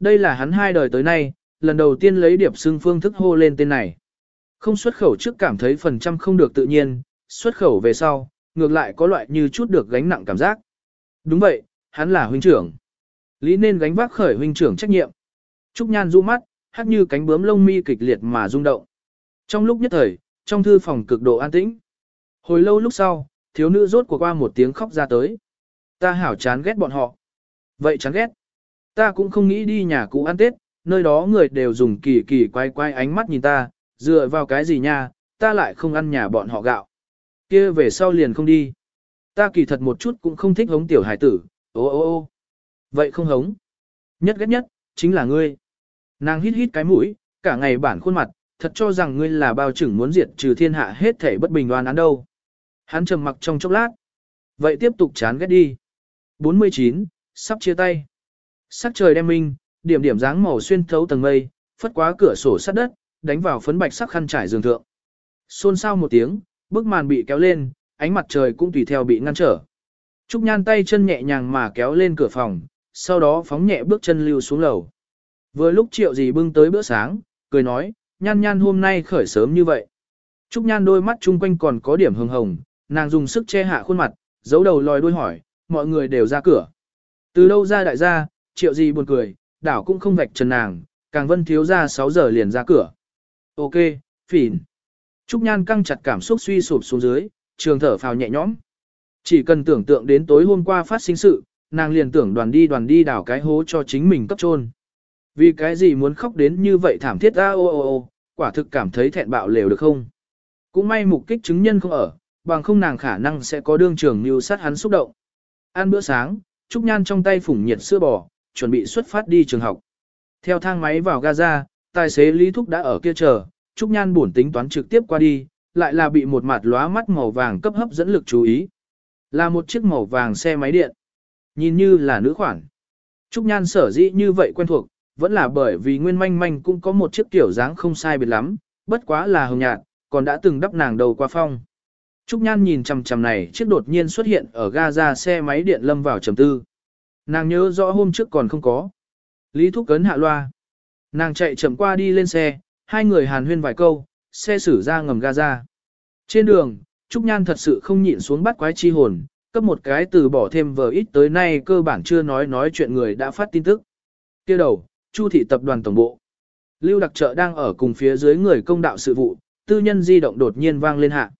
đây là hắn hai đời tới nay, lần đầu tiên lấy điệp xưng phương thức hô lên tên này. Không xuất khẩu trước cảm thấy phần trăm không được tự nhiên, xuất khẩu về sau, ngược lại có loại như chút được gánh nặng cảm giác. Đúng vậy, hắn là huynh trưởng. Lý nên gánh vác khởi huynh trưởng trách nhiệm. Trúc Nhan du mắt, hát như cánh bướm lông mi kịch liệt mà rung động. Trong lúc nhất thời, trong thư phòng cực độ an tĩnh. Hồi lâu lúc sau, thiếu nữ rốt cuộc qua một tiếng khóc ra tới. Ta hảo chán ghét bọn họ. Vậy chán ghét. Ta cũng không nghĩ đi nhà cũ ăn Tết, nơi đó người đều dùng kỳ kỳ quay quay ánh mắt nhìn ta, dựa vào cái gì nha, ta lại không ăn nhà bọn họ gạo. kia về sau liền không đi. Ta kỳ thật một chút cũng không thích hống tiểu hải tử, ô ô ô. Vậy không hống. Nhất ghét nhất, chính là ngươi. Nàng hít hít cái mũi, cả ngày bản khuôn mặt, thật cho rằng ngươi là bao trưởng muốn diệt trừ thiên hạ hết thể bất bình đoan án đâu. Hắn trầm mặc trong chốc lát. Vậy tiếp tục chán ghét đi. 49, sắp chia tay. Sắc trời đem minh, điểm điểm dáng màu xuyên thấu tầng mây, phất quá cửa sổ sắt đất, đánh vào phấn bạch sắc khăn trải giường thượng. Xôn xao một tiếng, bức màn bị kéo lên, ánh mặt trời cũng tùy theo bị ngăn trở. Trúc Nhan tay chân nhẹ nhàng mà kéo lên cửa phòng, sau đó phóng nhẹ bước chân lưu xuống lầu. Vừa lúc triệu gì bưng tới bữa sáng, cười nói, Nhan Nhan hôm nay khởi sớm như vậy. Trúc Nhan đôi mắt chung quanh còn có điểm hồng hồng, nàng dùng sức che hạ khuôn mặt, giấu đầu lòi đuôi hỏi, mọi người đều ra cửa. Từ đâu ra đại gia, triệu gì buồn cười, đảo cũng không vạch trần nàng, càng vân thiếu ra 6 giờ liền ra cửa. Ok, phỉn. Trúc Nhan căng chặt cảm xúc suy sụp xuống dưới, trường thở phào nhẹ nhõm. Chỉ cần tưởng tượng đến tối hôm qua phát sinh sự, nàng liền tưởng đoàn đi đoàn đi đảo cái hố cho chính mình cấp trôn. Vì cái gì muốn khóc đến như vậy thảm thiết ra ô ô ô, quả thực cảm thấy thẹn bạo lều được không? Cũng may mục kích chứng nhân không ở, bằng không nàng khả năng sẽ có đương trường mưu sát hắn xúc động. Ăn bữa sáng, Trúc Nhan trong tay phủng nhiệt sữa bò, chuẩn bị xuất phát đi trường học. Theo thang máy vào Gaza, tài xế Lý Thúc đã ở kia chờ, Trúc Nhan buồn tính toán trực tiếp qua đi, lại là bị một mặt lóa mắt màu vàng cấp hấp dẫn lực chú ý. Là một chiếc màu vàng xe máy điện. Nhìn như là nữ khoản. Trúc Nhan sở dĩ như vậy quen thuộc, vẫn là bởi vì Nguyên Manh Manh cũng có một chiếc kiểu dáng không sai biệt lắm, bất quá là hồng nhạt, còn đã từng đắp nàng đầu qua phong. Trúc Nhan nhìn chằm chằm này chiếc đột nhiên xuất hiện ở Gaza xe máy điện lâm vào trầm tư. Nàng nhớ rõ hôm trước còn không có. Lý Thúc cấn hạ loa. Nàng chạy chậm qua đi lên xe, hai người hàn huyên vài câu, xe xử ra ngầm ga ra Trên đường, Trúc Nhan thật sự không nhịn xuống bắt quái chi hồn, cấp một cái từ bỏ thêm vờ ít tới nay cơ bản chưa nói nói chuyện người đã phát tin tức. kia đầu, Chu thị tập đoàn tổng bộ. Lưu đặc trợ đang ở cùng phía dưới người công đạo sự vụ, tư nhân di động đột nhiên vang lên hạ.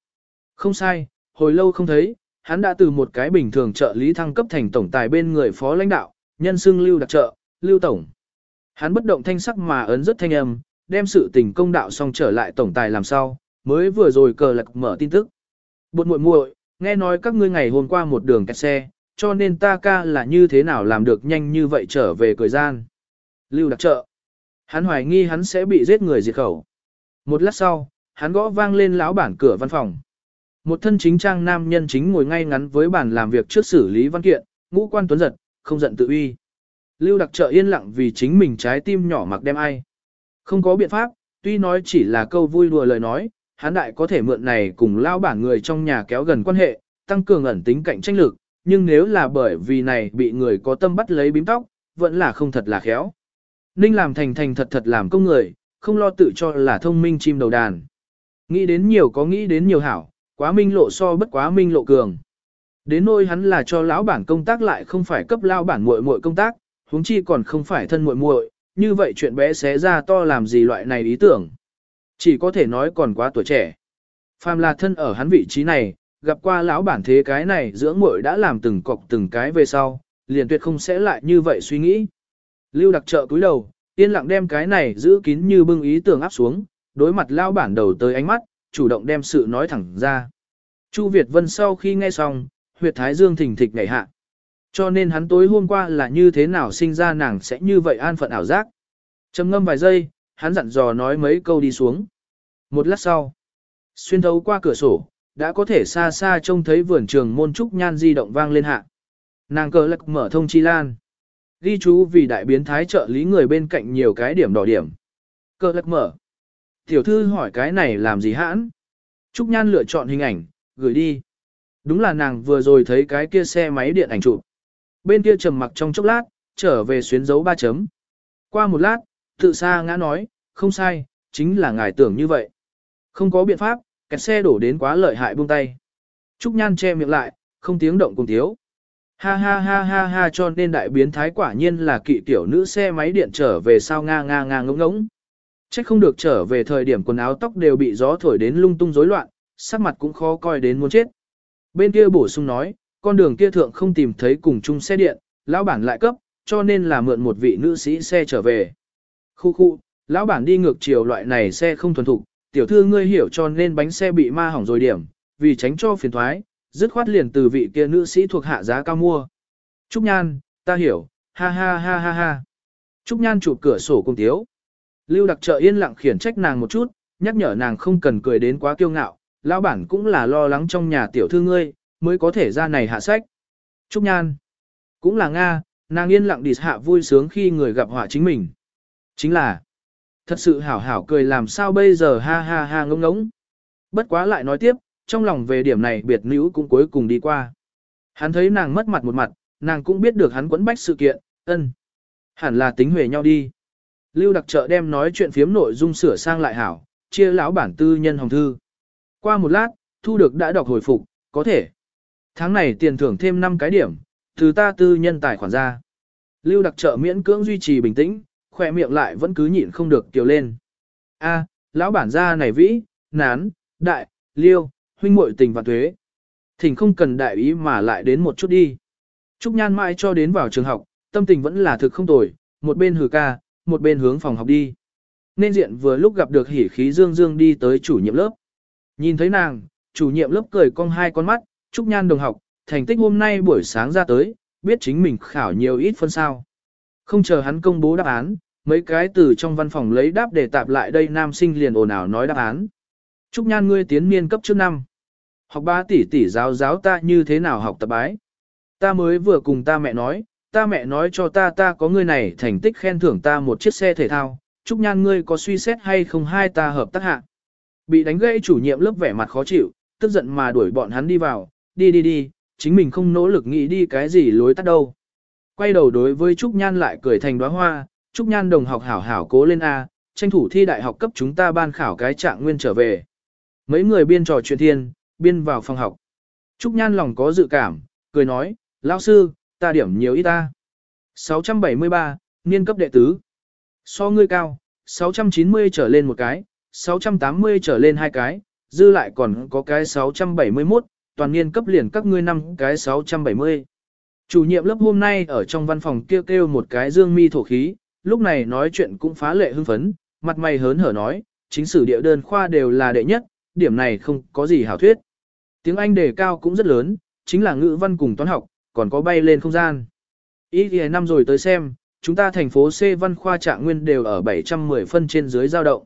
Không sai, hồi lâu không thấy, hắn đã từ một cái bình thường trợ lý thăng cấp thành tổng tài bên người phó lãnh đạo, nhân xưng Lưu đặc trợ, Lưu tổng. Hắn bất động thanh sắc mà ấn rất thanh âm, đem sự tình công đạo xong trở lại tổng tài làm sao, mới vừa rồi cờ lạc mở tin tức. Bột muội muội, nghe nói các ngươi ngày hôm qua một đường kẹt xe, cho nên ta ca là như thế nào làm được nhanh như vậy trở về cười gian. Lưu đặc trợ. Hắn hoài nghi hắn sẽ bị giết người diệt khẩu. Một lát sau, hắn gõ vang lên lão bản cửa văn phòng. Một thân chính trang nam nhân chính ngồi ngay ngắn với bàn làm việc trước xử lý văn kiện, ngũ quan tuấn giật, không giận tự uy. Lưu đặc trợ yên lặng vì chính mình trái tim nhỏ mặc đem ai. Không có biện pháp, tuy nói chỉ là câu vui đùa lời nói, hắn đại có thể mượn này cùng lao bản người trong nhà kéo gần quan hệ, tăng cường ẩn tính cạnh tranh lực, nhưng nếu là bởi vì này bị người có tâm bắt lấy bím tóc, vẫn là không thật là khéo. Ninh làm thành thành thật thật làm công người, không lo tự cho là thông minh chim đầu đàn. Nghĩ đến nhiều có nghĩ đến nhiều hảo, quá minh lộ so bất quá minh lộ cường. Đến nôi hắn là cho lão bản công tác lại không phải cấp lão bản muội muội công tác, huống chi còn không phải thân muội muội, như vậy chuyện bé xé ra to làm gì loại này ý tưởng. Chỉ có thể nói còn quá tuổi trẻ. Phàm là thân ở hắn vị trí này, gặp qua lão bản thế cái này dưỡng muội đã làm từng cọc từng cái về sau, liền tuyệt không sẽ lại như vậy suy nghĩ. Lưu đặc trợ cúi đầu, yên lặng đem cái này giữ kín như bưng ý tưởng áp xuống, đối mặt lão bản đầu tới ánh mắt, chủ động đem sự nói thẳng ra. Chu Việt Vân sau khi nghe xong, huyệt thái dương thỉnh thịch ngảy hạ. Cho nên hắn tối hôm qua là như thế nào sinh ra nàng sẽ như vậy an phận ảo giác. Trầm ngâm vài giây, hắn dặn dò nói mấy câu đi xuống. Một lát sau, xuyên thấu qua cửa sổ, đã có thể xa xa trông thấy vườn trường môn trúc nhan di động vang lên hạ. Nàng cờ lạc mở thông chi lan. Ghi chú vì đại biến thái trợ lý người bên cạnh nhiều cái điểm đỏ điểm. Cờ lạc mở. Tiểu thư hỏi cái này làm gì hãn? Trúc Nhan lựa chọn hình ảnh, gửi đi. Đúng là nàng vừa rồi thấy cái kia xe máy điện ảnh chụp. Bên kia trầm mặc trong chốc lát, trở về xuyến dấu ba chấm. Qua một lát, tự xa ngã nói, không sai, chính là ngài tưởng như vậy. Không có biện pháp, kẹt xe đổ đến quá lợi hại buông tay. Trúc Nhan che miệng lại, không tiếng động cùng thiếu. Ha ha ha ha ha cho nên đại biến thái quả nhiên là kỵ tiểu nữ xe máy điện trở về sao nga nga nga ngỗng ngỗng. Trách không được trở về thời điểm quần áo tóc đều bị gió thổi đến lung tung rối loạn, sắc mặt cũng khó coi đến muốn chết. Bên kia bổ sung nói, con đường kia thượng không tìm thấy cùng chung xe điện, lão bản lại cấp, cho nên là mượn một vị nữ sĩ xe trở về. Khu khu, lão bản đi ngược chiều loại này xe không thuần thục, tiểu thư ngươi hiểu cho nên bánh xe bị ma hỏng rồi điểm, vì tránh cho phiền thoái, dứt khoát liền từ vị kia nữ sĩ thuộc hạ giá cao mua. Trúc Nhan, ta hiểu, ha ha ha ha ha. Trúc Nhan chụp cửa sổ cùng tiếu. Lưu đặc trợ yên lặng khiển trách nàng một chút, nhắc nhở nàng không cần cười đến quá kiêu ngạo, lão bản cũng là lo lắng trong nhà tiểu thư ngươi, mới có thể ra này hạ sách. Trúc Nhan, cũng là Nga, nàng yên lặng đi hạ vui sướng khi người gặp họa chính mình. Chính là, thật sự hảo hảo cười làm sao bây giờ ha ha ha ngông ngống. Bất quá lại nói tiếp, trong lòng về điểm này biệt nữ cũng cuối cùng đi qua. Hắn thấy nàng mất mặt một mặt, nàng cũng biết được hắn quấn bách sự kiện, ân. Hẳn là tính huề nhau đi. Lưu đặc trợ đem nói chuyện phiếm nội dung sửa sang lại hảo, chia lão bản tư nhân hồng thư. Qua một lát, thu được đã đọc hồi phục, có thể. Tháng này tiền thưởng thêm 5 cái điểm, từ ta tư nhân tài khoản ra. Lưu đặc trợ miễn cưỡng duy trì bình tĩnh, khỏe miệng lại vẫn cứ nhịn không được kiều lên. A, lão bản gia này vĩ, nán, đại, liêu, huynh muội tình và thuế. Thỉnh không cần đại ý mà lại đến một chút đi. Trúc Nhan mãi cho đến vào trường học, tâm tình vẫn là thực không tồi, một bên hừ ca, một bên hướng phòng học đi. Nên diện vừa lúc gặp được hỉ khí dương dương đi tới chủ nhiệm lớp. Nhìn thấy nàng, chủ nhiệm lớp cười cong hai con mắt, Trúc Nhan đồng học, thành tích hôm nay buổi sáng ra tới, biết chính mình khảo nhiều ít phân sao. Không chờ hắn công bố đáp án, mấy cái từ trong văn phòng lấy đáp để tạp lại đây nam sinh liền ồn ào nói đáp án. Trúc Nhan ngươi tiến niên cấp trước năm. Học ba tỷ tỷ giáo giáo ta như thế nào học tập bái. Ta mới vừa cùng ta mẹ nói, ta mẹ nói cho ta ta có ngươi này thành tích khen thưởng ta một chiếc xe thể thao, Trúc Nhan ngươi có suy xét hay không hai ta hợp tác hạ. Bị đánh gãy chủ nhiệm lớp vẻ mặt khó chịu, tức giận mà đuổi bọn hắn đi vào, đi đi đi, chính mình không nỗ lực nghĩ đi cái gì lối tắt đâu. Quay đầu đối với Trúc Nhan lại cười thành đóa hoa, Trúc Nhan đồng học hảo hảo cố lên A, tranh thủ thi đại học cấp chúng ta ban khảo cái trạng nguyên trở về. Mấy người biên trò chuyện thiên, biên vào phòng học. Trúc Nhan lòng có dự cảm, cười nói, lão sư, ta điểm nhiều ít ta. 673, niên cấp đệ tứ. So ngươi cao, 690 trở lên một cái, 680 trở lên hai cái, dư lại còn có cái 671, toàn niên cấp liền các ngươi năm cái 670. Chủ nhiệm lớp hôm nay ở trong văn phòng kêu kêu một cái dương mi thổ khí, lúc này nói chuyện cũng phá lệ hưng phấn, mặt mày hớn hở nói, chính sử địa đơn khoa đều là đệ nhất, điểm này không có gì hảo thuyết. Tiếng Anh đề cao cũng rất lớn, chính là ngữ văn cùng toán học, còn có bay lên không gian. Ý thì năm rồi tới xem, chúng ta thành phố C văn khoa trạng nguyên đều ở 710 phân trên dưới giao động.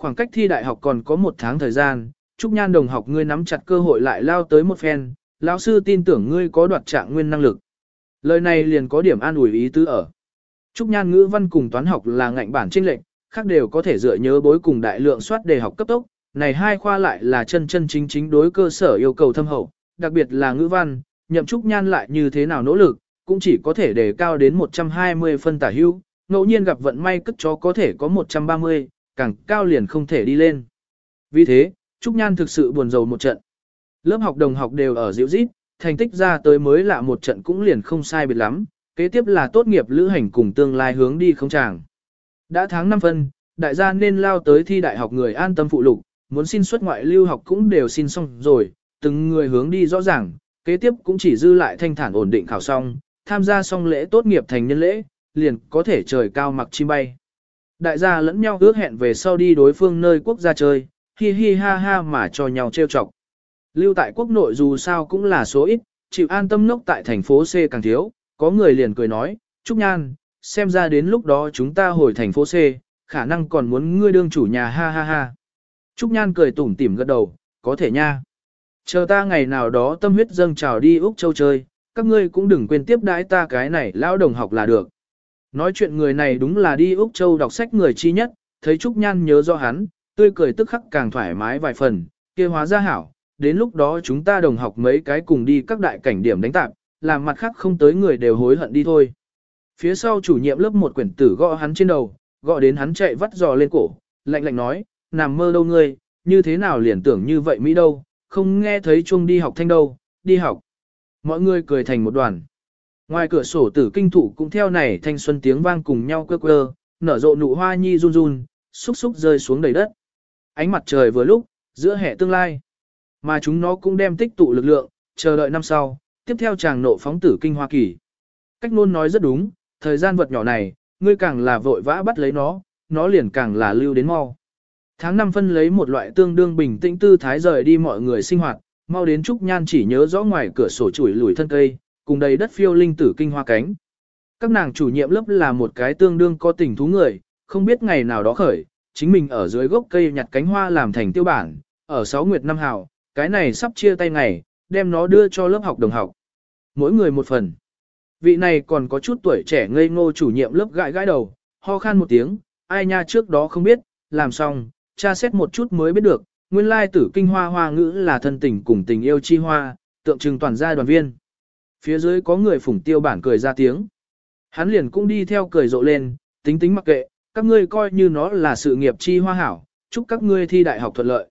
Khoảng cách thi đại học còn có một tháng thời gian, Trúc Nhan đồng học ngươi nắm chặt cơ hội lại lao tới một phen, lão sư tin tưởng ngươi có đoạt trạng nguyên năng lực. Lời này liền có điểm an ủi ý tứ ở. Trúc Nhan ngữ văn cùng toán học là ngạnh bản chênh lệnh, khác đều có thể dựa nhớ bối cùng đại lượng soát đề học cấp tốc, này hai khoa lại là chân chân chính chính đối cơ sở yêu cầu thâm hậu, đặc biệt là ngữ văn, nhậm Trúc Nhan lại như thế nào nỗ lực, cũng chỉ có thể đề cao đến 120 phân tả hữu, ngẫu nhiên gặp vận may cất chó có thể có 130, càng cao liền không thể đi lên. Vì thế, Trúc Nhan thực sự buồn rầu một trận. Lớp học đồng học đều ở dịu rít, thành tích ra tới mới lạ một trận cũng liền không sai biệt lắm, kế tiếp là tốt nghiệp lữ hành cùng tương lai hướng đi không chàng. Đã tháng 5 phân, đại gia nên lao tới thi đại học người an tâm phụ lục, muốn xin xuất ngoại lưu học cũng đều xin xong rồi, từng người hướng đi rõ ràng, kế tiếp cũng chỉ dư lại thanh thản ổn định khảo xong, tham gia xong lễ tốt nghiệp thành nhân lễ, liền có thể trời cao mặc chim bay. Đại gia lẫn nhau ước hẹn về sau đi đối phương nơi quốc gia chơi, hi hi ha ha mà cho nhau trêu chọc. Lưu tại quốc nội dù sao cũng là số ít, chịu an tâm nốc tại thành phố C càng thiếu, có người liền cười nói, Trúc Nhan, xem ra đến lúc đó chúng ta hồi thành phố C, khả năng còn muốn ngươi đương chủ nhà ha ha ha. Trúc Nhan cười tủm tỉm gật đầu, có thể nha. Chờ ta ngày nào đó tâm huyết dâng trào đi Úc Châu chơi, các ngươi cũng đừng quên tiếp đãi ta cái này lão đồng học là được. Nói chuyện người này đúng là đi Úc Châu đọc sách người chi nhất, thấy Trúc Nhan nhớ do hắn, tươi cười tức khắc càng thoải mái vài phần, kia hóa ra hảo, đến lúc đó chúng ta đồng học mấy cái cùng đi các đại cảnh điểm đánh tạp, làm mặt khác không tới người đều hối hận đi thôi. Phía sau chủ nhiệm lớp một quyển tử gõ hắn trên đầu, gõ đến hắn chạy vắt giò lên cổ, lạnh lạnh nói, nằm mơ đâu ngươi, như thế nào liền tưởng như vậy Mỹ đâu, không nghe thấy chuông đi học thanh đâu, đi học. Mọi người cười thành một đoàn. Ngoài cửa sổ tử kinh thủ cũng theo này thanh xuân tiếng vang cùng nhau quơ quơ, nở rộ nụ hoa nhi run run, xúc xúc rơi xuống đầy đất. Ánh mặt trời vừa lúc, giữa hệ tương lai. Mà chúng nó cũng đem tích tụ lực lượng, chờ đợi năm sau, tiếp theo chàng nộ phóng tử kinh Hoa Kỳ. Cách luôn nói rất đúng, thời gian vật nhỏ này, ngươi càng là vội vã bắt lấy nó, nó liền càng là lưu đến mau. Tháng năm phân lấy một loại tương đương bình tĩnh tư thái rời đi mọi người sinh hoạt, mau đến Trúc Nhan chỉ nhớ rõ ngoài cửa sổ chuỗi lùi thân cây, cùng đầy đất phiêu linh tử kinh hoa cánh. Các nàng chủ nhiệm lớp là một cái tương đương có tình thú người, không biết ngày nào đó khởi, chính mình ở dưới gốc cây nhặt cánh hoa làm thành tiêu bản, ở 6 nguyệt năm hào, cái này sắp chia tay ngày, đem nó đưa cho lớp học đồng học. Mỗi người một phần. Vị này còn có chút tuổi trẻ ngây ngô chủ nhiệm lớp gãi gãi đầu, ho khan một tiếng, ai nha trước đó không biết, làm xong, cha xét một chút mới biết được, nguyên lai tử kinh hoa hoa ngữ là thân tình cùng tình yêu chi hoa, tượng trưng toàn gia đoàn viên. Phía dưới có người phủng tiêu bản cười ra tiếng. Hắn liền cũng đi theo cười rộ lên, tính tính mặc kệ, các ngươi coi như nó là sự nghiệp chi hoa hảo, chúc các ngươi thi đại học thuận lợi.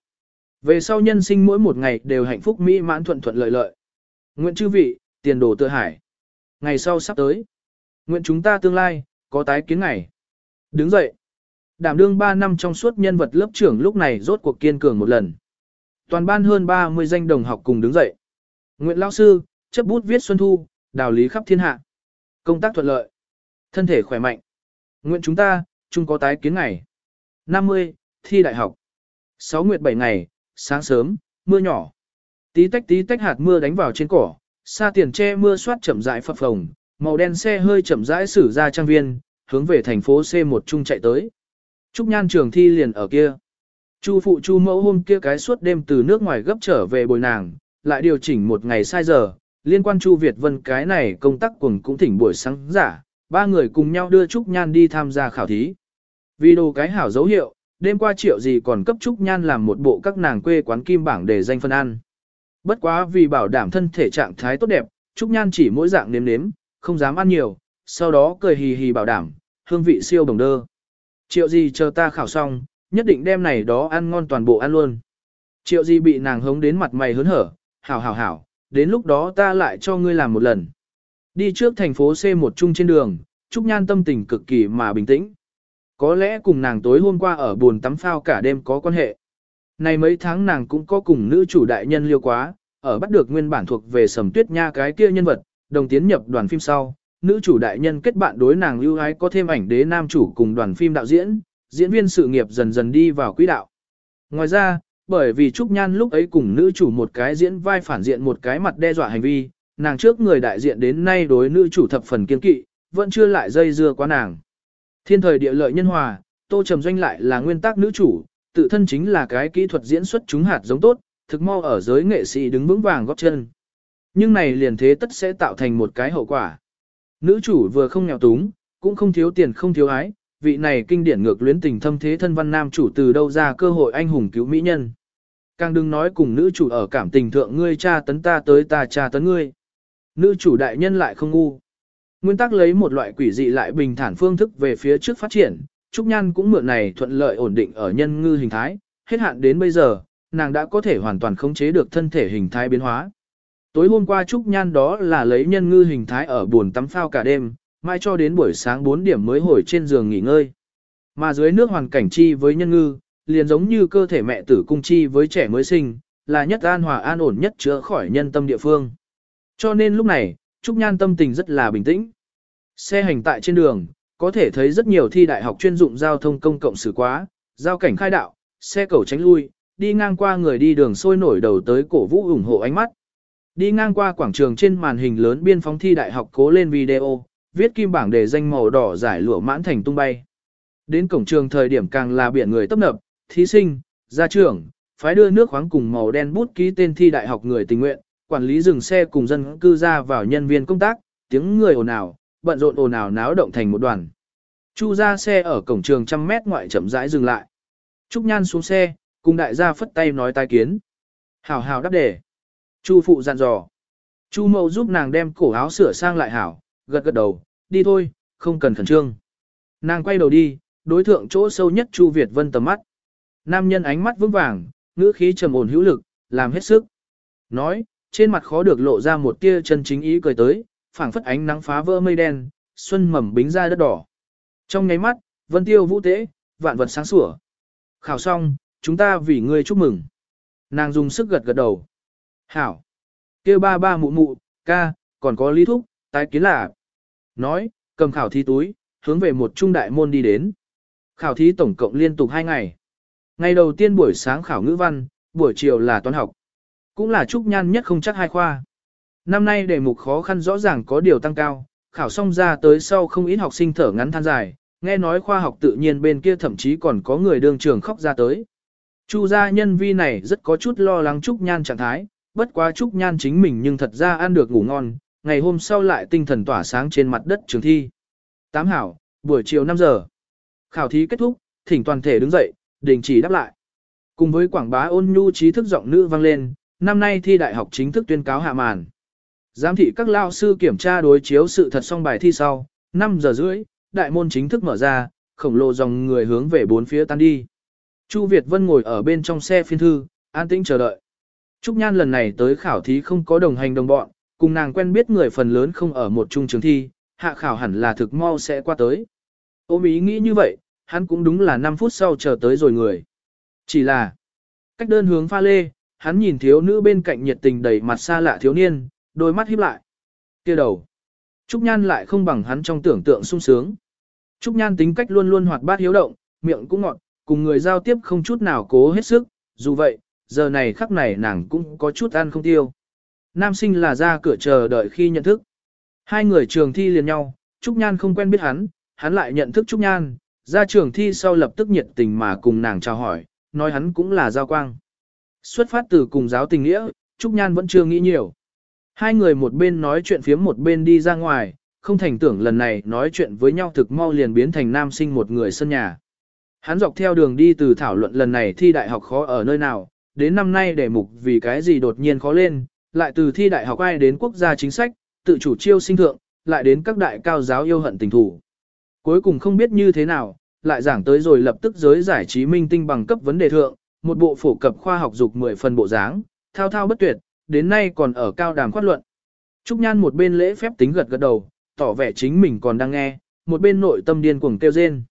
Về sau nhân sinh mỗi một ngày đều hạnh phúc mỹ mãn thuận thuận lợi lợi. Nguyện chư vị, tiền đồ tự hải. Ngày sau sắp tới. Nguyện chúng ta tương lai, có tái kiến ngày. Đứng dậy. Đảm đương 3 năm trong suốt nhân vật lớp trưởng lúc này rốt cuộc kiên cường một lần. Toàn ban hơn 30 danh đồng học cùng đứng dậy. Nguyện lão sư, chấp bút viết xuân thu, đào lý khắp thiên hạ. Công tác thuận lợi. Thân thể khỏe mạnh. Nguyện chúng ta, chung có tái kiến ngày. 50, thi đại học. 6 nguyệt 7 ngày, sáng sớm, mưa nhỏ. Tí tách tí tách hạt mưa đánh vào trên cỏ, xa tiền che mưa soát chậm rãi phập phồng, màu đen xe hơi chậm rãi xử ra trang viên, hướng về thành phố C1 trung chạy tới. Trúc Nhan trường thi liền ở kia. Chu phụ chu mẫu hôm kia cái suốt đêm từ nước ngoài gấp trở về bồi nàng, lại điều chỉnh một ngày sai giờ, liên quan Chu Việt Vân cái này công tác cùng cũng thỉnh buổi sáng giả, ba người cùng nhau đưa Trúc Nhan đi tham gia khảo thí. Vì đồ cái hảo dấu hiệu, đêm qua triệu gì còn cấp Trúc Nhan làm một bộ các nàng quê quán kim bảng để danh phân ăn. Bất quá vì bảo đảm thân thể trạng thái tốt đẹp, Trúc Nhan chỉ mỗi dạng nếm nếm, không dám ăn nhiều, sau đó cười hì hì bảo đảm, hương vị siêu đồng đơ. Triệu gì chờ ta khảo xong, nhất định đem này đó ăn ngon toàn bộ ăn luôn. Triệu gì bị nàng hống đến mặt mày hớn hở, hảo hảo hảo, đến lúc đó ta lại cho ngươi làm một lần. Đi trước thành phố C một chung trên đường, Trúc Nhan tâm tình cực kỳ mà bình tĩnh. Có lẽ cùng nàng tối hôm qua ở buồn tắm phao cả đêm có quan hệ. Này mấy tháng nàng cũng có cùng nữ chủ đại nhân liêu quá, ở bắt được nguyên bản thuộc về sầm tuyết nha cái kia nhân vật, đồng tiến nhập đoàn phim sau, nữ chủ đại nhân kết bạn đối nàng lưu ái có thêm ảnh đế nam chủ cùng đoàn phim đạo diễn, diễn viên sự nghiệp dần dần đi vào quỹ đạo. Ngoài ra, bởi vì Trúc Nhan lúc ấy cùng nữ chủ một cái diễn vai phản diện một cái mặt đe dọa hành vi, nàng trước người đại diện đến nay đối nữ chủ thập phần kiên kỵ, vẫn chưa lại dây dưa quá nàng. Thiên thời địa lợi nhân hòa, Tô Trầm Doanh lại là nguyên tắc nữ chủ, tự thân chính là cái kỹ thuật diễn xuất chúng hạt giống tốt, thực mau ở giới nghệ sĩ đứng vững vàng góp chân. Nhưng này liền thế tất sẽ tạo thành một cái hậu quả. Nữ chủ vừa không nghèo túng, cũng không thiếu tiền không thiếu ái, vị này kinh điển ngược luyến tình thâm thế thân văn nam chủ từ đâu ra cơ hội anh hùng cứu mỹ nhân. Càng đừng nói cùng nữ chủ ở cảm tình thượng ngươi cha tấn ta tới ta cha tấn ngươi. Nữ chủ đại nhân lại không ngu. Nguyên tắc lấy một loại quỷ dị lại bình thản phương thức về phía trước phát triển, Trúc Nhan cũng mượn này thuận lợi ổn định ở nhân ngư hình thái, hết hạn đến bây giờ, nàng đã có thể hoàn toàn khống chế được thân thể hình thái biến hóa. Tối hôm qua Trúc Nhan đó là lấy nhân ngư hình thái ở buồn tắm phao cả đêm, mai cho đến buổi sáng 4 điểm mới hồi trên giường nghỉ ngơi. Mà dưới nước hoàn cảnh chi với nhân ngư, liền giống như cơ thể mẹ tử cung chi với trẻ mới sinh, là nhất an hòa an ổn nhất chữa khỏi nhân tâm địa phương. Cho nên lúc này, Trúc Nhan tâm tình rất là bình tĩnh. Xe hành tại trên đường, có thể thấy rất nhiều thi đại học chuyên dụng giao thông công cộng xử quá, giao cảnh khai đạo, xe cầu tránh lui, đi ngang qua người đi đường sôi nổi đầu tới cổ vũ ủng hộ ánh mắt. Đi ngang qua quảng trường trên màn hình lớn biên phóng thi đại học cố lên video, viết kim bảng để danh màu đỏ giải lụa mãn thành tung bay. Đến cổng trường thời điểm càng là biển người tấp nập, thí sinh, gia trưởng, phái đưa nước khoáng cùng màu đen bút ký tên thi đại học người tình nguyện, quản lý dừng xe cùng dân cư ra vào nhân viên công tác, tiếng người ồn ào, bận rộn ồn ào náo động thành một đoàn. Chu ra xe ở cổng trường trăm mét ngoại chậm rãi dừng lại. Trúc Nhan xuống xe, cùng đại gia phất tay nói tai kiến. Hảo hảo đáp đề. Chu phụ dặn dò. Chu mậu giúp nàng đem cổ áo sửa sang lại hảo, gật gật đầu, đi thôi, không cần khẩn trương. Nàng quay đầu đi, đối thượng chỗ sâu nhất Chu Việt Vân tầm mắt. Nam nhân ánh mắt vững vàng, ngữ khí trầm ổn hữu lực, làm hết sức. Nói, trên mặt khó được lộ ra một tia chân chính ý cười tới, phảng phất ánh nắng phá vỡ mây đen, xuân mầm bính ra đất đỏ. Trong ngáy mắt, vân tiêu vũ tế, vạn vật sáng sủa. Khảo xong, chúng ta vì ngươi chúc mừng. Nàng dùng sức gật gật đầu. Hảo. kia ba ba mụ mụ, ca, còn có lý thúc, tái kiến là. Nói, cầm khảo thí túi, hướng về một trung đại môn đi đến. Khảo thí tổng cộng liên tục 2 ngày. Ngày đầu tiên buổi sáng khảo ngữ văn, buổi chiều là toán học. Cũng là trúc nhan nhất không chắc hai khoa. Năm nay đề mục khó khăn rõ ràng có điều tăng cao, khảo xong ra tới sau không ít học sinh thở ngắn than dài, nghe nói khoa học tự nhiên bên kia thậm chí còn có người đương trường khóc ra tới. Chu gia nhân vi này rất có chút lo lắng Trúc Nhan trạng thái, bất quá Trúc Nhan chính mình nhưng thật ra ăn được ngủ ngon, ngày hôm sau lại tinh thần tỏa sáng trên mặt đất trường thi. Tám hảo, buổi chiều 5 giờ. Khảo thí kết thúc, thỉnh toàn thể đứng dậy, đình chỉ đáp lại. Cùng với quảng bá ôn nhu trí thức giọng nữ vang lên, năm nay thi đại học chính thức tuyên cáo hạ màn. Giám thị các lao sư kiểm tra đối chiếu sự thật xong bài thi sau, 5 giờ rưỡi, đại môn chính thức mở ra, khổng lồ dòng người hướng về bốn phía tan đi. Chu Việt Vân ngồi ở bên trong xe phiên thư, an tĩnh chờ đợi. Trúc Nhan lần này tới khảo thí không có đồng hành đồng bọn, cùng nàng quen biết người phần lớn không ở một trung trường thi, hạ khảo hẳn là thực mau sẽ qua tới. Ôm ý nghĩ như vậy, hắn cũng đúng là 5 phút sau chờ tới rồi người. Chỉ là, cách đơn hướng pha lê, hắn nhìn thiếu nữ bên cạnh nhiệt tình đầy mặt xa lạ thiếu niên, đôi mắt híp lại. kia đầu. Trúc Nhan lại không bằng hắn trong tưởng tượng sung sướng. Trúc Nhan tính cách luôn luôn hoạt bát hiếu động, miệng cũng ngọt, cùng người giao tiếp không chút nào cố hết sức, dù vậy, giờ này khắc này nàng cũng có chút ăn không tiêu. Nam sinh là ra cửa chờ đợi khi nhận thức. Hai người trường thi liền nhau, Trúc Nhan không quen biết hắn, hắn lại nhận thức Trúc Nhan, ra trường thi sau lập tức nhiệt tình mà cùng nàng chào hỏi, nói hắn cũng là giao quang. Xuất phát từ cùng giáo tình nghĩa, Trúc Nhan vẫn chưa nghĩ nhiều. Hai người một bên nói chuyện phiếm một bên đi ra ngoài, không thành tưởng lần này nói chuyện với nhau thực mau liền biến thành nam sinh một người sân nhà. Hắn dọc theo đường đi từ thảo luận lần này thi đại học khó ở nơi nào, đến năm nay đề mục vì cái gì đột nhiên khó lên, lại từ thi đại học ai đến quốc gia chính sách, tự chủ chiêu sinh thượng, lại đến các đại cao giáo yêu hận tình thủ. Cuối cùng không biết như thế nào, lại giảng tới rồi lập tức giới giải trí minh tinh bằng cấp vấn đề thượng, một bộ phổ cập khoa học dục 10 phần bộ dáng, thao thao bất tuyệt, đến nay còn ở cao đàm khoát luận. Trúc Nhan một bên lễ phép tính gật gật đầu, tỏ vẻ chính mình còn đang nghe, một bên nội tâm điên cuồng kêu rên.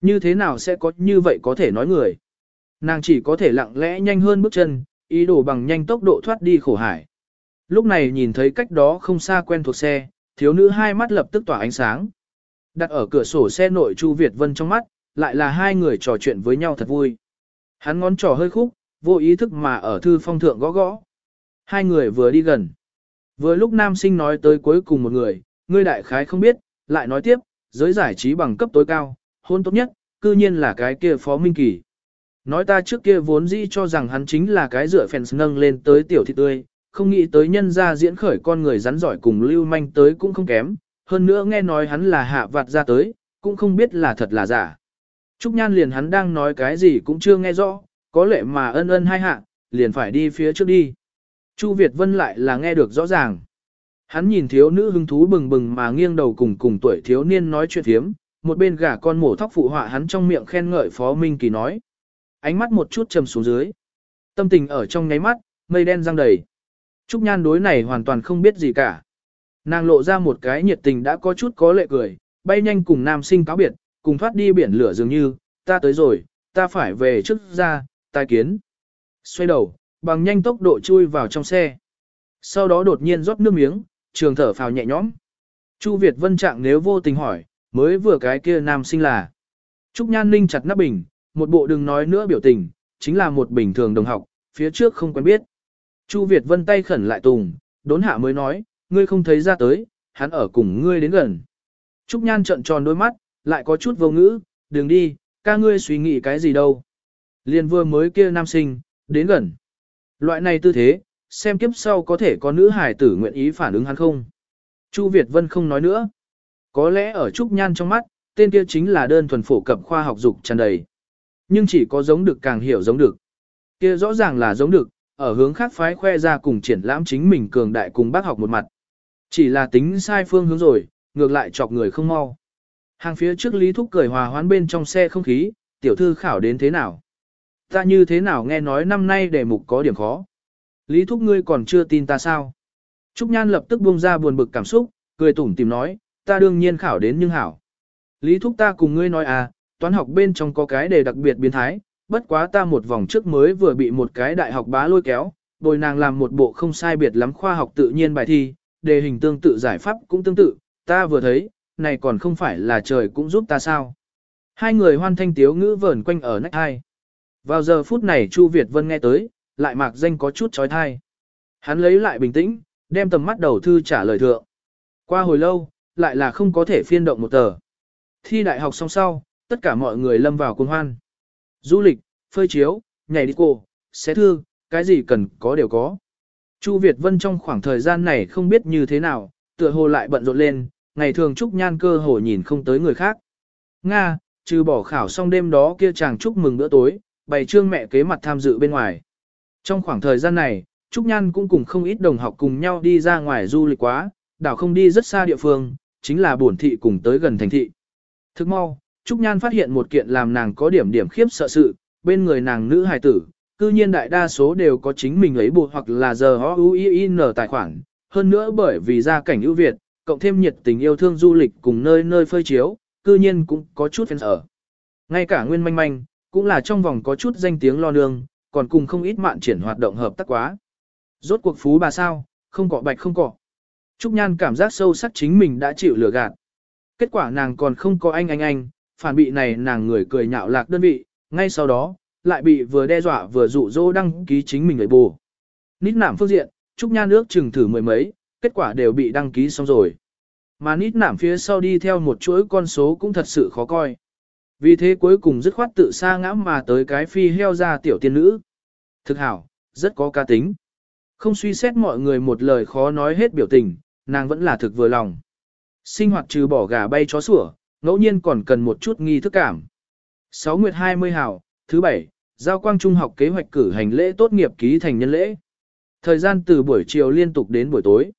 Như thế nào sẽ có như vậy có thể nói người? Nàng chỉ có thể lặng lẽ nhanh hơn bước chân, ý đồ bằng nhanh tốc độ thoát đi khổ hải. Lúc này nhìn thấy cách đó không xa quen thuộc xe, thiếu nữ hai mắt lập tức tỏa ánh sáng. Đặt ở cửa sổ xe nội Chu Việt Vân trong mắt, lại là hai người trò chuyện với nhau thật vui. Hắn ngón trỏ hơi khúc, vô ý thức mà ở thư phong thượng gõ gõ. Hai người vừa đi gần. Vừa lúc nam sinh nói tới cuối cùng một người, ngươi đại khái không biết, lại nói tiếp, giới giải trí bằng cấp tối cao, hôn tốt nhất, cư nhiên là cái kia Phó Minh Kỳ. Nói ta trước kia vốn dĩ cho rằng hắn chính là cái dựa fans nâng lên tới tiểu thị tươi, không nghĩ tới nhân ra diễn khởi con người rắn giỏi cùng lưu manh tới cũng không kém, hơn nữa nghe nói hắn là hạ vạt ra tới, cũng không biết là thật là giả. Trúc Nhan liền hắn đang nói cái gì cũng chưa nghe rõ, có lệ mà ân ân hai hạ, liền phải đi phía trước đi. Chu Việt Vân lại là nghe được rõ ràng. Hắn nhìn thiếu nữ hứng thú bừng bừng mà nghiêng đầu cùng cùng tuổi thiếu niên nói chuyện thiếm, một bên gả con mổ thóc phụ họa hắn trong miệng khen ngợi Phó Minh Kỳ nói. Ánh mắt một chút trầm xuống dưới. Tâm tình ở trong nháy mắt, mây đen răng đầy. Trúc Nhan đối này hoàn toàn không biết gì cả. Nàng lộ ra một cái nhiệt tình đã có chút có lệ cười, bay nhanh cùng nam sinh cáo biệt, cùng thoát đi biển lửa dường như, ta tới rồi, ta phải về trước ra, tai kiến. Xoay đầu, bằng nhanh tốc độ chui vào trong xe. Sau đó đột nhiên rót nước miếng, trường thở phào nhẹ nhõm. Chu Việt Vân Trạng nếu vô tình hỏi, mới vừa cái kia nam sinh là. Trúc Nhan Ninh chặt nắp bình, một bộ đừng nói nữa biểu tình, chính là một bình thường đồng học, phía trước không quen biết. Chu Việt Vân tay khẩn lại tùng, đốn hạ mới nói, ngươi không thấy ra tới, hắn ở cùng ngươi đến gần. Trúc Nhan trợn tròn đôi mắt, lại có chút vô ngữ, đừng đi, ca ngươi suy nghĩ cái gì đâu. Liên vừa mới kia nam sinh, đến gần. Loại này tư thế, xem kiếp sau có thể có nữ hải tử nguyện ý phản ứng hắn không. Chu Việt Vân không nói nữa. Có lẽ ở Trúc Nhan trong mắt, tên kia chính là đơn thuần phổ cập khoa học dục tràn đầy. Nhưng chỉ có giống được càng hiểu giống được. Kia rõ ràng là giống được, ở hướng khác phái khoe ra cùng triển lãm chính mình cường đại cùng bác học một mặt. Chỉ là tính sai phương hướng rồi, ngược lại chọc người không mau. Hàng phía trước Lý Thúc cười hòa hoãn bên trong xe không khí, tiểu thư khảo đến thế nào? Ta như thế nào nghe nói năm nay đề mục có điểm khó? Lý Thúc ngươi còn chưa tin ta sao? Trúc Nhan lập tức buông ra buồn bực cảm xúc, cười tủm tìm nói, ta đương nhiên khảo đến nhưng hảo. Lý Thúc ta cùng ngươi nói à, toán học bên trong có cái đề đặc biệt biến thái, bất quá ta một vòng trước mới vừa bị một cái đại học bá lôi kéo, bồi nàng làm một bộ không sai biệt lắm khoa học tự nhiên bài thi, đề hình tương tự giải pháp cũng tương tự, ta vừa thấy, này còn không phải là trời cũng giúp ta sao. Hai người hoan thanh tiếu ngữ vờn quanh ở nách hai. Vào giờ phút này Chu Việt Vân nghe tới, lại mạc danh có chút trói thai. Hắn lấy lại bình tĩnh, đem tầm mắt đầu thư trả lời thượng. Qua hồi lâu, lại là không có thể phiên động một tờ. Thi đại học xong sau, tất cả mọi người lâm vào cuồng hoan. Du lịch, phơi chiếu, nhảy đi cô, xé thư, cái gì cần có đều có. Chu Việt Vân trong khoảng thời gian này không biết như thế nào, tựa hồ lại bận rộn lên, ngày thường Trúc Nhan cơ hồ nhìn không tới người khác. Nga, trừ bỏ khảo xong đêm đó kia chàng chúc mừng bữa tối, bày trương mẹ kế mặt tham dự bên ngoài. Trong khoảng thời gian này, Trúc Nhan cũng cùng không ít đồng học cùng nhau đi ra ngoài du lịch quá, đảo không đi rất xa địa phương, chính là buồn thị cùng tới gần thành thị. Thức mau, Trúc Nhan phát hiện một kiện làm nàng có điểm điểm khiếp sợ sự, bên người nàng nữ hài tử, cư nhiên đại đa số đều có chính mình ấy bộ hoặc là giờ HUIN tài khoản, hơn nữa bởi vì gia cảnh ưu việt, cộng thêm nhiệt tình yêu thương du lịch cùng nơi nơi phơi chiếu, cư nhiên cũng có chút fans ở. Ngay cả Nguyên Manh Manh, cũng là trong vòng có chút danh tiếng lo nương, còn cùng không ít mạn triển hoạt động hợp tác quá. Rốt cuộc phú bà sao, không cọ bạch không cọ. Trúc Nhan cảm giác sâu sắc chính mình đã chịu lừa gạt. Kết quả nàng còn không có anh anh anh, phản bị này nàng người cười nhạo lạc đơn vị, ngay sau đó, lại bị vừa đe dọa vừa dụ dỗ đăng ký chính mình người bù. Nít nạm phương diện, Trúc Nha nước chừng thử mười mấy, kết quả đều bị đăng ký xong rồi. Mà nít nạm phía sau đi theo một chuỗi con số cũng thật sự khó coi. Vì thế cuối cùng dứt khoát tự xa ngã mà tới cái phi heo ra tiểu tiên nữ. Thực hảo, rất có ca tính. Không suy xét mọi người một lời khó nói hết biểu tình, nàng vẫn là thực vừa lòng. Sinh hoạt trừ bỏ gà bay chó sủa, ngẫu nhiên còn cần một chút nghi thức cảm. 6 Nguyệt 20 Hảo, thứ bảy, giao quang trung học kế hoạch cử hành lễ tốt nghiệp ký thành nhân lễ. Thời gian từ buổi chiều liên tục đến buổi tối.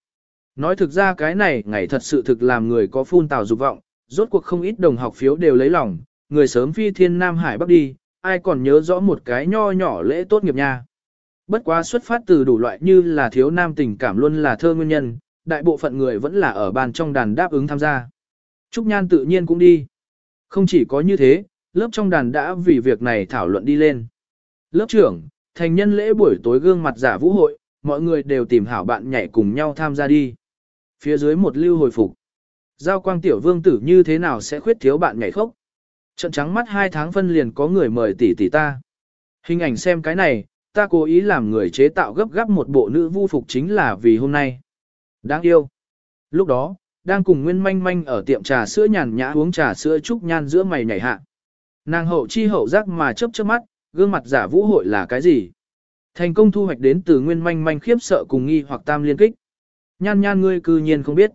Nói thực ra cái này ngày thật sự thực làm người có phun tào dục vọng, rốt cuộc không ít đồng học phiếu đều lấy lòng, người sớm phi thiên Nam Hải Bắc đi, ai còn nhớ rõ một cái nho nhỏ lễ tốt nghiệp nha. Bất quá xuất phát từ đủ loại như là thiếu nam tình cảm luôn là thơ nguyên nhân, đại bộ phận người vẫn là ở bàn trong đàn đáp ứng tham gia. Trúc Nhan tự nhiên cũng đi. Không chỉ có như thế, lớp trong đàn đã vì việc này thảo luận đi lên. Lớp trưởng, thành nhân lễ buổi tối gương mặt giả vũ hội, mọi người đều tìm hảo bạn nhảy cùng nhau tham gia đi. Phía dưới một lưu hồi phục. Giao quang tiểu vương tử như thế nào sẽ khuyết thiếu bạn nhảy khốc? Trận trắng mắt hai tháng phân liền có người mời tỷ tỷ ta. Hình ảnh xem cái này, ta cố ý làm người chế tạo gấp gáp một bộ nữ vu phục chính là vì hôm nay. Đáng yêu. Lúc đó, đang cùng Nguyên Manh Manh ở tiệm trà sữa nhàn nhã uống trà sữa trúc nhan giữa mày nhảy hạ. Nàng hậu chi hậu giác mà chớp chớp mắt, gương mặt giả vũ hội là cái gì? Thành công thu hoạch đến từ Nguyên Manh Manh khiếp sợ cùng nghi hoặc tam liên kích. Nhan nhan ngươi cư nhiên không biết.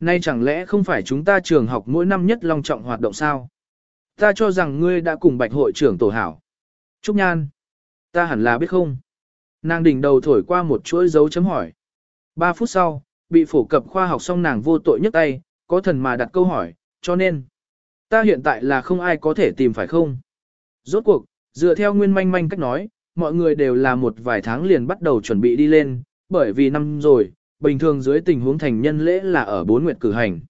Nay chẳng lẽ không phải chúng ta trường học mỗi năm nhất long trọng hoạt động sao? Ta cho rằng ngươi đã cùng bạch hội trưởng tổ hảo. Trúc nhan. Ta hẳn là biết không? Nàng đỉnh đầu thổi qua một chuỗi dấu chấm hỏi. Ba phút sau, bị phổ cập khoa học xong nàng vô tội nhấc tay, có thần mà đặt câu hỏi, cho nên. Ta hiện tại là không ai có thể tìm phải không? Rốt cuộc, dựa theo nguyên manh manh cách nói, mọi người đều là một vài tháng liền bắt đầu chuẩn bị đi lên, bởi vì năm rồi, bình thường dưới tình huống thành nhân lễ là ở bốn nguyệt cử hành.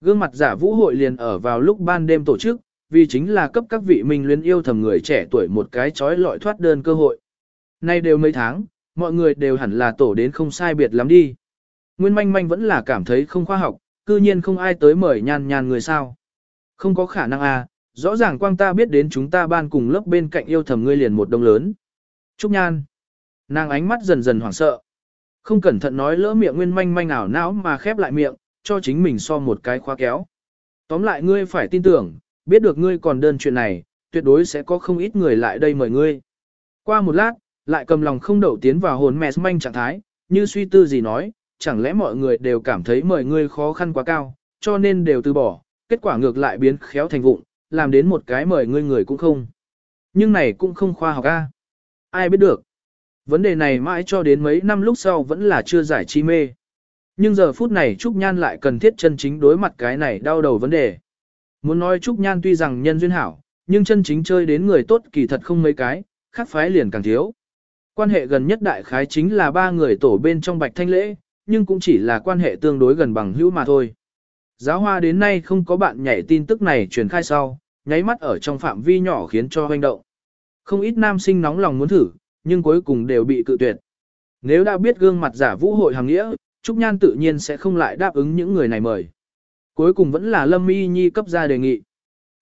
Gương mặt giả vũ hội liền ở vào lúc ban đêm tổ chức, vì chính là cấp các vị minh luyến yêu thầm người trẻ tuổi một cái chói lọi thoát đơn cơ hội. Nay đều mấy tháng, mọi người đều hẳn là tổ đến không sai biệt lắm đi. Nguyên manh manh vẫn là cảm thấy không khoa học, cư nhiên không ai tới mời nhan nhan người sao. Không có khả năng à, rõ ràng quang ta biết đến chúng ta ban cùng lớp bên cạnh yêu thầm ngươi liền một đông lớn. Trúc nhan. Nàng ánh mắt dần dần hoảng sợ. Không cẩn thận nói lỡ miệng nguyên manh manh ảo não mà khép lại miệng, cho chính mình so một cái khóa kéo. Tóm lại ngươi phải tin tưởng, biết được ngươi còn đơn chuyện này, tuyệt đối sẽ có không ít người lại đây mời ngươi. Qua một lát, lại cầm lòng không đậu tiến vào hồn mẹ manh trạng thái, như suy tư gì nói, chẳng lẽ mọi người đều cảm thấy mời ngươi khó khăn quá cao, cho nên đều từ bỏ, kết quả ngược lại biến khéo thành vụng, làm đến một cái mời ngươi người cũng không. Nhưng này cũng không khoa học a. À? Ai biết được. Vấn đề này mãi cho đến mấy năm lúc sau vẫn là chưa giải chi mê. Nhưng giờ phút này Trúc Nhan lại cần thiết chân chính đối mặt cái này đau đầu vấn đề. Muốn nói Trúc Nhan tuy rằng nhân duyên hảo, nhưng chân chính chơi đến người tốt kỳ thật không mấy cái, khác phái liền càng thiếu. Quan hệ gần nhất đại khái chính là ba người tổ bên trong bạch thanh lễ, nhưng cũng chỉ là quan hệ tương đối gần bằng hữu mà thôi. Giáo hoa đến nay không có bạn nhảy tin tức này truyền khai sau, nháy mắt ở trong phạm vi nhỏ khiến cho hoành động. Không ít nam sinh nóng lòng muốn thử, nhưng cuối cùng đều bị cự tuyệt. Nếu đã biết gương mặt giả vũ hội hàng nghĩa, Trúc Nhan tự nhiên sẽ không lại đáp ứng những người này mời. Cuối cùng vẫn là Lâm Y Nhi cấp ra đề nghị.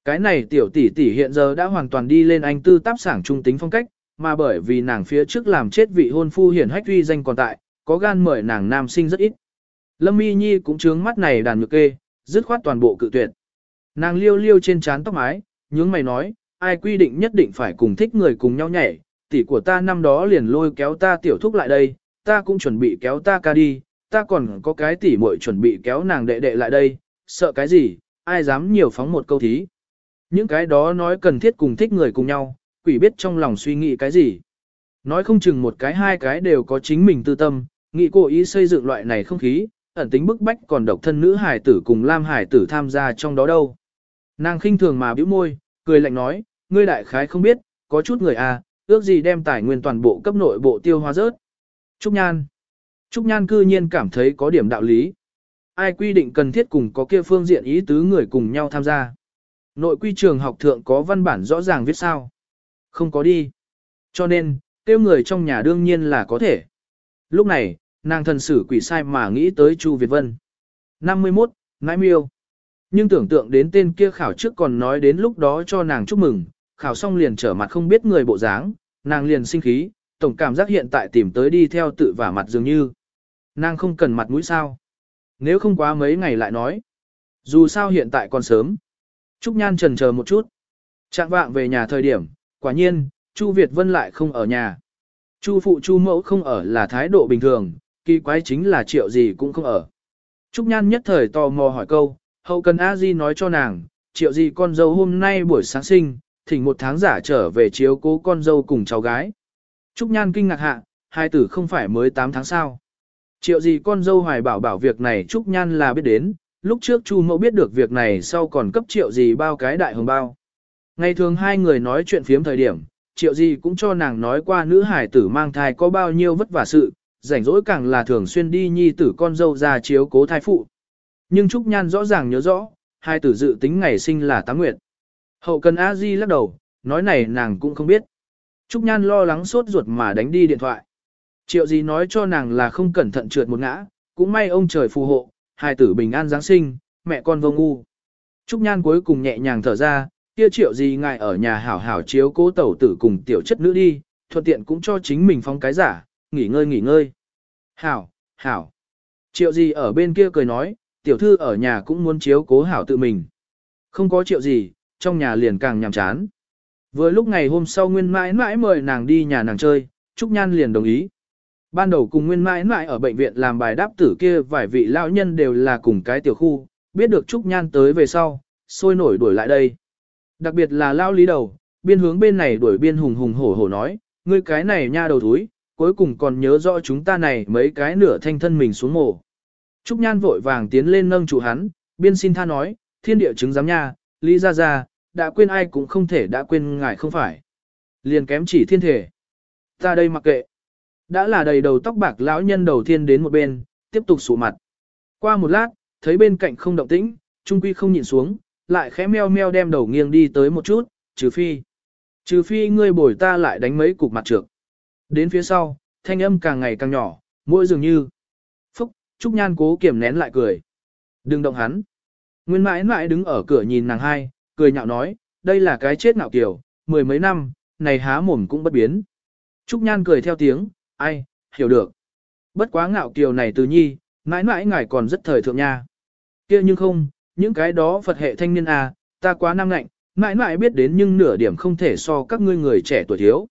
Cái này tiểu tỷ tỷ hiện giờ đã hoàn toàn đi lên anh tư táp sảng trung tính phong cách, mà bởi vì nàng phía trước làm chết vị hôn phu hiển hách uy danh còn tại, có gan mời nàng nam sinh rất ít. Lâm Y Nhi cũng trướng mắt này đàn nhược kê, dứt khoát toàn bộ cự tuyệt. Nàng liêu liêu trên trán tóc mái, nhướng mày nói, ai quy định nhất định phải cùng thích người cùng nhau nhảy, tỷ của ta năm đó liền lôi kéo ta tiểu thúc lại đây, ta cũng chuẩn bị kéo ta ca đi, ta còn có cái tỷ muội chuẩn bị kéo nàng đệ đệ lại đây, sợ cái gì, ai dám nhiều phóng một câu thí. Những cái đó nói cần thiết cùng thích người cùng nhau, quỷ biết trong lòng suy nghĩ cái gì. Nói không chừng một cái hai cái đều có chính mình tư tâm, nghị cố ý xây dựng loại này không khí, ẩn tính bức bách còn độc thân nữ hải tử cùng lam hải tử tham gia trong đó đâu. Nàng khinh thường mà bĩu môi, cười lạnh nói, ngươi đại khái không biết, có chút người à, ước gì đem tài nguyên toàn bộ cấp nội bộ tiêu hóa rớt. Trúc Nhan. Trúc Nhan cư nhiên cảm thấy có điểm đạo lý. Ai quy định cần thiết cùng có kia phương diện ý tứ người cùng nhau tham gia. Nội quy trường học thượng có văn bản rõ ràng viết sao. Không có đi. Cho nên, tiêu người trong nhà đương nhiên là có thể. Lúc này, nàng thần sử quỷ sai mà nghĩ tới Chu Việt Vân. 51, Nãi Miêu. Nhưng tưởng tượng đến tên kia khảo trước còn nói đến lúc đó cho nàng chúc mừng, khảo xong liền trở mặt không biết người bộ dáng, nàng liền sinh khí, tổng cảm giác hiện tại tìm tới đi theo tự vả mặt dường như. Nàng không cần mặt mũi sao. Nếu không quá mấy ngày lại nói. Dù sao hiện tại còn sớm. Trúc Nhan trần chờ một chút. Trạng vạng về nhà thời điểm, quả nhiên, Chu Việt Vân lại không ở nhà. Chu phụ Chu mẫu không ở là thái độ bình thường, kỳ quái chính là triệu gì cũng không ở. Trúc Nhan nhất thời tò mò hỏi câu, hậu cần a di nói cho nàng, triệu gì con dâu hôm nay buổi sáng sinh, thỉnh một tháng giả trở về chiếu cố con dâu cùng cháu gái. Trúc Nhan kinh ngạc hạ, hai tử không phải mới 8 tháng sao. Triệu gì con dâu hoài bảo bảo việc này Trúc Nhan là biết đến, lúc trước Chu mẫu biết được việc này sau còn cấp triệu gì bao cái đại hồng bao. Ngày thường hai người nói chuyện phiếm thời điểm, triệu gì cũng cho nàng nói qua nữ hải tử mang thai có bao nhiêu vất vả sự, rảnh rỗi càng là thường xuyên đi nhi tử con dâu ra chiếu cố thai phụ. Nhưng Trúc Nhan rõ ràng nhớ rõ, hai tử dự tính ngày sinh là tám nguyệt. Hậu cần a di lắc đầu, nói này nàng cũng không biết. Trúc Nhan lo lắng sốt ruột mà đánh đi điện thoại. Triệu gì nói cho nàng là không cẩn thận trượt một ngã, cũng may ông trời phù hộ, hai tử bình an Giáng sinh, mẹ con vô ngu. Trúc Nhan cuối cùng nhẹ nhàng thở ra, kia triệu gì ngài ở nhà hảo hảo chiếu cố tẩu tử cùng tiểu chất nữ đi, thuận tiện cũng cho chính mình phong cái giả, nghỉ ngơi nghỉ ngơi. Hảo, hảo. Triệu gì ở bên kia cười nói, tiểu thư ở nhà cũng muốn chiếu cố hảo tự mình. Không có triệu gì, trong nhà liền càng nhàm chán. Vừa lúc ngày hôm sau Nguyên mãi mãi mời nàng đi nhà nàng chơi, Trúc Nhan liền đồng ý. Ban đầu cùng Nguyên mãi mãi ở bệnh viện làm bài đáp tử kia vài vị lão nhân đều là cùng cái tiểu khu, biết được Trúc Nhan tới về sau, sôi nổi đuổi lại đây. Đặc biệt là lão lý đầu, biên hướng bên này đuổi biên hùng hùng hổ hổ nói, ngươi cái này nha đầu thúi, cuối cùng còn nhớ rõ chúng ta này mấy cái nửa thanh thân mình xuống mồ. Trúc Nhan vội vàng tiến lên nâng chủ hắn, biên xin tha nói, thiên địa chứng giám nha, lý gia gia đã quên ai cũng không thể đã quên ngài không phải. Liền kém chỉ thiên thể. Ta đây mặc kệ. Đã là đầy đầu tóc bạc lão nhân đầu tiên đến một bên, tiếp tục sủ mặt. Qua một lát, thấy bên cạnh không động tĩnh, trung quy không nhìn xuống, lại khẽ meo meo đem đầu nghiêng đi tới một chút, trừ phi. Trừ phi ngươi bồi ta lại đánh mấy cục mặt trược. Đến phía sau, thanh âm càng ngày càng nhỏ, mỗi dường như. Phúc, Trúc Nhan cố kiểm nén lại cười. Đừng động hắn. Nguyên mãi mãi đứng ở cửa nhìn nàng hai, cười nhạo nói, đây là cái chết ngạo kiểu, mười mấy năm, này há mồm cũng bất biến. Trúc Nhan cười theo tiếng, ai, hiểu được. Bất quá ngạo kiều này từ nhi, mãi mãi ngài còn rất thời thượng nha. kia nhưng không, những cái đó Phật hệ thanh niên à, ta quá năng lạnh, mãi mãi biết đến nhưng nửa điểm không thể so các ngươi người trẻ tuổi thiếu.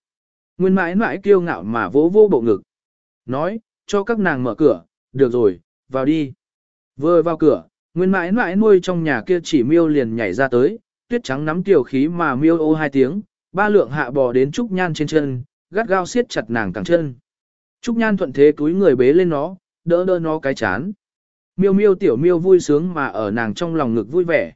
Nguyên mãi mãi kiêu ngạo mà vỗ vô bộ ngực. Nói, cho các nàng mở cửa, được rồi, vào đi. Vừa vào cửa, nguyên mãi mãi nuôi trong nhà kia chỉ miêu liền nhảy ra tới, tuyết trắng nắm tiểu khí mà miêu ô hai tiếng, ba lượng hạ bò đến Trúc Nhan trên chân, gắt gao siết chặt nàng cẳng chân. Trúc Nhan thuận thế túi người bế lên nó, đỡ đỡ nó cái chán. Miêu miêu tiểu miêu vui sướng mà ở nàng trong lòng ngực vui vẻ.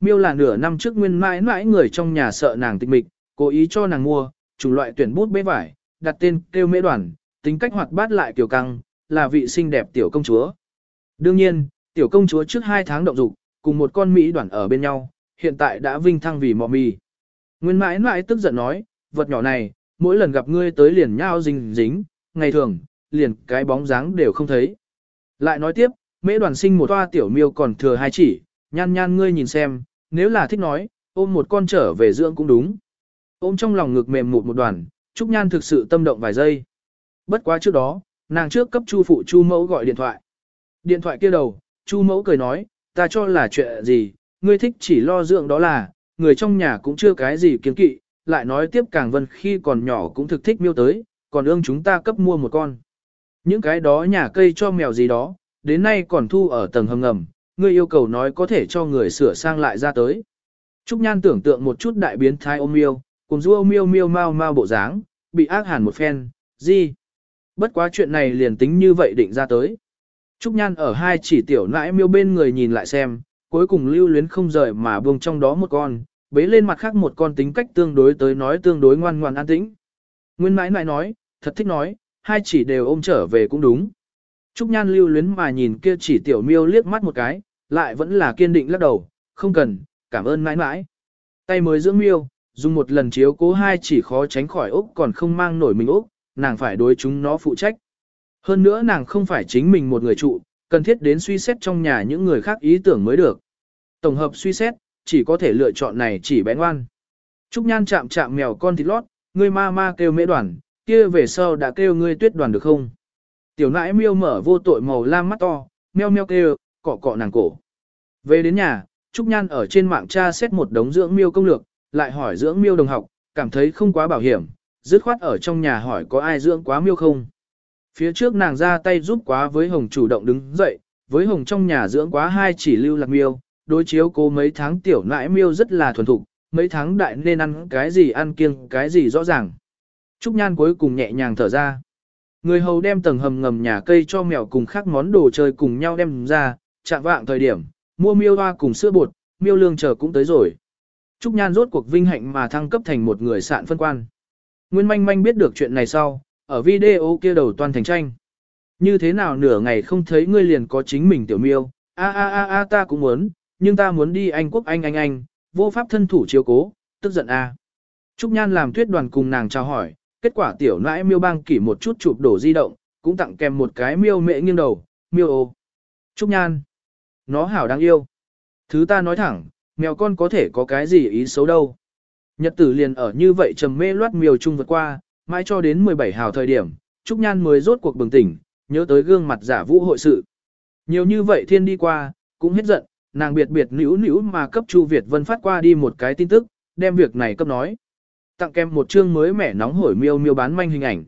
miêu là nửa năm trước nguyên mãi mãi người trong nhà sợ nàng tịch mịch, cố ý cho nàng mua, chủng loại tuyển bút bế vải, đặt tên kêu mễ đoàn, tính cách hoạt bát lại kiểu căng, là vị xinh đẹp tiểu công chúa. Đương nhiên, tiểu công chúa trước 2 tháng động dục, cùng một con Mỹ đoàn ở bên nhau, hiện tại đã vinh thăng vì mọ mì. Nguyên mãi mãi tức giận nói, vật nhỏ này, mỗi lần gặp ngươi tới liền nhau dính dính, ngày thường, liền cái bóng dáng đều không thấy. Lại nói tiếp, mễ đoàn sinh một toa tiểu miêu còn thừa hai chỉ, nhan nhan ngươi nhìn xem, nếu là thích nói, ôm một con trở về dưỡng cũng đúng. Ôm trong lòng ngực mềm một một đoàn, Trúc Nhan thực sự tâm động vài giây. Bất quá trước đó, nàng trước cấp Chu phụ Chu mẫu gọi điện thoại. Điện thoại kia đầu, Chu mẫu cười nói, ta cho là chuyện gì, ngươi thích chỉ lo dưỡng đó là, người trong nhà cũng chưa cái gì kiến kỵ, lại nói tiếp càng vân khi còn nhỏ cũng thực thích miêu tới, còn ương chúng ta cấp mua một con. Những cái đó nhà cây cho mèo gì đó, đến nay còn thu ở tầng hầm ngầm, ngươi yêu cầu nói có thể cho người sửa sang lại ra tới. Trúc Nhan tưởng tượng một chút đại biến thái ôm miêu, cùng rua miêu miêu mau mau bộ dáng, bị ác hàn một phen, gì? Bất quá chuyện này liền tính như vậy định ra tới. Trúc Nhan ở hai chỉ tiểu nãi miêu bên người nhìn lại xem, cuối cùng lưu luyến không rời mà buông trong đó một con, bế lên mặt khác một con tính cách tương đối tới nói tương đối ngoan ngoan an tĩnh. Nguyên mãi mãi nói, thật thích nói, hai chỉ đều ôm trở về cũng đúng. Trúc Nhan lưu luyến mà nhìn kia chỉ tiểu miêu liếc mắt một cái, lại vẫn là kiên định lắc đầu, không cần, cảm ơn mãi mãi. Tay mới dưỡng miêu, dùng một lần chiếu cố hai chỉ khó tránh khỏi Úc còn không mang nổi mình Úc, nàng phải đối chúng nó phụ trách. Hơn nữa nàng không phải chính mình một người trụ, cần thiết đến suy xét trong nhà những người khác ý tưởng mới được. Tổng hợp suy xét, chỉ có thể lựa chọn này chỉ bé ngoan. Trúc Nhan chạm chạm mèo con thịt lót, ngươi ma ma kêu mễ đoàn, kia về sau đã kêu ngươi tuyết đoàn được không? Tiểu nãi miêu mở vô tội màu lam mắt to, meo meo kêu, cọ cọ nàng cổ. Về đến nhà, Trúc Nhan ở trên mạng tra xét một đống dưỡng miêu công lược, lại hỏi dưỡng miêu đồng học, cảm thấy không quá bảo hiểm, dứt khoát ở trong nhà hỏi có ai dưỡng quá miêu không. Phía trước nàng ra tay giúp quá với Hồng chủ động đứng dậy, với Hồng trong nhà dưỡng quá hai chỉ lưu lạc miêu, đối chiếu cô mấy tháng tiểu nãi miêu rất là thuần thục, mấy tháng đại nên ăn cái gì ăn kiêng cái gì rõ ràng. Trúc Nhan cuối cùng nhẹ nhàng thở ra. Người hầu đem tầng hầm ngầm nhà cây cho mèo cùng khác món đồ chơi cùng nhau đem ra, chạm vạng thời điểm, mua miêu hoa cùng sữa bột, miêu lương chờ cũng tới rồi. Trúc Nhan rốt cuộc vinh hạnh mà thăng cấp thành một người sạn phân quan. Nguyên manh manh biết được chuyện này sau, ở video kia đầu toàn thành tranh. Như thế nào nửa ngày không thấy ngươi liền có chính mình tiểu miêu, a a a a ta cũng muốn, nhưng ta muốn đi Anh quốc anh anh anh, vô pháp thân thủ chiếu cố, tức giận a. Trúc Nhan làm tuyết đoàn cùng nàng chào hỏi, kết quả tiểu nãi miêu bang kỷ một chút chụp đổ di động, cũng tặng kèm một cái miêu mẹ nghiêng đầu, miêu ô. Trúc Nhan. Nó hảo đáng yêu. Thứ ta nói thẳng, mèo con có thể có cái gì ý xấu đâu. Nhật tử liền ở như vậy trầm mê loát miêu chung vượt qua, mãi cho đến 17 hào thời điểm, Trúc Nhan mới rốt cuộc bừng tỉnh, nhớ tới gương mặt giả vũ hội sự. Nhiều như vậy thiên đi qua, cũng hết giận, nàng biệt biệt nữ nữ mà cấp Chu Việt Vân phát qua đi một cái tin tức, đem việc này cấp nói. Tặng kèm một chương mới mẻ nóng hổi miêu miêu bán manh hình ảnh.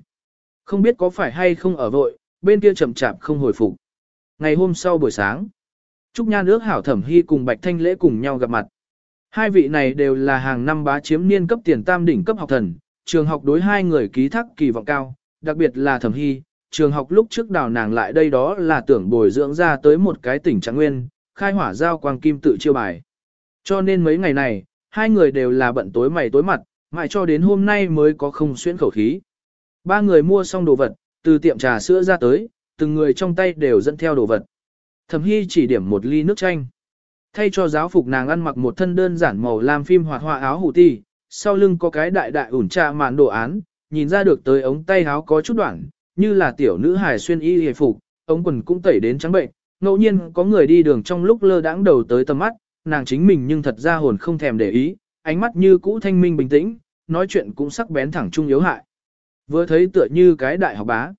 Không biết có phải hay không ở vội, bên kia chậm chạp không hồi phục. Ngày hôm sau buổi sáng, Trúc Nhan ước hảo thẩm hy cùng Bạch Thanh Lễ cùng nhau gặp mặt. Hai vị này đều là hàng năm bá chiếm niên cấp tiền tam đỉnh cấp học thần, trường học đối hai người ký thác kỳ vọng cao, đặc biệt là thẩm hy, trường học lúc trước đào nàng lại đây đó là tưởng bồi dưỡng ra tới một cái tỉnh trạng nguyên, khai hỏa giao quang kim tự chiêu bài. Cho nên mấy ngày này, hai người đều là bận tối mày tối mặt, mãi cho đến hôm nay mới có không xuyên khẩu khí. Ba người mua xong đồ vật, từ tiệm trà sữa ra tới, từng người trong tay đều dẫn theo đồ vật. Thẩm Hy chỉ điểm một ly nước chanh. Thay cho giáo phục nàng ăn mặc một thân đơn giản màu làm phim hoạt họa áo hủ ti, sau lưng có cái đại đại ủn trà màn đồ án, nhìn ra được tới ống tay áo có chút đoạn, như là tiểu nữ hài xuyên y hề phục, ống quần cũng tẩy đến trắng bệnh. Ngẫu nhiên có người đi đường trong lúc lơ đãng đầu tới tầm mắt, nàng chính mình nhưng thật ra hồn không thèm để ý, ánh mắt như cũ thanh minh bình tĩnh, nói chuyện cũng sắc bén thẳng trung yếu hại. Vừa thấy tựa như cái đại học bá.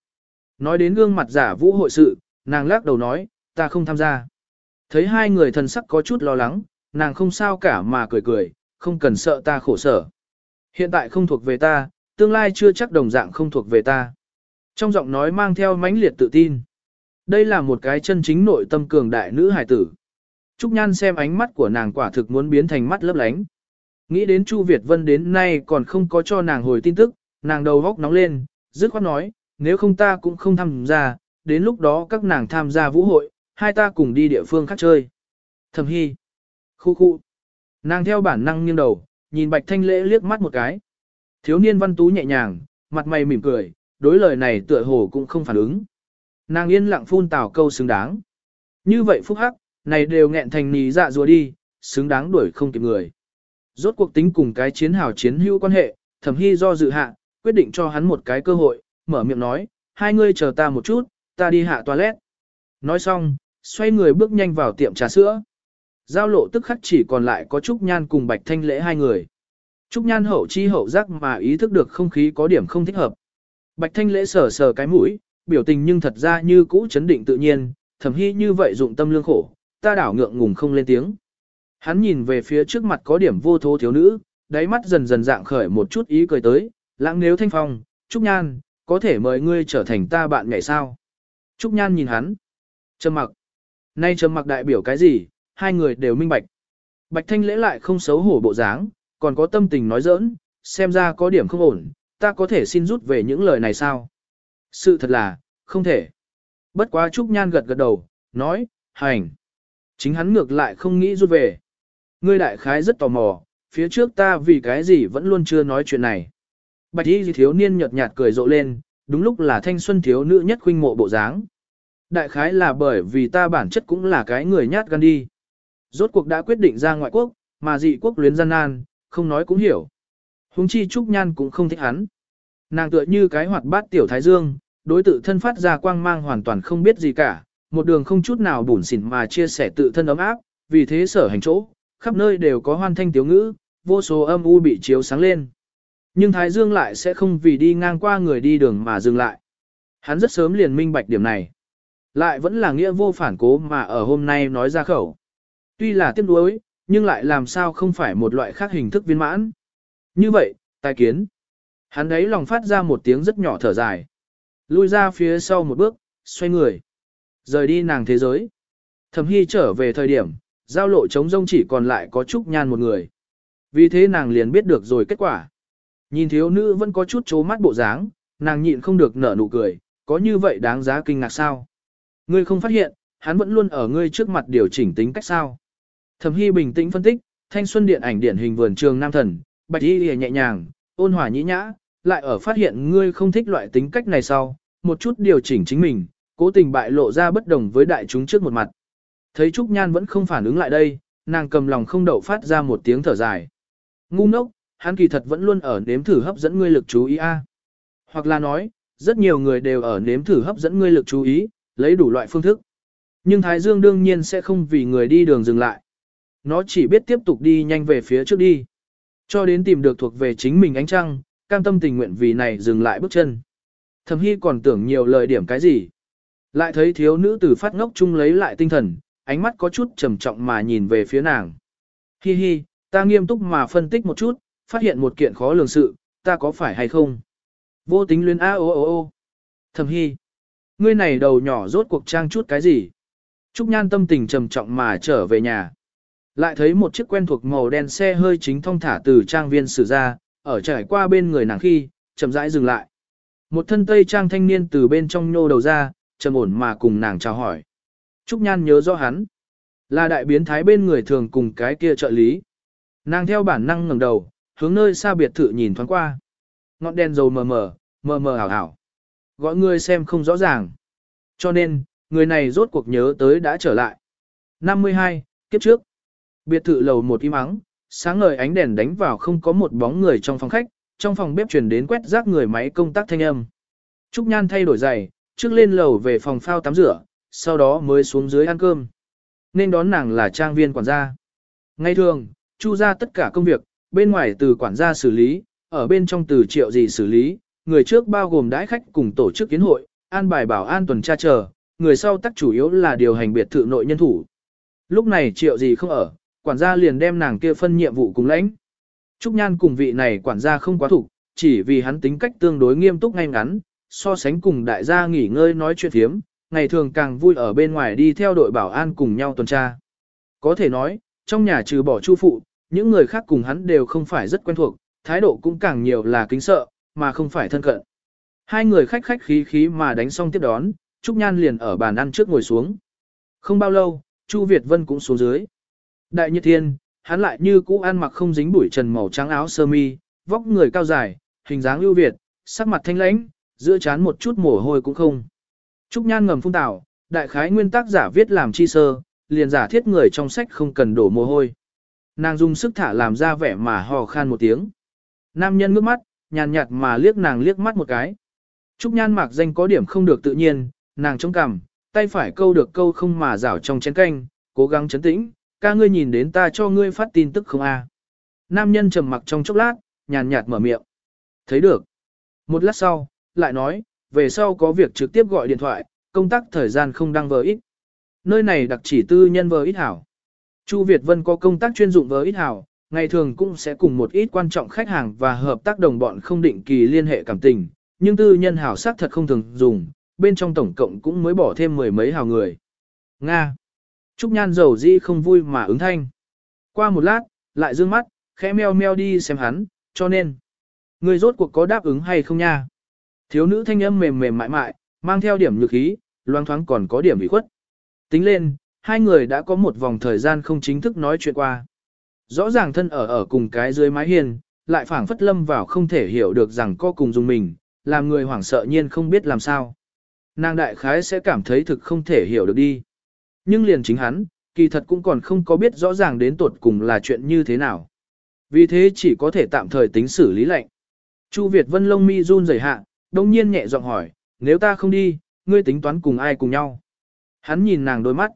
Nói đến gương mặt giả vũ hội sự, nàng lắc đầu nói, ta không tham gia. Thấy hai người thần sắc có chút lo lắng, nàng không sao cả mà cười cười, không cần sợ ta khổ sở. Hiện tại không thuộc về ta, tương lai chưa chắc đồng dạng không thuộc về ta. Trong giọng nói mang theo mãnh liệt tự tin. Đây là một cái chân chính nội tâm cường đại nữ hài tử. Trúc Nhan xem ánh mắt của nàng quả thực muốn biến thành mắt lấp lánh. Nghĩ đến Chu Việt Vân đến nay còn không có cho nàng hồi tin tức, nàng đầu góc nóng lên, dứt khoát nói, nếu không ta cũng không tham gia, đến lúc đó các nàng tham gia vũ hội, hai ta cùng đi địa phương khác chơi. Thẩm Hy. Khu khu. Nàng theo bản năng nghiêng đầu, nhìn Bạch Thanh Lễ liếc mắt một cái. Thiếu niên văn tú nhẹ nhàng, mặt mày mỉm cười, đối lời này tựa hồ cũng không phản ứng. Nàng yên lặng phun tào câu xứng đáng. Như vậy phúc hắc, này đều nghẹn thành ní dạ rùa đi, xứng đáng đuổi không kịp người. Rốt cuộc tính cùng cái chiến hào chiến hữu quan hệ, thẩm hy do dự hạ, quyết định cho hắn một cái cơ hội, mở miệng nói, hai ngươi chờ ta một chút, ta đi hạ toilet. Nói xong, xoay người bước nhanh vào tiệm trà sữa. Giao lộ tức khắc chỉ còn lại có Trúc Nhan cùng Bạch Thanh Lễ hai người. Trúc Nhan hậu chi hậu giác mà ý thức được không khí có điểm không thích hợp. Bạch Thanh Lễ sờ sờ cái mũi, biểu tình nhưng thật ra như cũ chấn định tự nhiên, thầm hy như vậy dụng tâm lương khổ, ta đảo ngượng ngùng không lên tiếng. Hắn nhìn về phía trước mặt có điểm vô thố thiếu nữ, đáy mắt dần dần dạng khởi một chút ý cười tới, lãng nếu thanh phong, Trúc Nhan, có thể mời ngươi trở thành ta bạn ngày sao. Trúc Nhan nhìn hắn. Trầm mặc. Nay trầm mặc đại biểu cái gì, hai người đều minh bạch. Bạch Thanh lễ lại không xấu hổ bộ dáng, còn có tâm tình nói giỡn, xem ra có điểm không ổn, ta có thể xin rút về những lời này sao? Sự thật là, không thể. Bất quá Trúc Nhan gật gật đầu, nói, hành. Chính hắn ngược lại không nghĩ rút về. Ngươi đại khái rất tò mò, phía trước ta vì cái gì vẫn luôn chưa nói chuyện này. Bạch y thiếu niên nhợt nhạt cười rộ lên, đúng lúc là thanh xuân thiếu nữ nhất khuynh mộ bộ dáng. Đại khái là bởi vì ta bản chất cũng là cái người nhát gan đi. Rốt cuộc đã quyết định ra ngoại quốc, mà dị quốc luyến gian nan, không nói cũng hiểu. Hùng chi Trúc Nhan cũng không thích hắn. Nàng tựa như cái hoạt bát tiểu thái dương, đối tự thân phát ra quang mang hoàn toàn không biết gì cả, một đường không chút nào bủn xỉn mà chia sẻ tự thân ấm áp, vì thế sở hành chỗ, khắp nơi đều có hoan thanh tiếu ngữ, vô số âm u bị chiếu sáng lên. Nhưng Thái Dương lại sẽ không vì đi ngang qua người đi đường mà dừng lại. Hắn rất sớm liền minh bạch điểm này. Lại vẫn là nghĩa vô phản cố mà ở hôm nay nói ra khẩu. Tuy là tiếc nuối, nhưng lại làm sao không phải một loại khác hình thức viên mãn. Như vậy, tài kiến. Hắn đấy lòng phát ra một tiếng rất nhỏ thở dài. Lui ra phía sau một bước, xoay người. Rời đi nàng thế giới. Thẩm Hy trở về thời điểm, giao lộ trống rông chỉ còn lại có Trúc Nhan một người. Vì thế nàng liền biết được rồi kết quả. Nhìn thiếu nữ vẫn có chút chố mắt bộ dáng, nàng nhịn không được nở nụ cười, có như vậy đáng giá kinh ngạc sao? Ngươi không phát hiện, hắn vẫn luôn ở ngươi trước mặt điều chỉnh tính cách sao? Thẩm Hy bình tĩnh phân tích, thanh xuân điện ảnh điển hình vườn trường nam thần, bạch y lìa nhẹ nhàng, ôn hòa nhĩ nhã, lại ở phát hiện ngươi không thích loại tính cách này sau, một chút điều chỉnh chính mình, cố tình bại lộ ra bất đồng với đại chúng trước một mặt. Thấy Trúc Nhan vẫn không phản ứng lại đây, nàng cầm lòng không đậu phát ra một tiếng thở dài. Ngu ngốc, hắn kỳ thật vẫn luôn ở nếm thử hấp dẫn ngươi lực chú ý a. Hoặc là nói, rất nhiều người đều ở nếm thử hấp dẫn ngươi lực chú ý, lấy đủ loại phương thức. Nhưng Thái Dương đương nhiên sẽ không vì người đi đường dừng lại. Nó chỉ biết tiếp tục đi nhanh về phía trước đi. Cho đến tìm được thuộc về chính mình ánh trăng, cam tâm tình nguyện vì này dừng lại bước chân. Thẩm Hy còn tưởng nhiều lời điểm cái gì. Lại thấy thiếu nữ từ phát ngốc chung lấy lại tinh thần, ánh mắt có chút trầm trọng mà nhìn về phía nàng. Hi hi, ta nghiêm túc mà phân tích một chút, phát hiện một kiện khó lường sự, ta có phải hay không? Vô tính luyến a o ô ô. Thẩm Hy, ngươi này đầu nhỏ rốt cuộc trang chút cái gì? Trúc Nhan tâm tình trầm trọng mà trở về nhà. Lại thấy một chiếc quen thuộc màu đen xe hơi chính thong thả từ trang viên xử ra, ở trải qua bên người nàng khi, chậm rãi dừng lại. Một thân tây trang thanh niên từ bên trong nhô đầu ra, trầm ổn mà cùng nàng chào hỏi. Trúc Nhan nhớ rõ hắn. Là đại biến thái bên người thường cùng cái kia trợ lý. Nàng theo bản năng ngẩng đầu, hướng nơi xa biệt thự nhìn thoáng qua. Ngọn đèn dầu mờ mờ, mờ mờ ảo ảo. Gọi người xem không rõ ràng. Cho nên, người này rốt cuộc nhớ tới đã trở lại. 52, kiếp trước. Biệt thự lầu một im ắng, sáng ngời ánh đèn đánh vào không có một bóng người trong phòng khách, trong phòng bếp truyền đến quét rác người máy công tác thanh âm. Trúc Nhan thay đổi giày, trước lên lầu về phòng phao tắm rửa, sau đó mới xuống dưới ăn cơm. Nên đón nàng là trang viên quản gia. Ngay thường, chu ra tất cả công việc, bên ngoài từ quản gia xử lý, ở bên trong từ triệu gì xử lý, người trước bao gồm đãi khách cùng tổ chức kiến hội, an bài bảo an tuần tra chờ, người sau tắc chủ yếu là điều hành biệt thự nội nhân thủ. Lúc này triệu gì không ở, quản gia liền đem nàng kia phân nhiệm vụ cùng lãnh. Trúc Nhan cùng vị này quản gia không quá thủ, chỉ vì hắn tính cách tương đối nghiêm túc ngay ngắn, so sánh cùng đại gia nghỉ ngơi nói chuyện thiếm, ngày thường càng vui ở bên ngoài đi theo đội bảo an cùng nhau tuần tra. Có thể nói, trong nhà trừ bỏ chu phụ, những người khác cùng hắn đều không phải rất quen thuộc, thái độ cũng càng nhiều là kính sợ, mà không phải thân cận. Hai người khách khách khí khí mà đánh xong tiếp đón, Trúc Nhan liền ở bàn ăn trước ngồi xuống. Không bao lâu, Chu Việt Vân cũng xuống dưới. Đại Nhiệt Thiên, hắn lại như cũ ăn mặc không dính bụi trần màu trắng áo sơ mi, vóc người cao dài, hình dáng ưu việt, sắc mặt thanh lãnh, giữa chán một chút mồ hôi cũng không. Trúc Nhan ngầm phun tảo, đại khái nguyên tác giả viết làm chi sơ, liền giả thiết người trong sách không cần đổ mồ hôi. Nàng dùng sức thả làm ra vẻ mà hò khan một tiếng. Nam nhân ngước mắt, nhàn nhạt mà liếc nàng liếc mắt một cái. Trúc Nhan mạc danh có điểm không được tự nhiên, nàng chống cằm, tay phải câu được câu không mà rảo trong chén canh, cố gắng chấn tĩnh, ca ngươi nhìn đến ta cho ngươi phát tin tức không a? Nam nhân trầm mặc trong chốc lát, nhàn nhạt mở miệng. Thấy được. Một lát sau, lại nói, về sau có việc trực tiếp gọi điện thoại, công tác thời gian không đăng vờ ít. Nơi này đặc chỉ tư nhân vờ ít hảo. Chu Việt Vân có công tác chuyên dụng vờ ít hảo, ngày thường cũng sẽ cùng một ít quan trọng khách hàng và hợp tác đồng bọn không định kỳ liên hệ cảm tình, nhưng tư nhân hảo sắc thật không thường dùng, bên trong tổng cộng cũng mới bỏ thêm mười mấy hào người. Nga. Trúc Nhan dầu dĩ không vui mà ứng thanh. Qua một lát, lại dương mắt, khẽ meo meo đi xem hắn, cho nên. Người rốt cuộc có đáp ứng hay không nha? Thiếu nữ thanh âm mềm mềm mại mại, mang theo điểm nhược khí, loang thoáng còn có điểm bị khuất. Tính lên, hai người đã có một vòng thời gian không chính thức nói chuyện qua. Rõ ràng thân ở ở cùng cái dưới mái hiên, lại phảng phất lâm vào không thể hiểu được rằng co cùng dùng mình, làm người hoảng sợ nhiên không biết làm sao. Nàng đại khái sẽ cảm thấy thực không thể hiểu được đi. Nhưng liền chính hắn, kỳ thật cũng còn không có biết rõ ràng đến tột cùng là chuyện như thế nào. Vì thế chỉ có thể tạm thời tính xử lý lệnh. Chu Việt Vân lông mi run rẩy hạ, đông nhiên nhẹ giọng hỏi, nếu ta không đi, ngươi tính toán cùng ai cùng nhau. Hắn nhìn nàng đôi mắt.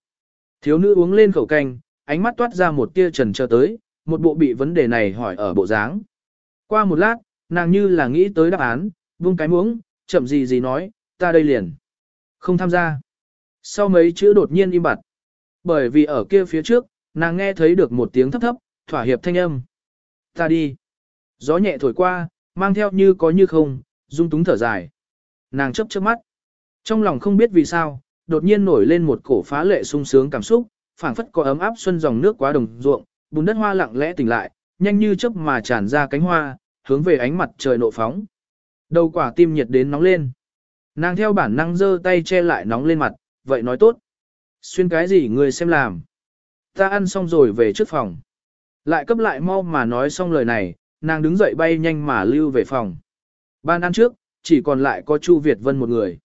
Thiếu nữ uống lên khẩu canh, ánh mắt toát ra một tia trần chờ tới, một bộ bị vấn đề này hỏi ở bộ dáng. Qua một lát, nàng như là nghĩ tới đáp án, buông cái muỗng, chậm gì gì nói, ta đây liền. Không tham gia. Sau mấy chữ đột nhiên im bặt. Bởi vì ở kia phía trước, nàng nghe thấy được một tiếng thấp thấp, thỏa hiệp thanh âm. Ta đi. Gió nhẹ thổi qua, mang theo như có như không, dung túng thở dài. Nàng chấp chớp mắt. Trong lòng không biết vì sao, đột nhiên nổi lên một cổ phá lệ sung sướng cảm xúc, phảng phất có ấm áp xuân dòng nước quá đồng ruộng, bùn đất hoa lặng lẽ tỉnh lại, nhanh như chớp mà tràn ra cánh hoa, hướng về ánh mặt trời nộ phóng. Đầu quả tim nhiệt đến nóng lên. Nàng theo bản năng giơ tay che lại nóng lên mặt, vậy nói tốt. Xuyên cái gì người xem làm. Ta ăn xong rồi về trước phòng. Lại cấp lại mau mà nói xong lời này, nàng đứng dậy bay nhanh mà lưu về phòng. Ban ăn trước, chỉ còn lại có Chu Việt Vân một người.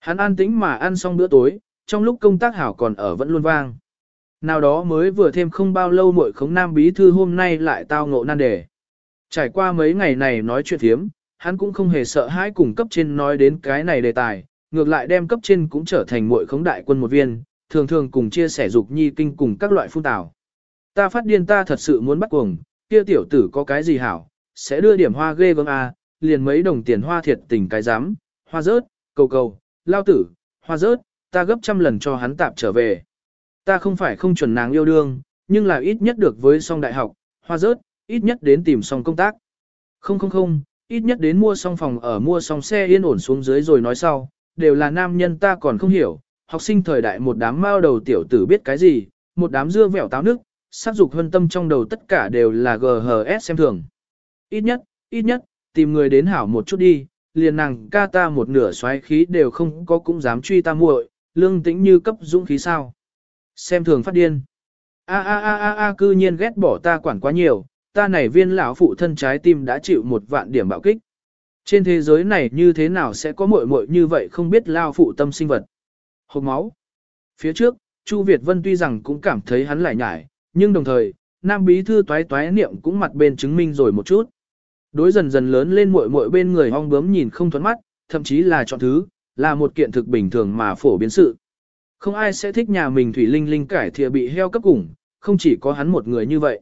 Hắn an tĩnh mà ăn xong bữa tối, trong lúc công tác hảo còn ở vẫn luôn vang. Nào đó mới vừa thêm không bao lâu muội khống nam bí thư hôm nay lại tao ngộ nan đề. Trải qua mấy ngày này nói chuyện thiếm, hắn cũng không hề sợ hãi cùng cấp trên nói đến cái này đề tài, ngược lại đem cấp trên cũng trở thành muội khống đại quân một viên, thường thường cùng chia sẻ dục nhi kinh cùng các loại phun tảo. Ta phát điên ta thật sự muốn bắt cuồng, kia tiểu tử có cái gì hảo, sẽ đưa điểm hoa ghê gớm à liền mấy đồng tiền hoa thiệt tình cái dám, hoa rớt, cầu cầu, lao tử, hoa rớt, ta gấp trăm lần cho hắn tạp trở về. Ta không phải không chuẩn nàng yêu đương, nhưng là ít nhất được với xong đại học, hoa rớt, ít nhất đến tìm xong công tác. Không không không, ít nhất đến mua xong phòng ở mua xong xe yên ổn xuống dưới rồi nói sau, đều là nam nhân ta còn không hiểu, học sinh thời đại một đám mao đầu tiểu tử biết cái gì, một đám dưa vẻo táo nước, sắc dục hân tâm trong đầu tất cả đều là GHS xem thường. Ít nhất, ít nhất, tìm người đến hảo một chút đi, liền nàng ca ta một nửa xoáy khí đều không có cũng dám truy ta muội, lương tĩnh như cấp dũng khí sao. Xem thường phát điên. A a a a a cư nhiên ghét bỏ ta quản quá nhiều, ta này viên lão phụ thân trái tim đã chịu một vạn điểm bạo kích. Trên thế giới này như thế nào sẽ có muội muội như vậy không biết lao phụ tâm sinh vật. Hộp máu. Phía trước, Chu Việt Vân tuy rằng cũng cảm thấy hắn lại nhải, nhưng đồng thời, nam bí thư toái toái niệm cũng mặt bên chứng minh rồi một chút. Đối dần dần lớn lên muội muội bên người ong bướm nhìn không thuẫn mắt, thậm chí là chọn thứ, là một kiện thực bình thường mà phổ biến sự. Không ai sẽ thích nhà mình thủy linh linh cải thìa bị heo cấp củng, không chỉ có hắn một người như vậy.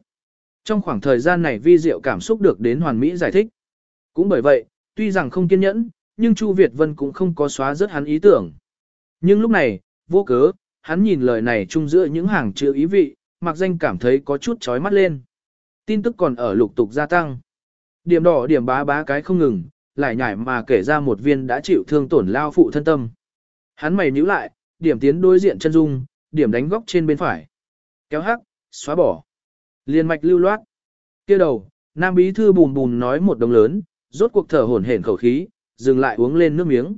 Trong khoảng thời gian này vi diệu cảm xúc được đến hoàn mỹ giải thích. Cũng bởi vậy, tuy rằng không kiên nhẫn, nhưng Chu Việt Vân cũng không có xóa rớt hắn ý tưởng. Nhưng lúc này, vô cớ, hắn nhìn lời này chung giữa những hàng chữ ý vị, mặc danh cảm thấy có chút chói mắt lên. Tin tức còn ở lục tục gia tăng. Điểm đỏ điểm bá bá cái không ngừng, lại nhảy mà kể ra một viên đã chịu thương tổn lao phụ thân tâm. Hắn mày nhíu lại, điểm tiến đối diện chân dung, điểm đánh góc trên bên phải. Kéo hắc, xóa bỏ. Liên mạch lưu loát. kia đầu, nam bí thư bùn bùn nói một đồng lớn, rốt cuộc thở hổn hển khẩu khí, dừng lại uống lên nước miếng.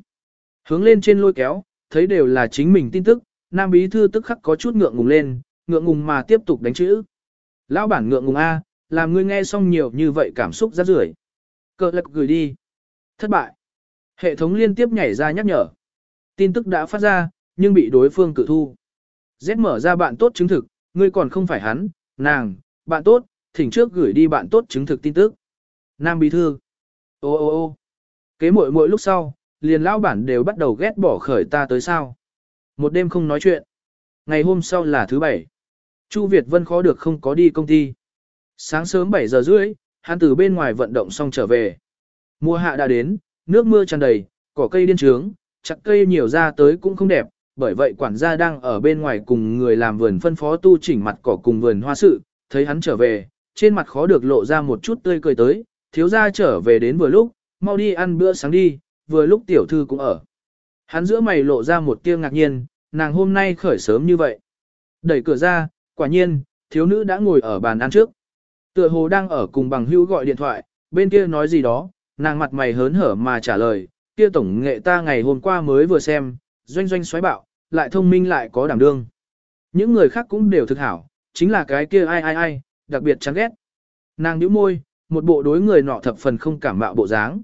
Hướng lên trên lôi kéo, thấy đều là chính mình tin tức, nam bí thư tức khắc có chút ngượng ngùng lên, ngượng ngùng mà tiếp tục đánh chữ. Lão bản ngượng ngùng A, làm ngươi nghe xong nhiều như vậy cảm xúc rất rưởi. Cờ lật gửi đi. Thất bại. Hệ thống liên tiếp nhảy ra nhắc nhở. Tin tức đã phát ra, nhưng bị đối phương cự thu. Z mở ra bạn tốt chứng thực, ngươi còn không phải hắn, nàng, bạn tốt, thỉnh trước gửi đi bạn tốt chứng thực tin tức. Nam bí thư. Ô ô ô kế mỗi mỗi lúc sau, liền lão bản đều bắt đầu ghét bỏ khởi ta tới sao. Một đêm không nói chuyện. Ngày hôm sau là thứ bảy. Chu Việt Vân khó được không có đi công ty. Sáng sớm 7 giờ rưỡi, hắn từ bên ngoài vận động xong trở về. Mùa hạ đã đến, nước mưa tràn đầy, cỏ cây điên trướng, chặt cây nhiều ra tới cũng không đẹp, bởi vậy quản gia đang ở bên ngoài cùng người làm vườn phân phó tu chỉnh mặt cỏ cùng vườn hoa sự, thấy hắn trở về, trên mặt khó được lộ ra một chút tươi cười tới, thiếu gia trở về đến vừa lúc, mau đi ăn bữa sáng đi, vừa lúc tiểu thư cũng ở. Hắn giữa mày lộ ra một tia ngạc nhiên, nàng hôm nay khởi sớm như vậy. Đẩy cửa ra, quả nhiên, thiếu nữ đã ngồi ở bàn ăn trước. Tựa hồ đang ở cùng bằng hữu gọi điện thoại, bên kia nói gì đó, nàng mặt mày hớn hở mà trả lời, kia tổng nghệ ta ngày hôm qua mới vừa xem, doanh doanh xoáy bạo, lại thông minh lại có đảm đương. Những người khác cũng đều thực hảo, chính là cái kia ai ai ai, đặc biệt chán ghét. Nàng nhíu môi, một bộ đối người nọ thập phần không cảm mạo bộ dáng.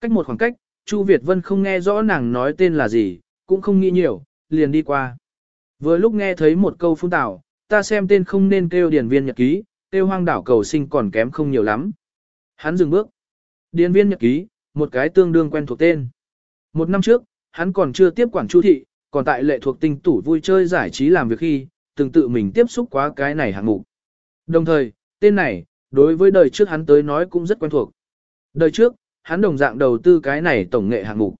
Cách một khoảng cách, Chu Việt Vân không nghe rõ nàng nói tên là gì, cũng không nghĩ nhiều, liền đi qua. Vừa lúc nghe thấy một câu phun tảo, ta xem tên không nên kêu điển viên nhật ký, kêu hoang đảo cầu sinh còn kém không nhiều lắm. Hắn dừng bước. Điển viên nhật ký, một cái tương đương quen thuộc tên. Một năm trước, hắn còn chưa tiếp quản chu thị, còn tại lệ thuộc tinh tủ vui chơi giải trí làm việc khi, từng tự mình tiếp xúc quá cái này hạng mục. Đồng thời, tên này, đối với đời trước hắn tới nói cũng rất quen thuộc. Đời trước, hắn đồng dạng đầu tư cái này tổng nghệ hạng mục.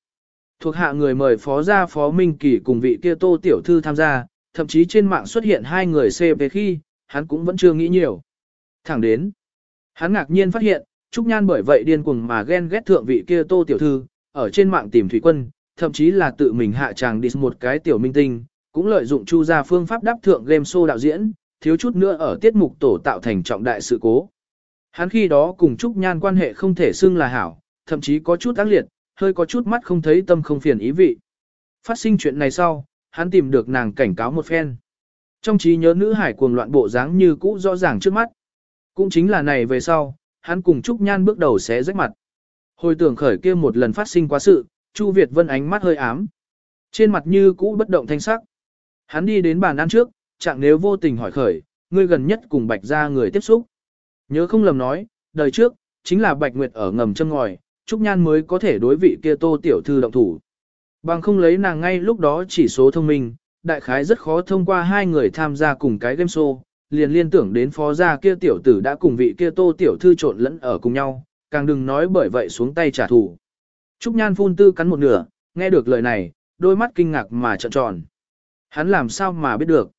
Thuộc hạ người mời phó gia phó Minh Kỳ cùng vị kia tô tiểu thư tham gia, thậm chí trên mạng xuất hiện hai người CP khi, hắn cũng vẫn chưa nghĩ nhiều. Thẳng đến, hắn ngạc nhiên phát hiện, Trúc Nhan bởi vậy điên cuồng mà ghen ghét thượng vị kia tô tiểu thư, ở trên mạng tìm thủy quân, thậm chí là tự mình hạ tràng đi một cái tiểu minh tinh, cũng lợi dụng chu gia phương pháp đáp thượng game show đạo diễn, thiếu chút nữa ở tiết mục tổ tạo thành trọng đại sự cố. Hắn khi đó cùng Trúc Nhan quan hệ không thể xưng là hảo, thậm chí có chút ác liệt, hơi có chút mắt không thấy tâm không phiền ý vị. Phát sinh chuyện này sau, hắn tìm được nàng cảnh cáo một phen. Trong trí nhớ nữ hải cuồng loạn bộ dáng như cũ rõ ràng trước mắt. Cũng chính là này về sau, hắn cùng Trúc Nhan bước đầu sẽ rách mặt. Hồi tưởng khởi kia một lần phát sinh quá sự, Chu Việt Vân ánh mắt hơi ám. Trên mặt như cũ bất động thanh sắc. Hắn đi đến bàn ăn trước, chẳng nếu vô tình hỏi khởi, ngươi gần nhất cùng Bạch gia người tiếp xúc. Nhớ không lầm nói, đời trước, chính là Bạch Nguyệt ở ngầm châm ngòi, Trúc Nhan mới có thể đối vị kia tô tiểu thư động thủ. Bằng không lấy nàng ngay lúc đó chỉ số thông minh, đại khái rất khó thông qua hai người tham gia cùng cái game show, liền liên tưởng đến phó gia kia tiểu tử đã cùng vị kia tô tiểu thư trộn lẫn ở cùng nhau, càng đừng nói bởi vậy xuống tay trả thù. Trúc Nhan phun tư cắn một nửa, nghe được lời này, đôi mắt kinh ngạc mà trợn tròn. Hắn làm sao mà biết được.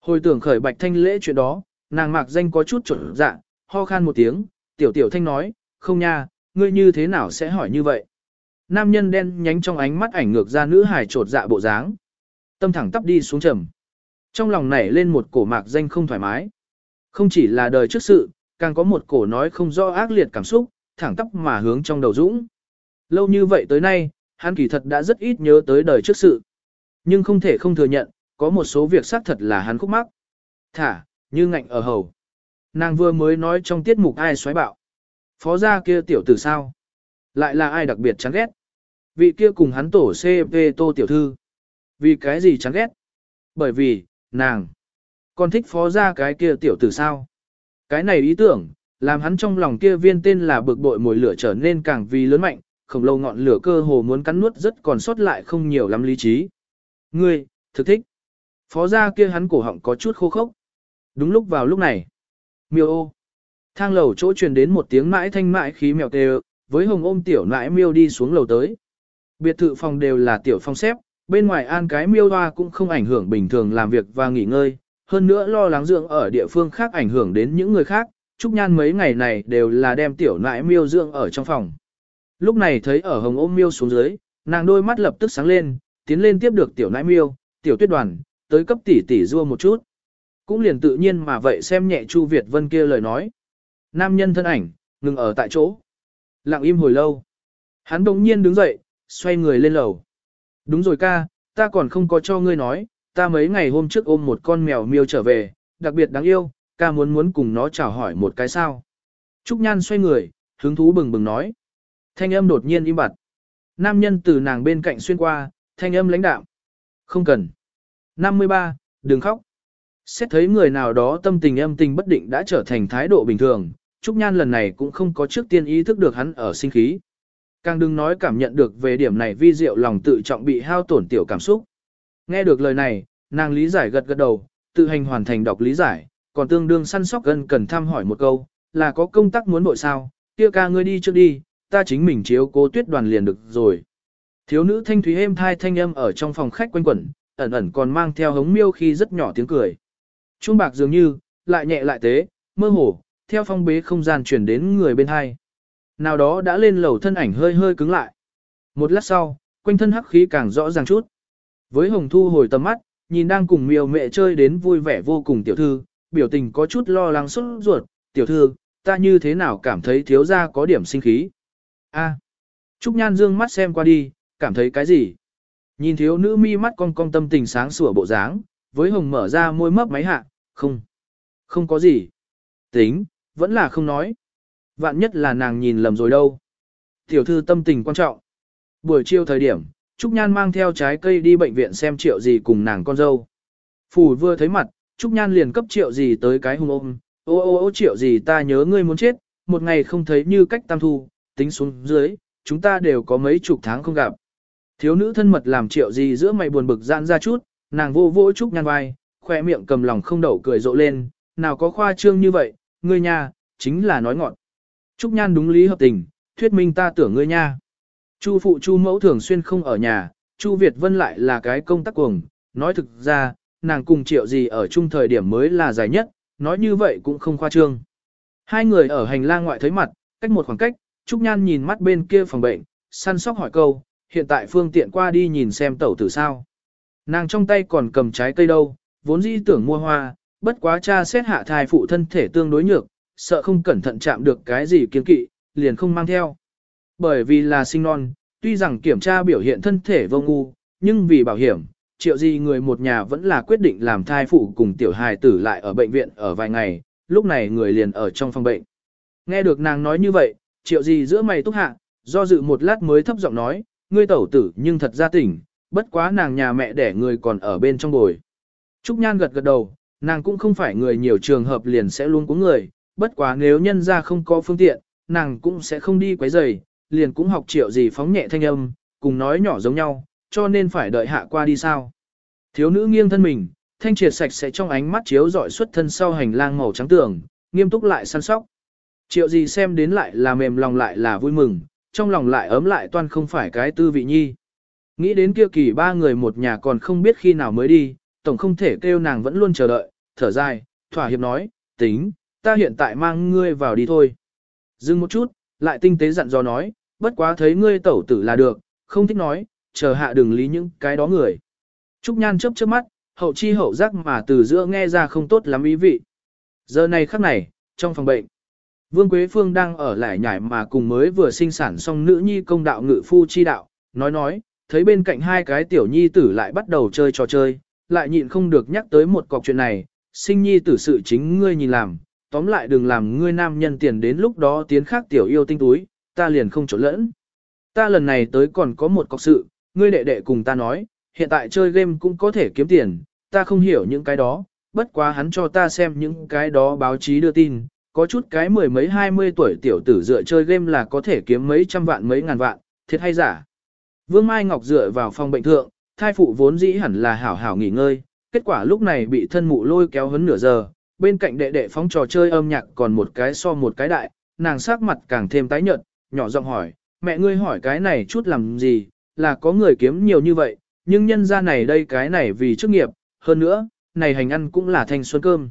Hồi tưởng khởi bạch thanh lễ chuyện đó, nàng mạc danh có chút trộn dạ, ho khan một tiếng, tiểu tiểu thanh nói, không nha, ngươi như thế nào sẽ hỏi như vậy? Nam nhân đen nhánh trong ánh mắt ảnh ngược ra nữ hài trột dạ bộ dáng. Tâm thẳng tắp đi xuống trầm. Trong lòng nảy lên một cổ mạc danh không thoải mái. Không chỉ là đời trước sự, càng có một cổ nói không rõ ác liệt cảm xúc, thẳng tóc mà hướng trong đầu dũng. Lâu như vậy tới nay, hắn kỳ thật đã rất ít nhớ tới đời trước sự. Nhưng không thể không thừa nhận, có một số việc xác thật là hắn khúc mắc. Thả, như ngạnh ở hầu. Nàng vừa mới nói trong tiết mục ai xoáy bạo. Phó gia kia tiểu tử sao? Lại là ai đặc biệt chán ghét? Vị kia cùng hắn tổ CP tô tiểu thư. Vì cái gì chán ghét? Bởi vì, nàng. Còn thích phó gia cái kia tiểu tử sao? Cái này ý tưởng, làm hắn trong lòng kia viên tên là bực bội mồi lửa trở nên càng vì lớn mạnh, khổng lồ ngọn lửa cơ hồ muốn cắn nuốt rất còn sót lại không nhiều lắm lý trí. Ngươi, thực thích. Phó gia kia hắn cổ họng có chút khô khốc. Đúng lúc vào lúc này. Miêu ô. Thang lầu chỗ truyền đến một tiếng mãi thanh mãi khí mèo tê với hồng ôm tiểu nãi miêu đi xuống lầu tới. Biệt thự phòng đều là tiểu phong xếp, bên ngoài an cái miêu hoa cũng không ảnh hưởng bình thường làm việc và nghỉ ngơi, hơn nữa lo lắng dưỡng ở địa phương khác ảnh hưởng đến những người khác, Trúc Nhan mấy ngày này đều là đem tiểu nãi miêu dưỡng ở trong phòng. Lúc này thấy ở hồng ôm miêu xuống dưới, nàng đôi mắt lập tức sáng lên, tiến lên tiếp được tiểu nãi miêu, tiểu tuyết đoàn, tới cấp tỷ tỷ rua một chút. Cũng liền tự nhiên mà vậy xem nhẹ Chu Việt Vân kia lời nói. Nam nhân thân ảnh, ngừng ở tại chỗ. Lặng im hồi lâu. Hắn bỗng nhiên đứng dậy, xoay người lên lầu. Đúng rồi ca, ta còn không có cho ngươi nói, ta mấy ngày hôm trước ôm một con mèo miêu trở về, đặc biệt đáng yêu, ca muốn muốn cùng nó chào hỏi một cái sao. Trúc Nhan xoay người, hứng thú bừng bừng nói. Thanh âm đột nhiên im bặt. Nam nhân từ nàng bên cạnh xuyên qua, thanh âm lãnh đạm. Không cần. 53, đừng khóc. Xét thấy người nào đó tâm tình âm tình bất định đã trở thành thái độ bình thường, Trúc Nhan lần này cũng không có trước tiên ý thức được hắn ở sinh khí. Càng đừng nói cảm nhận được về điểm này vi diệu lòng tự trọng bị hao tổn tiểu cảm xúc. Nghe được lời này, nàng lý giải gật gật đầu, tự hành hoàn thành đọc lý giải, còn tương đương săn sóc gần cần thăm hỏi một câu, là có công tác muốn bội sao, kia ca ngươi đi trước đi, ta chính mình chiếu cố tuyết đoàn liền được rồi. Thiếu nữ thanh thúy êm thai thanh âm ở trong phòng khách quanh quẩn, ẩn ẩn còn mang theo hống miêu khi rất nhỏ tiếng cười. Trung bạc dường như, lại nhẹ lại tế, mơ hồ, theo phong bế không gian chuyển đến người bên hai. Nào đó đã lên lầu thân ảnh hơi hơi cứng lại. Một lát sau, quanh thân hắc khí càng rõ ràng chút. Với hồng thu hồi tầm mắt, nhìn đang cùng miêu mẹ chơi đến vui vẻ vô cùng tiểu thư, biểu tình có chút lo lắng xuất ruột, tiểu thư, ta như thế nào cảm thấy thiếu gia có điểm sinh khí. A. Trúc Nhan dương mắt xem qua đi, cảm thấy cái gì? Nhìn thiếu nữ mi mắt cong cong tâm tình sáng sủa bộ dáng, với hồng mở ra môi mấp máy hạ, không. Không có gì. Tính, vẫn là không nói. Vạn nhất là nàng nhìn lầm rồi đâu. Tiểu thư tâm tình quan trọng. Buổi chiều thời điểm, Trúc Nhan mang theo trái cây đi bệnh viện xem triệu gì cùng nàng con dâu. Phủ vừa thấy mặt, Trúc Nhan liền cấp triệu gì tới cái hung ôm. Ô ô ô triệu gì ta nhớ ngươi muốn chết, một ngày không thấy như cách tam thu, tính xuống dưới, chúng ta đều có mấy chục tháng không gặp. Thiếu nữ thân mật làm triệu gì giữa mày buồn bực giãn ra chút, nàng vô vỗ Trúc Nhan vai, khoe miệng cầm lòng không đậu cười rộ lên, nào có khoa trương như vậy, ngươi nha, chính là nói ngọn. Trúc Nhan đúng lý hợp tình, thuyết minh ta tưởng ngươi nha. Chu phụ Chu mẫu thường xuyên không ở nhà, Chu Việt Vân lại là cái công tác cuồng, nói thực ra, nàng cùng triệu gì ở chung thời điểm mới là dài nhất, nói như vậy cũng không khoa trương. Hai người ở hành lang ngoại thấy mặt, cách một khoảng cách, Trúc Nhan nhìn mắt bên kia phòng bệnh, săn sóc hỏi câu, hiện tại phương tiện qua đi nhìn xem tẩu tử sao. Nàng trong tay còn cầm trái cây đâu, vốn dĩ tưởng mua hoa, bất quá cha xét hạ thai phụ thân thể tương đối nhược, sợ không cẩn thận chạm được cái gì kiên kỵ, liền không mang theo. Bởi vì là sinh non, tuy rằng kiểm tra biểu hiện thân thể vô ngu, nhưng vì bảo hiểm, triệu gì người một nhà vẫn là quyết định làm thai phụ cùng tiểu hài tử lại ở bệnh viện ở vài ngày, lúc này người liền ở trong phòng bệnh. Nghe được nàng nói như vậy, triệu gì giữa mày túc hạ, do dự một lát mới thấp giọng nói, ngươi tẩu tử nhưng thật ra tỉnh, bất quá nàng nhà mẹ đẻ người còn ở bên trong bồi. Trúc Nhan gật gật đầu, nàng cũng không phải người nhiều trường hợp liền sẽ luôn có người, bất quá nếu nhân ra không có phương tiện, nàng cũng sẽ không đi quấy rầy, liền cũng học triệu gì phóng nhẹ thanh âm, cùng nói nhỏ giống nhau, cho nên phải đợi hạ qua đi sao. Thiếu nữ nghiêng thân mình, thanh triệt sạch sẽ trong ánh mắt chiếu dọi xuất thân sau hành lang màu trắng tường, nghiêm túc lại săn sóc. Triệu gì xem đến lại là mềm lòng lại là vui mừng, trong lòng lại ấm lại toan không phải cái tư vị nhi. Nghĩ đến kia kỳ ba người một nhà còn không biết khi nào mới đi, tổng không thể kêu nàng vẫn luôn chờ đợi, thở dài, thỏa hiệp nói, tính, ta hiện tại mang ngươi vào đi thôi. Dừng một chút, lại tinh tế dặn dò nói, bất quá thấy ngươi tẩu tử là được, không thích nói, chờ hạ đừng lý những cái đó người. Trúc Nhan chớp chớp mắt, hậu chi hậu giác mà từ giữa nghe ra không tốt lắm ý vị. Giờ này khắc này, trong phòng bệnh, Vương Quế Phương đang ở lại nhảy mà cùng mới vừa sinh sản xong nữ nhi công đạo ngự phu chi đạo, nói nói, thấy bên cạnh hai cái tiểu nhi tử lại bắt đầu chơi trò chơi, lại nhịn không được nhắc tới một cọc chuyện này, sinh nhi tử sự chính ngươi nhìn làm, tóm lại đừng làm ngươi nam nhân tiền đến lúc đó tiến khác tiểu yêu tinh túi, ta liền không trộn lẫn. Ta lần này tới còn có một cọc sự, ngươi đệ đệ cùng ta nói, hiện tại chơi game cũng có thể kiếm tiền, ta không hiểu những cái đó, bất quá hắn cho ta xem những cái đó báo chí đưa tin, có chút cái mười mấy hai mươi tuổi tiểu tử dựa chơi game là có thể kiếm mấy trăm vạn mấy ngàn vạn, thiệt hay giả. Vương Mai Ngọc dựa vào phòng bệnh thượng, thai phụ vốn dĩ hẳn là hảo hảo nghỉ ngơi, kết quả lúc này bị thân mụ lôi kéo hấn nửa giờ, bên cạnh đệ đệ phóng trò chơi âm nhạc còn một cái so một cái đại, nàng sắc mặt càng thêm tái nhợt, nhỏ giọng hỏi, mẹ ngươi hỏi cái này chút làm gì, là có người kiếm nhiều như vậy, nhưng nhân ra này đây cái này vì chức nghiệp, hơn nữa, này hành ăn cũng là thanh xuân cơm.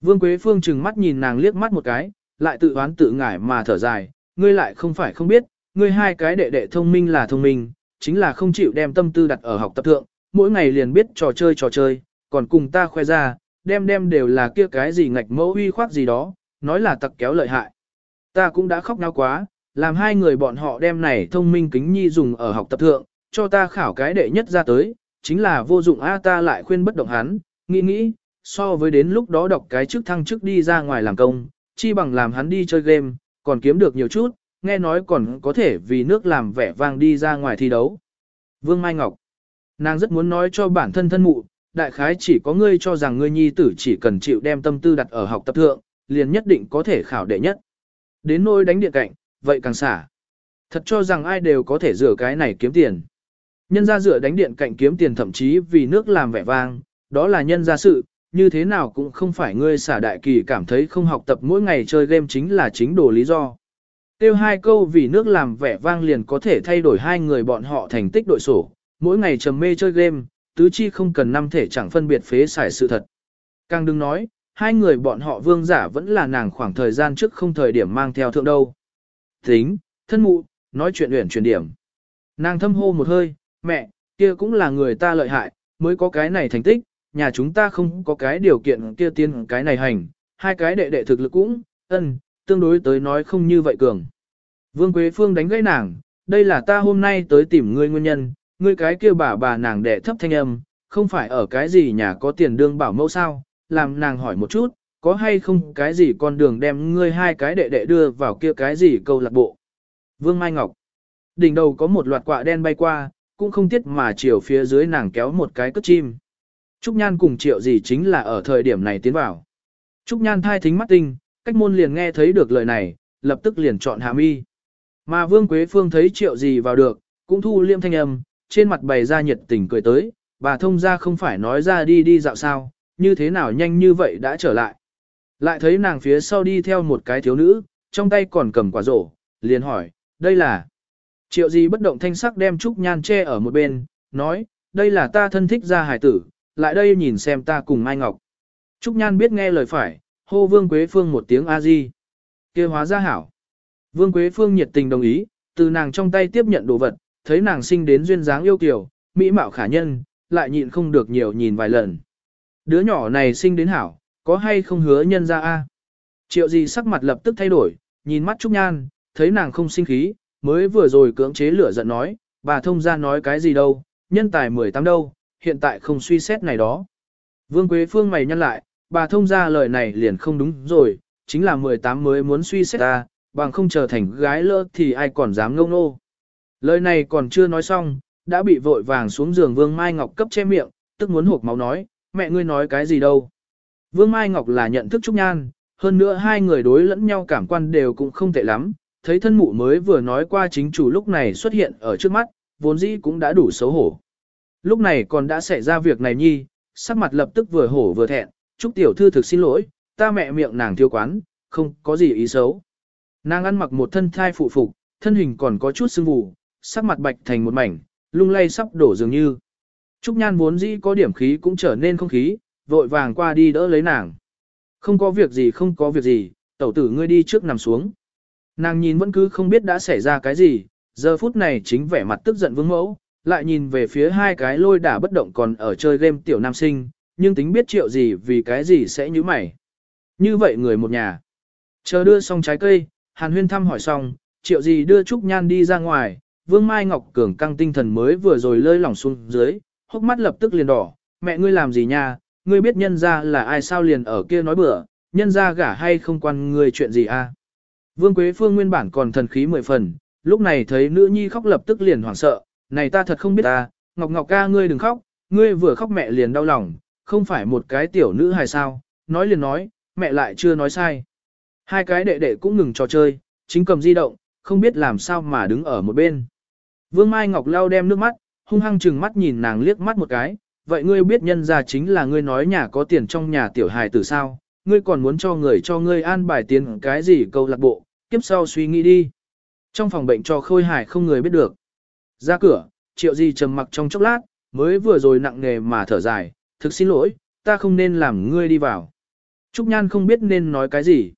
Vương Quế Phương chừng mắt nhìn nàng liếc mắt một cái, lại tự oán tự ngải mà thở dài, ngươi lại không phải không biết, ngươi hai cái đệ đệ thông minh là thông minh, chính là không chịu đem tâm tư đặt ở học tập thượng, mỗi ngày liền biết trò chơi trò chơi, còn cùng ta khoe ra, đem đem đều là kia cái gì ngạch mẫu uy khoác gì đó, nói là tặc kéo lợi hại. Ta cũng đã khóc nao quá, làm hai người bọn họ đem này thông minh kính nhi dùng ở học tập thượng, cho ta khảo cái đệ nhất ra tới, chính là vô dụng a ta lại khuyên bất động hắn, nghĩ nghĩ, so với đến lúc đó đọc cái chức thăng chức đi ra ngoài làm công, chi bằng làm hắn đi chơi game, còn kiếm được nhiều chút, nghe nói còn có thể vì nước làm vẻ vang đi ra ngoài thi đấu. Vương Mai Ngọc Nàng rất muốn nói cho bản thân thân mụ, đại khái chỉ có ngươi cho rằng ngươi nhi tử chỉ cần chịu đem tâm tư đặt ở học tập thượng, liền nhất định có thể khảo đệ nhất. Đến nôi đánh điện cạnh, vậy càng xả. Thật cho rằng ai đều có thể rửa cái này kiếm tiền. Nhân ra rửa đánh điện cạnh kiếm tiền thậm chí vì nước làm vẻ vang, đó là nhân ra sự, như thế nào cũng không phải ngươi xả đại kỳ cảm thấy không học tập mỗi ngày chơi game chính là chính đồ lý do. Tiêu hai câu vì nước làm vẻ vang liền có thể thay đổi hai người bọn họ thành tích đội sổ, mỗi ngày trầm mê chơi game, tứ chi không cần năm thể chẳng phân biệt phế xài sự thật. Càng đừng nói, hai người bọn họ vương giả vẫn là nàng khoảng thời gian trước không thời điểm mang theo thượng đâu. Tính, thân mụ, nói chuyện uyển chuyển điểm. Nàng thâm hô một hơi, mẹ, kia cũng là người ta lợi hại, mới có cái này thành tích, nhà chúng ta không có cái điều kiện kia tiên cái này hành, hai cái đệ đệ thực lực cũng, ân, tương đối tới nói không như vậy cường. Vương Quế Phương đánh gãy nàng, đây là ta hôm nay tới tìm ngươi nguyên nhân, ngươi cái kia bà bà nàng đệ thấp thanh âm, không phải ở cái gì nhà có tiền đương bảo mẫu sao, làm nàng hỏi một chút, có hay không cái gì con đường đem ngươi hai cái đệ đệ đưa vào kia cái gì câu lạc bộ. Vương Mai Ngọc, đỉnh đầu có một loạt quạ đen bay qua, cũng không tiếc mà chiều phía dưới nàng kéo một cái cất chim. Trúc Nhan cùng triệu gì chính là ở thời điểm này tiến vào. Trúc Nhan thai thính mắt tinh, cách môn liền nghe thấy được lời này, lập tức liền chọn hàm y. Mà Vương Quế Phương thấy triệu gì vào được, cũng thu liêm thanh âm, trên mặt bày ra nhiệt tình cười tới, bà thông ra không phải nói ra đi đi dạo sao, như thế nào nhanh như vậy đã trở lại. Lại thấy nàng phía sau đi theo một cái thiếu nữ, trong tay còn cầm quả rổ, liền hỏi, đây là... Triệu gì bất động thanh sắc đem Trúc Nhan che ở một bên, nói, đây là ta thân thích gia hải tử, lại đây nhìn xem ta cùng Mai Ngọc. Trúc Nhan biết nghe lời phải, hô Vương Quế Phương một tiếng A-di. kia hóa ra hảo. Vương Quế Phương nhiệt tình đồng ý, từ nàng trong tay tiếp nhận đồ vật, thấy nàng sinh đến duyên dáng yêu kiều, mỹ mạo khả nhân, lại nhịn không được nhiều nhìn vài lần. Đứa nhỏ này sinh đến hảo, có hay không hứa nhân ra a? Triệu gì sắc mặt lập tức thay đổi, nhìn mắt Trúc Nhan, thấy nàng không sinh khí, mới vừa rồi cưỡng chế lửa giận nói, bà thông ra nói cái gì đâu, nhân tài 18 đâu, hiện tại không suy xét này đó. Vương Quế Phương mày nhăn lại, bà thông ra lời này liền không đúng rồi, chính là 18 mới muốn suy xét ta, bằng không trở thành gái lỡ thì ai còn dám ngông nô. Lời này còn chưa nói xong, đã bị vội vàng xuống giường Vương Mai Ngọc cấp che miệng, tức muốn hộp máu nói, mẹ ngươi nói cái gì đâu. Vương Mai Ngọc là nhận thức Trúc Nhan, hơn nữa hai người đối lẫn nhau cảm quan đều cũng không tệ lắm, thấy thân mụ mới vừa nói qua chính chủ lúc này xuất hiện ở trước mắt, vốn dĩ cũng đã đủ xấu hổ. Lúc này còn đã xảy ra việc này nhi, sắc mặt lập tức vừa hổ vừa thẹn, Trúc Tiểu Thư thực xin lỗi, ta mẹ miệng nàng thiếu quán, không có gì ý xấu. Nàng ăn mặc một thân thai phụ phục, thân hình còn có chút sưng vù, sắc mặt bạch thành một mảnh, lung lay sắp đổ dường như. Trúc Nhan vốn dĩ có điểm khí cũng trở nên không khí, vội vàng qua đi đỡ lấy nàng. Không có việc gì không có việc gì, tẩu tử ngươi đi trước nằm xuống. Nàng nhìn vẫn cứ không biết đã xảy ra cái gì, giờ phút này chính vẻ mặt tức giận vương mẫu, lại nhìn về phía hai cái lôi đả bất động còn ở chơi game tiểu nam sinh, nhưng tính biết triệu gì vì cái gì sẽ như mày. Như vậy người một nhà. Chờ đưa xong trái cây, Hàn Huyên thăm hỏi xong, triệu gì đưa Trúc Nhan đi ra ngoài, Vương Mai Ngọc Cường căng tinh thần mới vừa rồi lơi lỏng xuống dưới, hốc mắt lập tức liền đỏ, mẹ ngươi làm gì nha, ngươi biết nhân ra là ai sao liền ở kia nói bừa, nhân ra gả hay không quan ngươi chuyện gì a? À? Vương Quế Phương nguyên bản còn thần khí mười phần, lúc này thấy nữ nhi khóc lập tức liền hoảng sợ, này ta thật không biết ta, Ngọc Ngọc ca ngươi đừng khóc, ngươi vừa khóc mẹ liền đau lòng, không phải một cái tiểu nữ hài sao, nói liền nói, mẹ lại chưa nói sai. Hai cái đệ đệ cũng ngừng trò chơi, chính cầm di động, không biết làm sao mà đứng ở một bên. Vương Mai Ngọc lau đem nước mắt, hung hăng chừng mắt nhìn nàng liếc mắt một cái, vậy ngươi biết nhân ra chính là ngươi nói nhà có tiền trong nhà tiểu hài từ sao, ngươi còn muốn cho người cho ngươi an bài tiền cái gì câu lạc bộ, kiếp sau suy nghĩ đi. Trong phòng bệnh cho khôi hài không người biết được. Ra cửa, triệu gì trầm mặc trong chốc lát, mới vừa rồi nặng nghề mà thở dài, thực xin lỗi, ta không nên làm ngươi đi vào. Trúc Nhan không biết nên nói cái gì.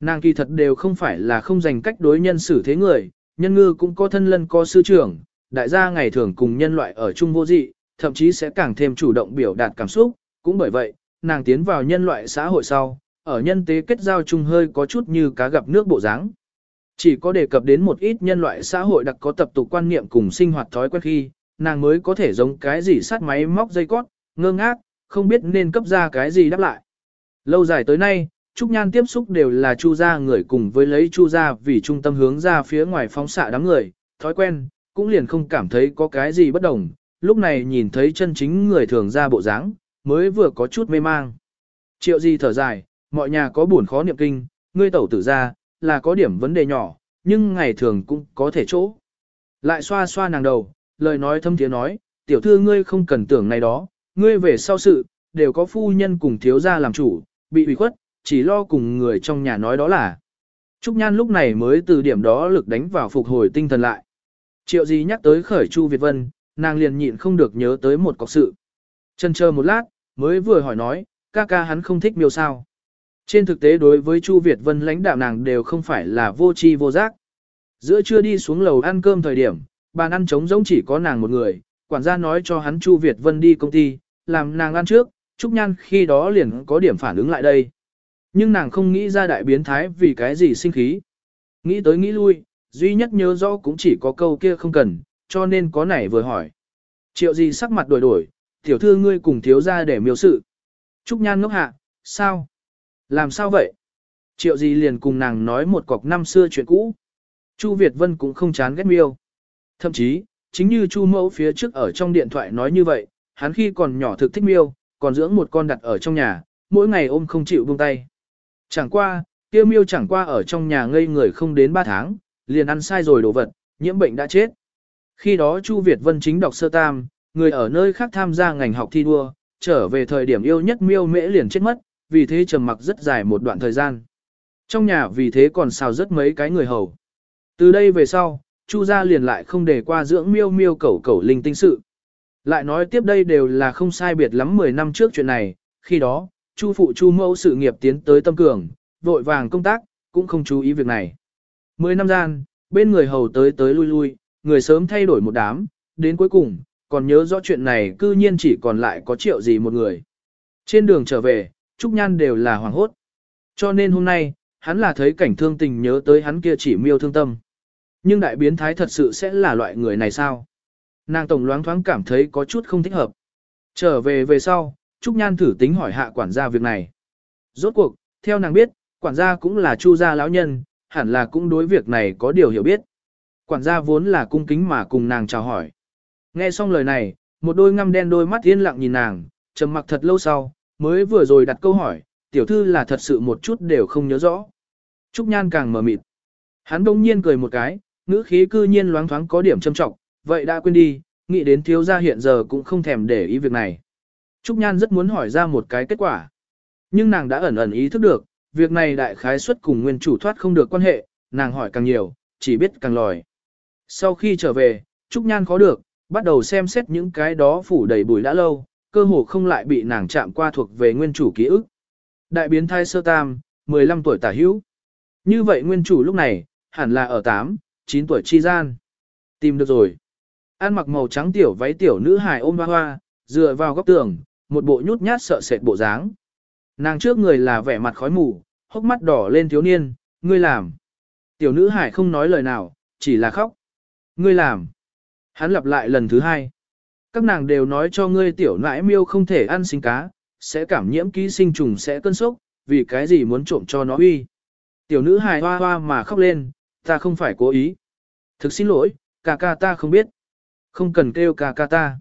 Nàng kỳ thật đều không phải là không dành cách đối nhân xử thế người, nhân ngư cũng có thân lân có sư trưởng, đại gia ngày thường cùng nhân loại ở chung vô dị, thậm chí sẽ càng thêm chủ động biểu đạt cảm xúc, cũng bởi vậy, nàng tiến vào nhân loại xã hội sau, ở nhân tế kết giao chung hơi có chút như cá gặp nước bộ dáng. Chỉ có đề cập đến một ít nhân loại xã hội đặc có tập tục quan niệm cùng sinh hoạt thói quen khi, nàng mới có thể giống cái gì sát máy móc dây cót, ngơ ngác, không biết nên cấp ra cái gì đáp lại. Lâu dài tới nay, Trúc Nhan tiếp xúc đều là Chu gia người cùng với lấy Chu gia vì trung tâm hướng ra phía ngoài phóng xạ đám người, thói quen, cũng liền không cảm thấy có cái gì bất đồng, lúc này nhìn thấy chân chính người thường ra bộ dáng, mới vừa có chút mê mang. Triệu gì thở dài, mọi nhà có buồn khó niệm kinh, ngươi tẩu tử ra, là có điểm vấn đề nhỏ, nhưng ngày thường cũng có thể chỗ. Lại xoa xoa nàng đầu, lời nói thâm tiếng nói, tiểu thư ngươi không cần tưởng này đó, ngươi về sau sự, đều có phu nhân cùng thiếu gia làm chủ, bị ủy khuất, chỉ lo cùng người trong nhà nói đó là. Trúc Nhan lúc này mới từ điểm đó lực đánh vào phục hồi tinh thần lại. Triệu gì nhắc tới khởi Chu Việt Vân, nàng liền nhịn không được nhớ tới một cọc sự. Chân chờ một lát, mới vừa hỏi nói, ca ca hắn không thích miêu sao. Trên thực tế đối với Chu Việt Vân lãnh đạo nàng đều không phải là vô tri vô giác. Giữa trưa đi xuống lầu ăn cơm thời điểm, bàn ăn trống rỗng chỉ có nàng một người, quản gia nói cho hắn Chu Việt Vân đi công ty, làm nàng ăn trước, Trúc Nhan khi đó liền có điểm phản ứng lại đây. Nhưng nàng không nghĩ ra đại biến thái vì cái gì sinh khí. Nghĩ tới nghĩ lui, duy nhất nhớ rõ cũng chỉ có câu kia không cần, cho nên có nảy vừa hỏi. Triệu gì sắc mặt đổi đổi, tiểu thư ngươi cùng thiếu ra để miêu sự. Trúc Nhan ngốc hạ, sao? Làm sao vậy? Triệu gì liền cùng nàng nói một cọc năm xưa chuyện cũ. Chu Việt Vân cũng không chán ghét miêu. Thậm chí, chính như Chu Mẫu phía trước ở trong điện thoại nói như vậy, hắn khi còn nhỏ thực thích miêu, còn dưỡng một con đặt ở trong nhà, mỗi ngày ôm không chịu buông tay. Chẳng qua, kia miêu chẳng qua ở trong nhà ngây người không đến 3 tháng, liền ăn sai rồi đồ vật, nhiễm bệnh đã chết. Khi đó Chu Việt Vân chính đọc sơ tam, người ở nơi khác tham gia ngành học thi đua, trở về thời điểm yêu nhất miêu mễ liền chết mất, vì thế trầm mặc rất dài một đoạn thời gian. Trong nhà vì thế còn xào rất mấy cái người hầu. Từ đây về sau, Chu gia liền lại không để qua dưỡng miêu miêu cẩu cẩu linh tinh sự. Lại nói tiếp đây đều là không sai biệt lắm 10 năm trước chuyện này, khi đó, Chu phụ Chu mẫu sự nghiệp tiến tới tâm cường, vội vàng công tác, cũng không chú ý việc này. 10 năm gian, bên người hầu tới tới lui lui, người sớm thay đổi một đám, đến cuối cùng, còn nhớ rõ chuyện này cư nhiên chỉ còn lại có triệu gì một người. Trên đường trở về, Trúc Nhan đều là hoàng hốt. Cho nên hôm nay, hắn là thấy cảnh thương tình nhớ tới hắn kia chỉ miêu thương tâm. Nhưng đại biến thái thật sự sẽ là loại người này sao? Nàng tổng loáng thoáng cảm thấy có chút không thích hợp. Trở về về sau, Trúc Nhan thử tính hỏi hạ quản gia việc này. Rốt cuộc, theo nàng biết, quản gia cũng là chu gia lão nhân, hẳn là cũng đối việc này có điều hiểu biết. Quản gia vốn là cung kính mà cùng nàng chào hỏi. Nghe xong lời này, một đôi ngăm đen đôi mắt yên lặng nhìn nàng, trầm mặc thật lâu sau, mới vừa rồi đặt câu hỏi, tiểu thư là thật sự một chút đều không nhớ rõ. Trúc Nhan càng mở mịt. Hắn đông nhiên cười một cái, ngữ khí cư nhiên loáng thoáng có điểm châm trọng, vậy đã quên đi, nghĩ đến thiếu gia hiện giờ cũng không thèm để ý việc này. Trúc Nhan rất muốn hỏi ra một cái kết quả. Nhưng nàng đã ẩn ẩn ý thức được, việc này đại khái suất cùng nguyên chủ thoát không được quan hệ, nàng hỏi càng nhiều, chỉ biết càng lòi. Sau khi trở về, Trúc Nhan khó được, bắt đầu xem xét những cái đó phủ đầy bùi đã lâu, cơ hồ không lại bị nàng chạm qua thuộc về nguyên chủ ký ức. Đại biến thai sơ tam, 15 tuổi tả hữu. Như vậy nguyên chủ lúc này, hẳn là ở 8, 9 tuổi chi gian. Tìm được rồi. An mặc màu trắng tiểu váy tiểu nữ hài ôm hoa hoa, dựa vào góc tường, một bộ nhút nhát sợ sệt bộ dáng. Nàng trước người là vẻ mặt khói mù, hốc mắt đỏ lên thiếu niên, ngươi làm. Tiểu nữ hải không nói lời nào, chỉ là khóc. Ngươi làm. Hắn lặp lại lần thứ hai. Các nàng đều nói cho ngươi tiểu nãi miêu không thể ăn sinh cá, sẽ cảm nhiễm ký sinh trùng sẽ cơn sốc, vì cái gì muốn trộm cho nó uy. Tiểu nữ hài hoa hoa mà khóc lên, ta không phải cố ý. Thực xin lỗi, ca ca ta không biết. Không cần kêu ca ca ta.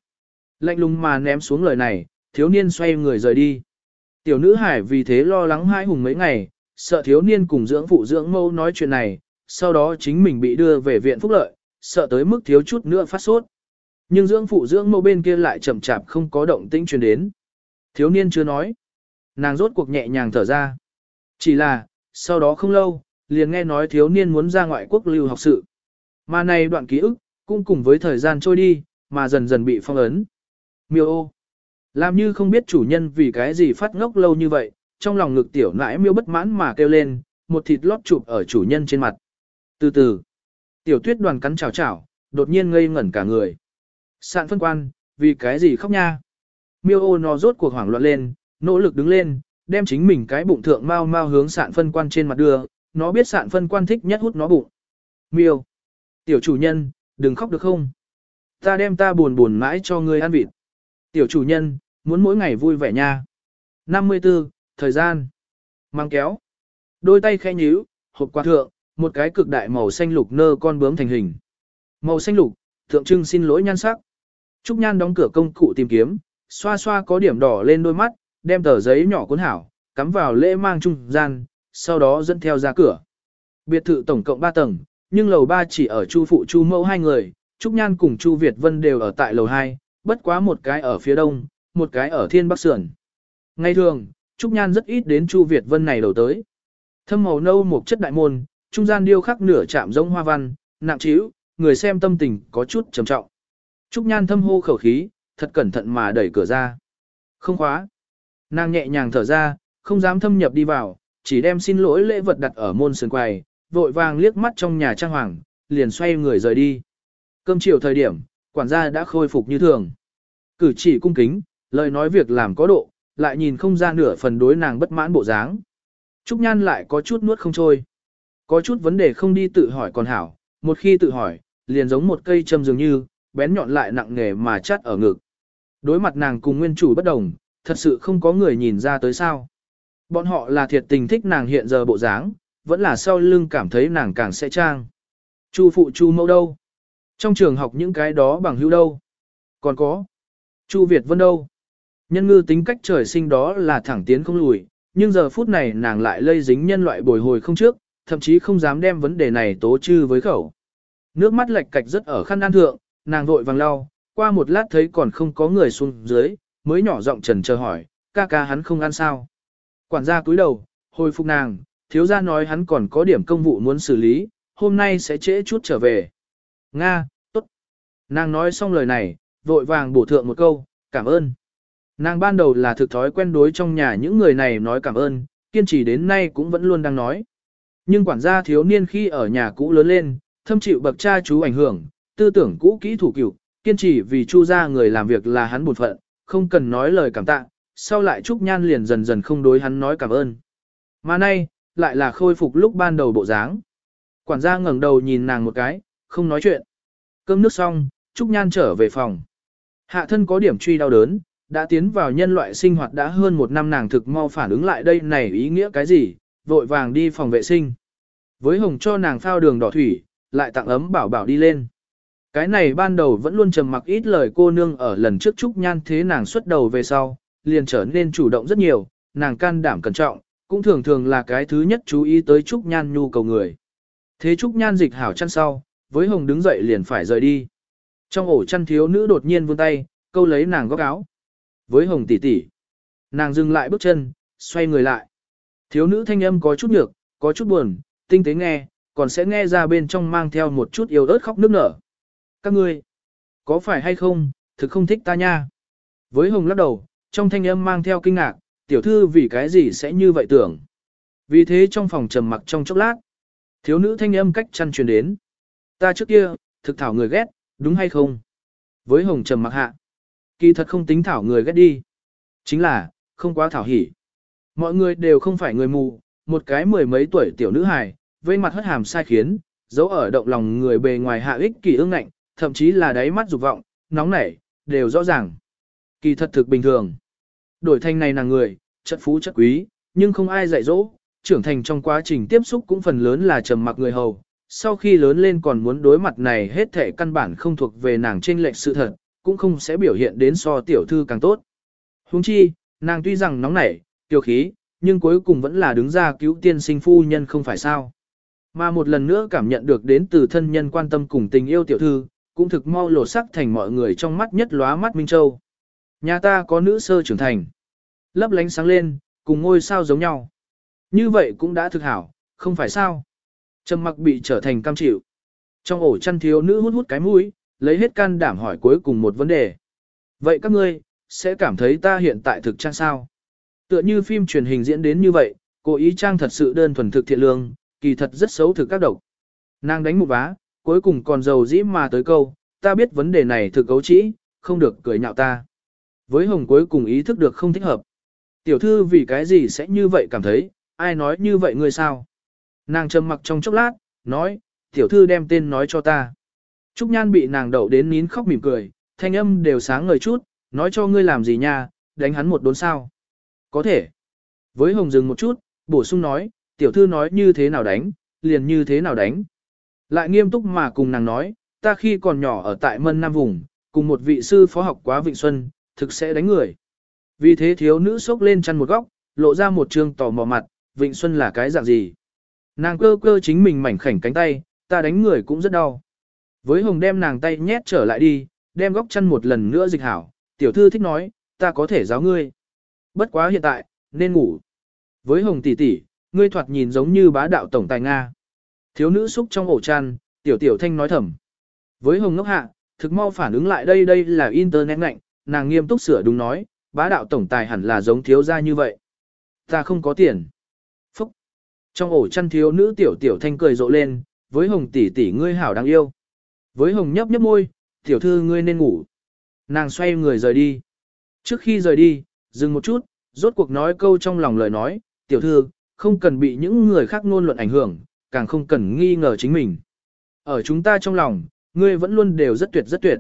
Lạnh lùng mà ném xuống lời này, thiếu niên xoay người rời đi. Tiểu nữ hải vì thế lo lắng hai hùng mấy ngày, sợ thiếu niên cùng dưỡng phụ dưỡng mâu nói chuyện này, sau đó chính mình bị đưa về viện phúc lợi, sợ tới mức thiếu chút nữa phát sốt. Nhưng dưỡng phụ dưỡng mẫu bên kia lại chậm chạp không có động tĩnh truyền đến. Thiếu niên chưa nói. Nàng rốt cuộc nhẹ nhàng thở ra. Chỉ là, sau đó không lâu, liền nghe nói thiếu niên muốn ra ngoại quốc lưu học sự. Mà này đoạn ký ức, cũng cùng với thời gian trôi đi, mà dần dần bị phong ấn. Miêu ô. Làm như không biết chủ nhân vì cái gì phát ngốc lâu như vậy, trong lòng ngực tiểu nãi miêu bất mãn mà kêu lên, một thịt lót chụp ở chủ nhân trên mặt. Từ từ, tiểu tuyết đoàn cắn chào chào, đột nhiên ngây ngẩn cả người. Sạn phân quan, vì cái gì khóc nha? Miêu ô nó rốt cuộc hoảng loạn lên, nỗ lực đứng lên, đem chính mình cái bụng thượng mau mau hướng sạn phân quan trên mặt đưa, nó biết sạn phân quan thích nhất hút nó bụng. Miêu, tiểu chủ nhân, đừng khóc được không? Ta đem ta buồn buồn mãi cho ngươi ăn vịt. Tiểu chủ nhân, muốn mỗi ngày vui vẻ nha. 54. Thời gian. Mang kéo. Đôi tay khẽ nhíu, hộp quạt thượng, một cái cực đại màu xanh lục nơ con bướm thành hình. Màu xanh lục, thượng trưng xin lỗi nhan sắc. Trúc Nhan đóng cửa công cụ tìm kiếm, xoa xoa có điểm đỏ lên đôi mắt, đem tờ giấy nhỏ cuốn hảo, cắm vào lễ mang trung gian, sau đó dẫn theo ra cửa. Biệt thự tổng cộng 3 tầng, nhưng lầu 3 chỉ ở Chu phụ Chu mẫu hai người, Trúc Nhan cùng Chu Việt Vân đều ở tại lầu 2, bất quá một cái ở phía đông, một cái ở thiên bắc sườn. Ngày thường, Trúc Nhan rất ít đến Chu Việt Vân này đầu tới. Thâm màu nâu một chất đại môn, trung gian điêu khắc nửa chạm giống hoa văn, nặng trĩu, người xem tâm tình có chút trầm trọng. Trúc Nhan thâm hô khẩu khí, thật cẩn thận mà đẩy cửa ra. Không khóa. Nàng nhẹ nhàng thở ra, không dám thâm nhập đi vào, chỉ đem xin lỗi lễ vật đặt ở môn sườn quầy, vội vàng liếc mắt trong nhà trang hoàng, liền xoay người rời đi. Cơm chiều thời điểm, quản gia đã khôi phục như thường. Cử chỉ cung kính, lời nói việc làm có độ, lại nhìn không ra nửa phần đối nàng bất mãn bộ dáng. Trúc Nhan lại có chút nuốt không trôi. Có chút vấn đề không đi tự hỏi còn hảo, một khi tự hỏi, liền giống một cây châm dường như, bén nhọn lại nặng nghề mà chắt ở ngực. Đối mặt nàng cùng nguyên chủ bất đồng, thật sự không có người nhìn ra tới sao. Bọn họ là thiệt tình thích nàng hiện giờ bộ dáng, vẫn là sau lưng cảm thấy nàng càng sẽ trang. Chu phụ chu mẫu đâu? Trong trường học những cái đó bằng hữu đâu? Còn có. Chu Việt Vân đâu? Nhân ngư tính cách trời sinh đó là thẳng tiến không lùi, nhưng giờ phút này nàng lại lây dính nhân loại bồi hồi không trước, thậm chí không dám đem vấn đề này tố chư với khẩu. Nước mắt lệch cạch rất ở khăn an thượng, nàng vội vàng lau, qua một lát thấy còn không có người xuống dưới, mới nhỏ giọng trần chờ hỏi, ca ca hắn không ăn sao. Quản gia cúi đầu, hồi phục nàng, thiếu gia nói hắn còn có điểm công vụ muốn xử lý, hôm nay sẽ trễ chút trở về. Nga, tốt. Nàng nói xong lời này, vội vàng bổ thượng một câu, cảm ơn. Nàng ban đầu là thực thói quen đối trong nhà những người này nói cảm ơn, kiên trì đến nay cũng vẫn luôn đang nói. Nhưng quản gia thiếu niên khi ở nhà cũ lớn lên, thâm chịu bậc cha chú ảnh hưởng, tư tưởng cũ kỹ thủ cựu, kiên trì vì chu gia người làm việc là hắn bổn phận, không cần nói lời cảm tạ, sau lại Trúc Nhan liền dần dần không đối hắn nói cảm ơn. Mà nay, lại là khôi phục lúc ban đầu bộ dáng. Quản gia ngẩng đầu nhìn nàng một cái, không nói chuyện. Cơm nước xong, Trúc Nhan trở về phòng. Hạ thân có điểm truy đau đớn, đã tiến vào nhân loại sinh hoạt đã hơn một năm nàng thực mau phản ứng lại đây này ý nghĩa cái gì, vội vàng đi phòng vệ sinh. Với hồng cho nàng phao đường đỏ thủy, lại tặng ấm bảo bảo đi lên. Cái này ban đầu vẫn luôn trầm mặc ít lời cô nương ở lần trước Trúc Nhan thế nàng xuất đầu về sau, liền trở nên chủ động rất nhiều, nàng can đảm cẩn trọng, cũng thường thường là cái thứ nhất chú ý tới Trúc Nhan nhu cầu người. Thế Trúc Nhan dịch hảo chăn sau, với Hồng đứng dậy liền phải rời đi. Trong ổ chăn thiếu nữ đột nhiên vươn tay, câu lấy nàng góc áo. Với Hồng tỷ tỷ, nàng dừng lại bước chân, xoay người lại. Thiếu nữ thanh âm có chút nhược, có chút buồn, tinh tế nghe, còn sẽ nghe ra bên trong mang theo một chút yêu ớt khóc nước nở. Các ngươi, có phải hay không, thực không thích ta nha. Với Hồng lắc đầu, trong thanh âm mang theo kinh ngạc, tiểu thư vì cái gì sẽ như vậy tưởng. Vì thế trong phòng trầm mặc trong chốc lát, thiếu nữ thanh âm cách chăn truyền đến. Ta trước kia, thực thảo người ghét, đúng hay không? Với Hồng trầm mặc hạ, kỳ thật không tính thảo người ghét đi. Chính là, không quá thảo hỉ. Mọi người đều không phải người mù, một cái mười mấy tuổi tiểu nữ hài, vây mặt hất hàm sai khiến, dấu ở động lòng người bề ngoài hạ ích kỳ ương ngạnh, thậm chí là đáy mắt dục vọng, nóng nảy, đều rõ ràng. Kỳ thật thực bình thường. Đổi thành này nàng người, chất phú chất quý, nhưng không ai dạy dỗ, trưởng thành trong quá trình tiếp xúc cũng phần lớn là trầm mặc người hầu. Sau khi lớn lên còn muốn đối mặt này hết thể căn bản không thuộc về nàng trên lệch sự thật, cũng không sẽ biểu hiện đến so tiểu thư càng tốt. Huống chi, nàng tuy rằng nóng nảy, kiêu khí, nhưng cuối cùng vẫn là đứng ra cứu tiên sinh phu nhân không phải sao. Mà một lần nữa cảm nhận được đến từ thân nhân quan tâm cùng tình yêu tiểu thư, cũng thực mau lột sắc thành mọi người trong mắt nhất lóa mắt Minh Châu. Nhà ta có nữ sơ trưởng thành. Lấp lánh sáng lên, cùng ngôi sao giống nhau. Như vậy cũng đã thực hảo, không phải sao. Trầm mặc bị trở thành cam chịu. Trong ổ chăn thiếu nữ hút hút cái mũi, lấy hết can đảm hỏi cuối cùng một vấn đề. Vậy các ngươi, sẽ cảm thấy ta hiện tại thực trang sao? Tựa như phim truyền hình diễn đến như vậy, cô ý trang thật sự đơn thuần thực thiện lương, kỳ thật rất xấu thực các độc. Nàng đánh một vá, cuối cùng còn giàu dĩ mà tới câu, ta biết vấn đề này thực cấu trĩ, không được cười nhạo ta. Với hồng cuối cùng ý thức được không thích hợp. Tiểu thư vì cái gì sẽ như vậy cảm thấy, ai nói như vậy ngươi sao? Nàng trầm mặc trong chốc lát, nói, tiểu thư đem tên nói cho ta. Trúc Nhan bị nàng đậu đến nín khóc mỉm cười, thanh âm đều sáng ngời chút, nói cho ngươi làm gì nha, đánh hắn một đốn sao. Có thể. Với Hồng dừng một chút, bổ sung nói, tiểu thư nói như thế nào đánh, liền như thế nào đánh. Lại nghiêm túc mà cùng nàng nói, ta khi còn nhỏ ở tại Mân Nam Vùng, cùng một vị sư phó học quá Vịnh Xuân, thực sẽ đánh người. Vì thế thiếu nữ sốc lên chăn một góc, lộ ra một trương tò mò mặt, Vịnh Xuân là cái dạng gì. Nàng cơ cơ chính mình mảnh khảnh cánh tay, ta đánh người cũng rất đau. Với hồng đem nàng tay nhét trở lại đi, đem góc chăn một lần nữa dịch hảo, tiểu thư thích nói, ta có thể giáo ngươi. Bất quá hiện tại, nên ngủ. Với hồng tỷ tỷ, ngươi thoạt nhìn giống như bá đạo tổng tài Nga. Thiếu nữ xúc trong ổ chăn, tiểu tiểu thanh nói thầm. Với hồng ngốc hạ, thực mau phản ứng lại đây đây là internet ngạnh, nàng nghiêm túc sửa đúng nói, bá đạo tổng tài hẳn là giống thiếu gia như vậy. Ta không có tiền. Phúc. Trong ổ chăn thiếu nữ tiểu tiểu thanh cười rộ lên, với hồng tỷ tỷ ngươi hảo đáng yêu. Với hồng nhấp nhấp môi, tiểu thư ngươi nên ngủ. Nàng xoay người rời đi. Trước khi rời đi, dừng một chút, rốt cuộc nói câu trong lòng lời nói, tiểu thư, không cần bị những người khác ngôn luận ảnh hưởng, càng không cần nghi ngờ chính mình. Ở chúng ta trong lòng, ngươi vẫn luôn đều rất tuyệt rất tuyệt.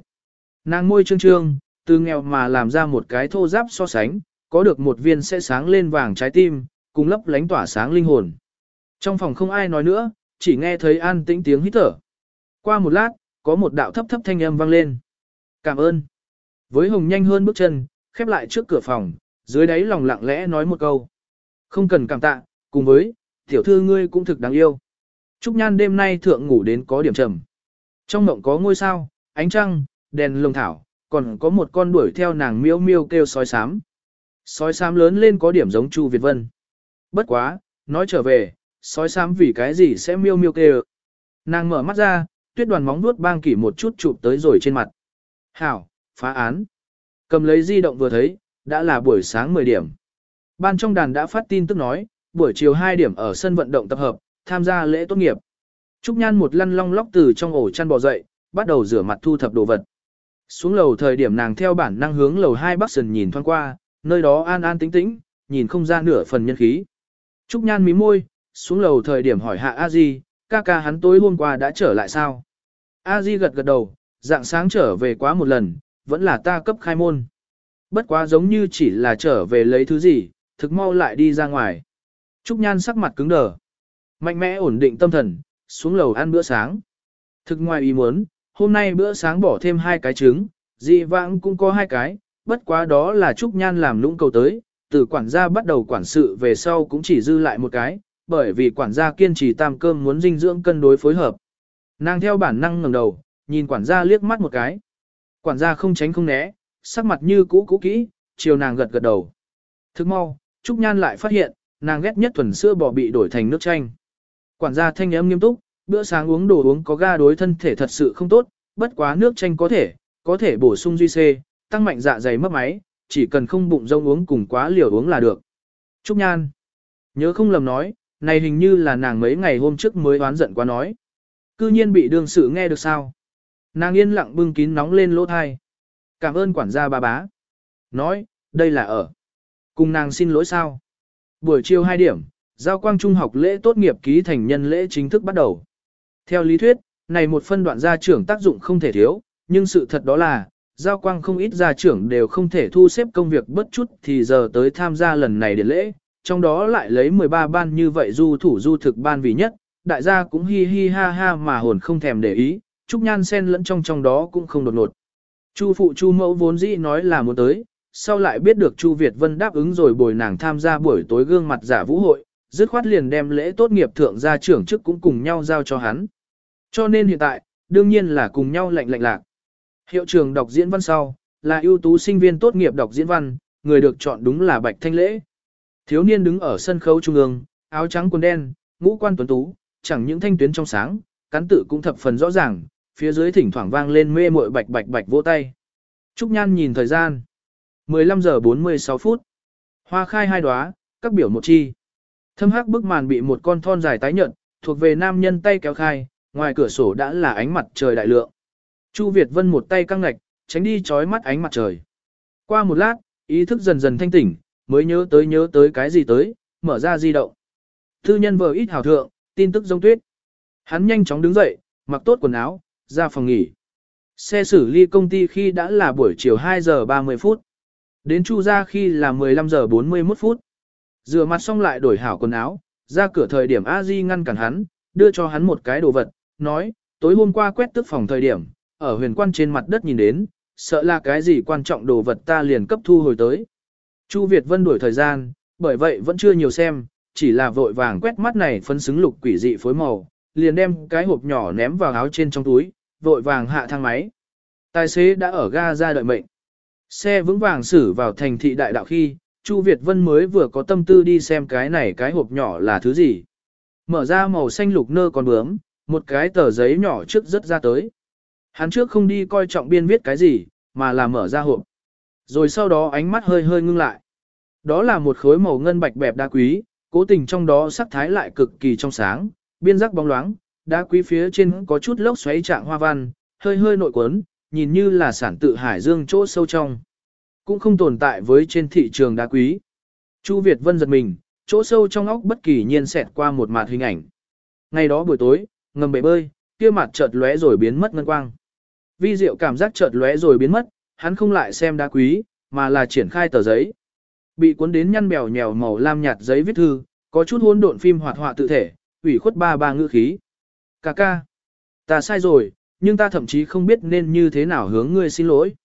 Nàng môi trương trương, từ nghèo mà làm ra một cái thô giáp so sánh, có được một viên sẽ sáng lên vàng trái tim, cùng lấp lánh tỏa sáng linh hồn. Trong phòng không ai nói nữa, chỉ nghe thấy an tĩnh tiếng hít thở. Qua một lát, có một đạo thấp thấp thanh âm vang lên. Cảm ơn. Với hồng nhanh hơn bước chân, khép lại trước cửa phòng, dưới đáy lòng lặng lẽ nói một câu. Không cần cảm tạ, cùng với, tiểu thư ngươi cũng thực đáng yêu. Trúc Nhan đêm nay thượng ngủ đến có điểm trầm. Trong mộng có ngôi sao, ánh trăng, đèn lồng thảo, còn có một con đuổi theo nàng miêu miêu kêu sói sám. Sói sám lớn lên có điểm giống Chu Việt Vân. Bất quá, nói trở về, sói sám vì cái gì sẽ miêu miêu kêu. Nàng mở mắt ra, tuyết đoàn móng vuốt bang kỷ một chút chụp tới rồi trên mặt. Hảo, phá án. Cầm lấy di động vừa thấy, đã là buổi sáng 10 điểm. Ban trong đàn đã phát tin tức nói, buổi chiều 2 điểm ở sân vận động tập hợp, tham gia lễ tốt nghiệp. Trúc Nhan một lăn long lóc từ trong ổ chăn bò dậy, bắt đầu rửa mặt thu thập đồ vật. Xuống lầu thời điểm nàng theo bản năng hướng lầu 2 bắc sần nhìn thoáng qua, nơi đó an an tĩnh tĩnh, nhìn không ra nửa phần nhân khí. Trúc Nhan mí môi, xuống lầu thời điểm hỏi hạ A Di, ca ca hắn tối hôm qua đã trở lại sao? A Di gật gật đầu, dạng sáng trở về quá một lần, vẫn là ta cấp khai môn. Bất quá giống như chỉ là trở về lấy thứ gì, thực mau lại đi ra ngoài. Trúc Nhan sắc mặt cứng đờ. Mạnh mẽ ổn định tâm thần, xuống lầu ăn bữa sáng. Thực ngoài ý muốn, hôm nay bữa sáng bỏ thêm hai cái trứng, dị vãng cũng có hai cái, bất quá đó là Trúc Nhan làm lũng cầu tới, từ quản gia bắt đầu quản sự về sau cũng chỉ dư lại một cái, bởi vì quản gia kiên trì tam cơm muốn dinh dưỡng cân đối phối hợp. Nàng theo bản năng ngẩng đầu, nhìn quản gia liếc mắt một cái. Quản gia không tránh không né, sắc mặt như cũ cũ kỹ, chiều nàng gật gật đầu. Thức mau, Trúc Nhan lại phát hiện, nàng ghét nhất thuần sữa bò bị đổi thành nước chanh. Quản gia thanh âm nghiêm túc, bữa sáng uống đồ uống có ga đối thân thể thật sự không tốt, bất quá nước chanh có thể, có thể bổ sung duy xê, tăng mạnh dạ dày mất máy, chỉ cần không bụng rông uống cùng quá liều uống là được. Trúc Nhan, nhớ không lầm nói, này hình như là nàng mấy ngày hôm trước mới oán giận quá nói. Cư nhiên bị đương sự nghe được sao. Nàng yên lặng bưng kín nóng lên lỗ thai. Cảm ơn quản gia bà bá. Nói, đây là ở. Cùng nàng xin lỗi sao. Buổi chiều 2 điểm, giao quang trung học lễ tốt nghiệp ký thành nhân lễ chính thức bắt đầu. Theo lý thuyết, này một phân đoạn gia trưởng tác dụng không thể thiếu, nhưng sự thật đó là, giao quang không ít gia trưởng đều không thể thu xếp công việc bất chút thì giờ tới tham gia lần này điện lễ, trong đó lại lấy 13 ban như vậy du thủ du thực ban vì nhất, đại gia cũng hi hi ha ha mà hồn không thèm để ý, Trúc Nhan sen lẫn trong trong đó cũng không đột nột. Chu phụ Chu mẫu vốn dĩ nói là muốn tới, sau lại biết được Chu Việt Vân đáp ứng rồi bồi nàng tham gia buổi tối gương mặt giả vũ hội, dứt khoát liền đem lễ tốt nghiệp thượng gia trưởng chức cũng cùng nhau giao cho hắn. Cho nên hiện tại, đương nhiên là cùng nhau lạnh lạnh lạc. Hiệu trưởng đọc diễn văn sau, là ưu tú sinh viên tốt nghiệp đọc diễn văn, người được chọn đúng là Bạch Thanh Lễ. Thiếu niên đứng ở sân khấu trung ương, áo trắng quần đen, ngũ quan tuấn tú, chẳng những thanh tuyến trong sáng, cán tự cũng thập phần rõ ràng, phía dưới thỉnh thoảng vang lên mê muội bạch bạch bạch vỗ tay. Trúc Nhan nhìn thời gian. 15 giờ 46 phút. Hoa khai hai đóa, các biểu một chi. Thâm hắc bức màn bị một con thon dài tái nhợt, thuộc về nam nhân tay kéo khai, ngoài cửa sổ đã là ánh mặt trời đại lượng. Chu Việt Vân một tay căng ngạch, tránh đi chói mắt ánh mặt trời. Qua một lát, ý thức dần dần thanh tỉnh, mới nhớ tới nhớ tới cái gì tới, mở ra di động. Thư nhân vừa ít hào thượng, tin tức giống tuyết. Hắn nhanh chóng đứng dậy, mặc tốt quần áo, ra phòng nghỉ. Xe xử ly công ty khi đã là buổi chiều 2 giờ 30 phút. Đến Chu ra khi là 15 giờ 41 phút. Rửa mặt xong lại đổi hảo quần áo, ra cửa thời điểm a di ngăn cản hắn, đưa cho hắn một cái đồ vật, nói, tối hôm qua quét tức phòng thời điểm, ở huyền quan trên mặt đất nhìn đến, sợ là cái gì quan trọng đồ vật ta liền cấp thu hồi tới. Chu Việt Vân đuổi thời gian, bởi vậy vẫn chưa nhiều xem, chỉ là vội vàng quét mắt này phân xứng lục quỷ dị phối màu, liền đem cái hộp nhỏ ném vào áo trên trong túi, vội vàng hạ thang máy. Tài xế đã ở ga ra đợi mệnh. Xe vững vàng xử vào thành thị đại đạo khi, Chu Việt Vân mới vừa có tâm tư đi xem cái này cái hộp nhỏ là thứ gì. Mở ra màu xanh lục nơ còn bướm, một cái tờ giấy nhỏ trước rất ra tới. Hắn trước không đi coi trọng biên viết cái gì, mà là mở ra hộp. Rồi sau đó ánh mắt hơi hơi ngưng lại. Đó là một khối màu ngân bạch bẹp đá quý, cố tình trong đó sắc thái lại cực kỳ trong sáng, biên giác bóng loáng, đá quý phía trên có chút lốc xoáy trạng hoa văn, hơi hơi nội quấn, nhìn như là sản tự hải dương chỗ sâu trong. Cũng không tồn tại với trên thị trường đá quý. Chu Việt Vân giật mình, chỗ sâu trong óc bất kỳ nhiên xẹt qua một mặt hình ảnh. Ngày đó buổi tối, ngầm bể bơi, kia mặt chợt lóe rồi biến mất ngân quang. Vi diệu cảm giác chợt lóe rồi biến mất, hắn không lại xem đá quý, mà là triển khai tờ giấy. Bị cuốn đến nhăn bèo nhèo màu lam nhạt giấy viết thư, có chút hỗn độn phim hoạt họa tự thể, ủy khuất ba ba ngữ khí. Cà ca, ta sai rồi, nhưng ta thậm chí không biết nên như thế nào hướng ngươi xin lỗi.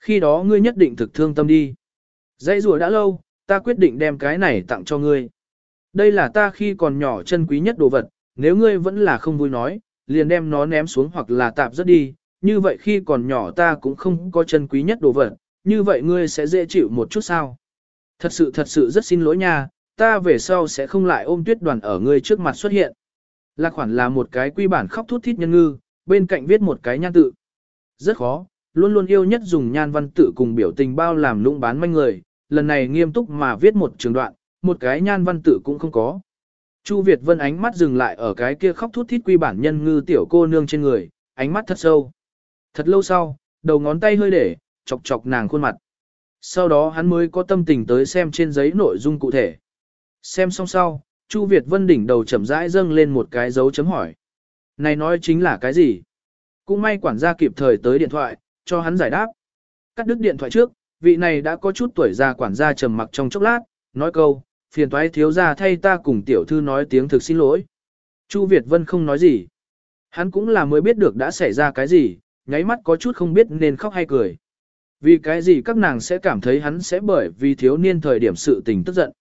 Khi đó ngươi nhất định thực thương tâm đi. Dãy rùa đã lâu, ta quyết định đem cái này tặng cho ngươi. Đây là ta khi còn nhỏ chân quý nhất đồ vật, nếu ngươi vẫn là không vui nói, liền đem nó ném xuống hoặc là tạp rất đi, như vậy khi còn nhỏ ta cũng không có chân quý nhất đồ vật, như vậy ngươi sẽ dễ chịu một chút sao. Thật sự thật sự rất xin lỗi nha, ta về sau sẽ không lại ôm tuyết đoàn ở ngươi trước mặt xuất hiện. Lạc khoản là một cái quy bản khóc thút thít nhân ngư, bên cạnh viết một cái nhan tự. Rất khó, luôn luôn yêu nhất dùng nhan văn tự cùng biểu tình bao làm lũng bán manh người, lần này nghiêm túc mà viết một trường đoạn, một cái nhan văn tự cũng không có. Chu Việt Vân ánh mắt dừng lại ở cái kia khóc thút thít quy bản nhân ngư tiểu cô nương trên người, ánh mắt thật sâu. Thật lâu sau, đầu ngón tay hơi để, chọc chọc nàng khuôn mặt. Sau đó hắn mới có tâm tình tới xem trên giấy nội dung cụ thể. Xem xong sau, Chu Việt Vân đỉnh đầu chậm rãi dâng lên một cái dấu chấm hỏi. Này nói chính là cái gì? Cũng may quản gia kịp thời tới điện thoại, cho hắn giải đáp. Cắt đứt điện thoại trước, vị này đã có chút tuổi già quản gia trầm mặc trong chốc lát, nói câu, phiền toái thiếu gia thay ta cùng tiểu thư nói tiếng thực xin lỗi. Chu Việt Vân không nói gì. Hắn cũng là mới biết được đã xảy ra cái gì, nháy mắt có chút không biết nên khóc hay cười. Vì cái gì các nàng sẽ cảm thấy hắn sẽ bởi vì thiếu niên thời điểm sự tình tức giận.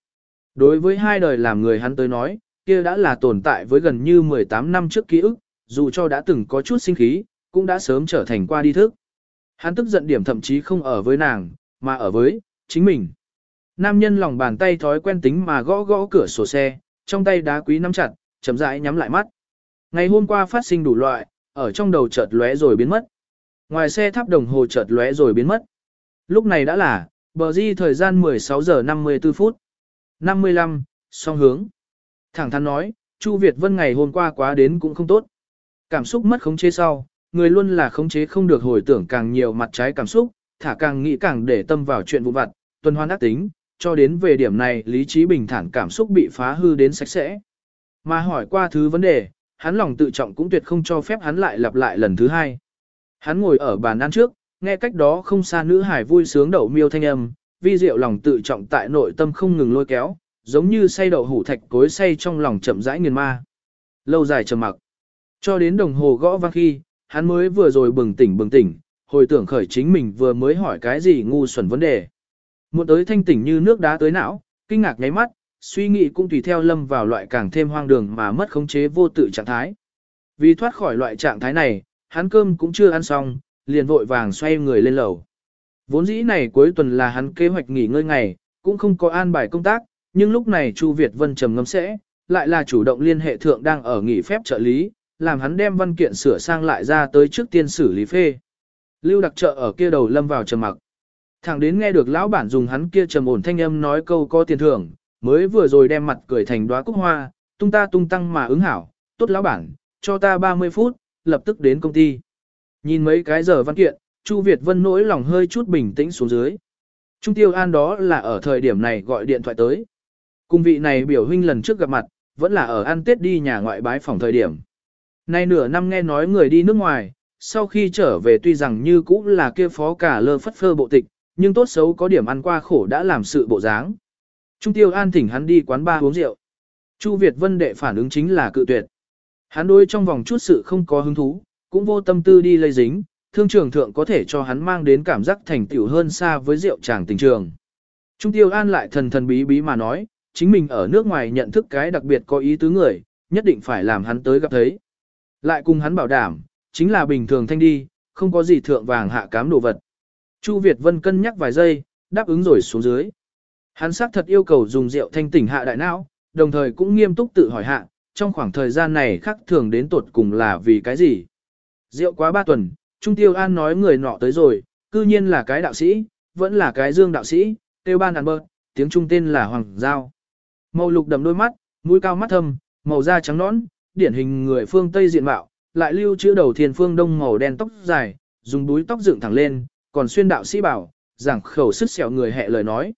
Đối với hai đời làm người hắn tới nói, kia đã là tồn tại với gần như 18 năm trước ký ức, dù cho đã từng có chút sinh khí, cũng đã sớm trở thành qua đi thức. Hắn tức giận điểm thậm chí không ở với nàng, mà ở với chính mình. Nam nhân lòng bàn tay thói quen tính mà gõ gõ cửa sổ xe, trong tay đá quý nắm chặt, chậm rãi nhắm lại mắt. Ngày hôm qua phát sinh đủ loại, ở trong đầu chợt lóe rồi biến mất. Ngoài xe tháp đồng hồ chợt lóe rồi biến mất. Lúc này đã là, bờ di thời gian 16 giờ 54 phút. 55, song hướng. Thẳng thắn nói, Chu Việt Vân ngày hôm qua quá đến cũng không tốt. Cảm xúc mất khống chế sau, người luôn là khống chế không được hồi tưởng càng nhiều mặt trái cảm xúc, thả càng nghĩ càng để tâm vào chuyện vụ vặt, tuần hoàn ác tính, cho đến về điểm này lý trí bình thản cảm xúc bị phá hư đến sạch sẽ. Mà hỏi qua thứ vấn đề, hắn lòng tự trọng cũng tuyệt không cho phép hắn lại lặp lại lần thứ hai. Hắn ngồi ở bàn ăn trước, nghe cách đó không xa nữ hải vui sướng đậu miêu thanh âm, vi diệu lòng tự trọng tại nội tâm không ngừng lôi kéo, giống như say đậu hủ thạch cối say trong lòng chậm rãi nghiền ma. Lâu dài trầm mặc. Cho đến đồng hồ gõ vang khi, hắn mới vừa rồi bừng tỉnh bừng tỉnh, hồi tưởng khởi chính mình vừa mới hỏi cái gì ngu xuẩn vấn đề. muốn tới thanh tỉnh như nước đá tới não, kinh ngạc nháy mắt, suy nghĩ cũng tùy theo lâm vào loại càng thêm hoang đường mà mất khống chế vô tự trạng thái. Vì thoát khỏi loại trạng thái này, hắn cơm cũng chưa ăn xong, liền vội vàng xoay người lên lầu. Vốn dĩ này cuối tuần là hắn kế hoạch nghỉ ngơi ngày, cũng không có an bài công tác, nhưng lúc này Chu Việt Vân trầm ngâm sẽ, lại là chủ động liên hệ thượng đang ở nghỉ phép trợ lý, làm hắn đem văn kiện sửa sang lại ra tới trước tiên xử lý phê. Lưu đặc trợ ở kia đầu lâm vào trầm mặc. Thẳng đến nghe được lão bản dùng hắn kia trầm ổn thanh âm nói câu có tiền thưởng, mới vừa rồi đem mặt cười thành đóa cúc hoa, tung ta tung tăng mà ứng hảo, tốt lão bản, cho ta 30 phút, lập tức đến công ty. Nhìn mấy cái giờ văn kiện, Chu Việt Vân nỗi lòng hơi chút bình tĩnh xuống dưới. Trung tiêu an đó là ở thời điểm này gọi điện thoại tới. Cùng vị này biểu huynh lần trước gặp mặt, vẫn là ở ăn tết đi nhà ngoại bái phòng thời điểm. Nay nửa năm nghe nói người đi nước ngoài, sau khi trở về tuy rằng như cũng là kia phó cả lơ phất phơ bộ tịch, nhưng tốt xấu có điểm ăn qua khổ đã làm sự bộ dáng. Trung Tiêu An thỉnh hắn đi quán ba uống rượu. Chu Việt Vân đệ phản ứng chính là cự tuyệt. Hắn đối trong vòng chút sự không có hứng thú, cũng vô tâm tư đi lây dính, thương trường thượng có thể cho hắn mang đến cảm giác thành tựu hơn xa với rượu chàng tình trường. Trung Tiêu An lại thần thần bí bí mà nói, chính mình ở nước ngoài nhận thức cái đặc biệt có ý tứ người, nhất định phải làm hắn tới gặp thấy. Lại cùng hắn bảo đảm, chính là bình thường thanh đi, không có gì thượng vàng hạ cám đồ vật. Chu Việt Vân cân nhắc vài giây, đáp ứng rồi xuống dưới. Hắn xác thật yêu cầu dùng rượu thanh tỉnh hạ đại não, đồng thời cũng nghiêm túc tự hỏi hạ, trong khoảng thời gian này khắc thường đến tột cùng là vì cái gì. Rượu quá ba tuần, Trung Tiêu An nói người nọ tới rồi, cư nhiên là cái đạo sĩ, vẫn là cái dương đạo sĩ, tiêu ban đàn bơ, tiếng Trung tên là Hoàng Giao. Màu lục đầm đôi mắt, mũi cao mắt thâm, màu da trắng nõn, điển hình người phương Tây diện mạo, lại lưu chữ đầu thiên phương đông màu đen tóc dài, dùng đuôi tóc dựng thẳng lên, còn xuyên đạo sĩ bảo, giảng khẩu sức sẹo người hẹ lời nói.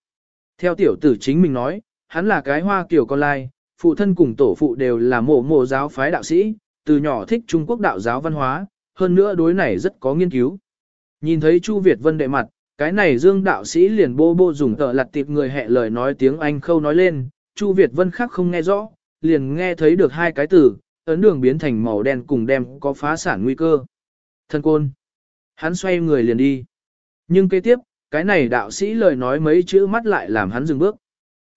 Theo tiểu tử chính mình nói, hắn là cái hoa kiểu con lai, phụ thân cùng tổ phụ đều là mộ mộ giáo phái đạo sĩ, từ nhỏ thích Trung Quốc đạo giáo văn hóa, hơn nữa đối này rất có nghiên cứu. Nhìn thấy Chu Việt Vân đệ mặt, cái này dương đạo sĩ liền bô bô dùng tờ lặt tiệp người hẹ lời nói tiếng Anh khâu nói lên, Chu Việt Vân khác không nghe rõ, liền nghe thấy được hai cái từ, ấn đường biến thành màu đen cùng đem có phá sản nguy cơ. Thân côn. Hắn xoay người liền đi. Nhưng kế tiếp, cái này đạo sĩ lời nói mấy chữ mắt lại làm hắn dừng bước.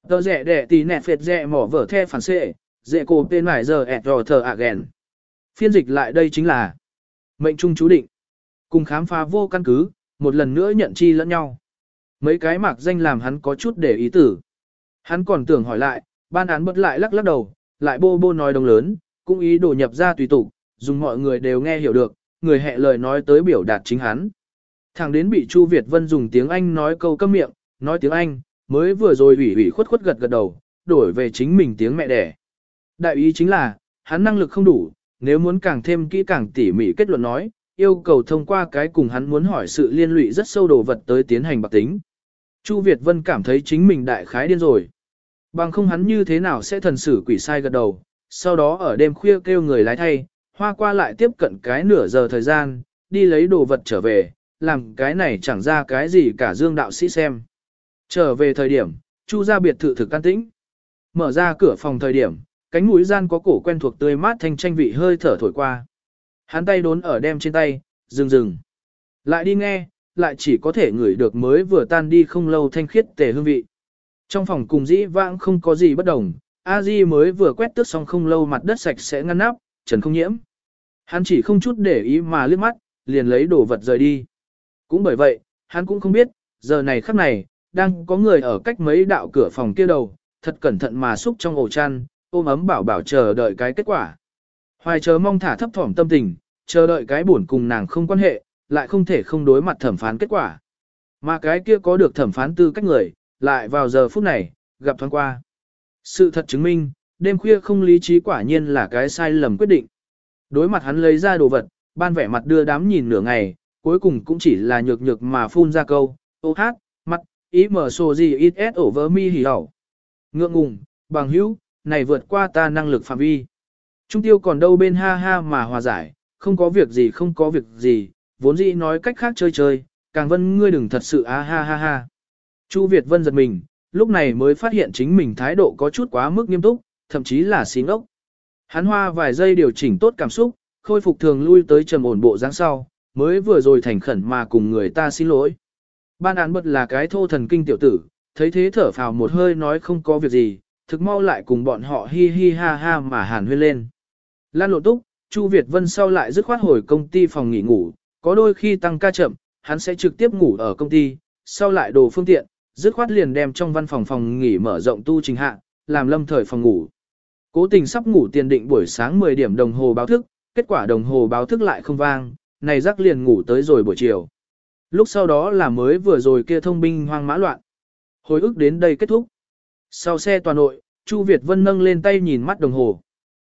Tờ rẻ đẻ tí nẹt phệt rẻ mỏ vở the phản xệ, dễ cổ tên mải giờ ẹt rò thờ ạ ghen. Phiên dịch lại đây chính là mệnh trung chú định. Cùng khám phá vô căn cứ, một lần nữa nhận chi lẫn nhau. Mấy cái mạc danh làm hắn có chút để ý tử. Hắn còn tưởng hỏi lại, ban án bất lại lắc lắc đầu, lại bô bô nói đồng lớn, cũng ý đồ nhập ra tùy tục, dùng mọi người đều nghe hiểu được, người hẹ lời nói tới biểu đạt chính hắn. Thằng đến bị Chu Việt Vân dùng tiếng Anh nói câu câm miệng, nói tiếng Anh, mới vừa rồi ủy ủy khuất khuất gật gật đầu, đổi về chính mình tiếng mẹ đẻ. Đại ý chính là, hắn năng lực không đủ, nếu muốn càng thêm kỹ càng tỉ mỉ kết luận nói, yêu cầu thông qua cái cùng hắn muốn hỏi sự liên lụy rất sâu đồ vật tới tiến hành bạc tính. Chu Việt Vân cảm thấy chính mình đại khái điên rồi. Bằng không hắn như thế nào sẽ thần xử quỷ sai gật đầu, sau đó ở đêm khuya kêu người lái thay, hoa qua lại tiếp cận cái nửa giờ thời gian, đi lấy đồ vật trở về, làm cái này chẳng ra cái gì cả dương đạo sĩ xem. Trở về thời điểm, chu ra biệt thự thực can tĩnh. Mở ra cửa phòng thời điểm, cánh mũi gian có cổ quen thuộc tươi mát thanh tranh vị hơi thở thổi qua. Hắn tay đốn ở đem trên tay, dừng dừng. Lại đi nghe, lại chỉ có thể ngửi được mới vừa tan đi không lâu thanh khiết tề hương vị. Trong phòng cùng dĩ vãng không có gì bất đồng, a di mới vừa quét tước xong không lâu mặt đất sạch sẽ ngăn nắp, trần không nhiễm. Hắn chỉ không chút để ý mà liếc mắt, liền lấy đồ vật rời đi. Cũng bởi vậy, hắn cũng không biết, giờ này khắc này, đang có người ở cách mấy đạo cửa phòng kia đầu, thật cẩn thận mà xúc trong ổ chăn, ôm ấm bảo bảo chờ đợi cái kết quả. Hoài chờ mong thả thấp thỏm tâm tình, chờ đợi cái buồn cùng nàng không quan hệ, lại không thể không đối mặt thẩm phán kết quả. Mà cái kia có được thẩm phán tư cách người, lại vào giờ phút này, gặp thoáng qua. Sự thật chứng minh, đêm khuya không lý trí quả nhiên là cái sai lầm quyết định. Đối mặt hắn lấy ra đồ vật, ban vẻ mặt đưa đám nhìn nửa ngày, cuối cùng cũng chỉ là nhược nhược mà phun ra câu, ô hát, mặt, ý mở sổ gì ít s vỡ mi hỉ hảo. Ngượng ngùng, bằng hữu, này vượt qua ta năng lực phạm vi. Trung tiêu còn đâu bên ha ha mà hòa giải, không có việc gì không có việc gì, vốn dĩ nói cách khác chơi chơi, càng vân ngươi đừng thật sự a ha ha ha. Chu Việt Vân giật mình, lúc này mới phát hiện chính mình thái độ có chút quá mức nghiêm túc, thậm chí là xí ngốc. Hắn hoa vài giây điều chỉnh tốt cảm xúc, khôi phục thường lui tới trầm ổn bộ dáng sau, mới vừa rồi thành khẩn mà cùng người ta xin lỗi. Ban án bật là cái thô thần kinh tiểu tử, thấy thế thở phào một hơi nói không có việc gì, thực mau lại cùng bọn họ hi hi ha ha mà hàn huyên lên. Lan lộ túc, Chu Việt Vân sau lại dứt khoát hồi công ty phòng nghỉ ngủ, có đôi khi tăng ca chậm, hắn sẽ trực tiếp ngủ ở công ty, sau lại đồ phương tiện, dứt khoát liền đem trong văn phòng phòng nghỉ mở rộng tu trình hạ, làm lâm thời phòng ngủ. Cố tình sắp ngủ tiền định buổi sáng 10 điểm đồng hồ báo thức, kết quả đồng hồ báo thức lại không vang, này rắc liền ngủ tới rồi buổi chiều. Lúc sau đó là mới vừa rồi kia thông binh hoang mã loạn. Hồi ức đến đây kết thúc. Sau xe toàn nội, Chu Việt Vân nâng lên tay nhìn mắt đồng hồ.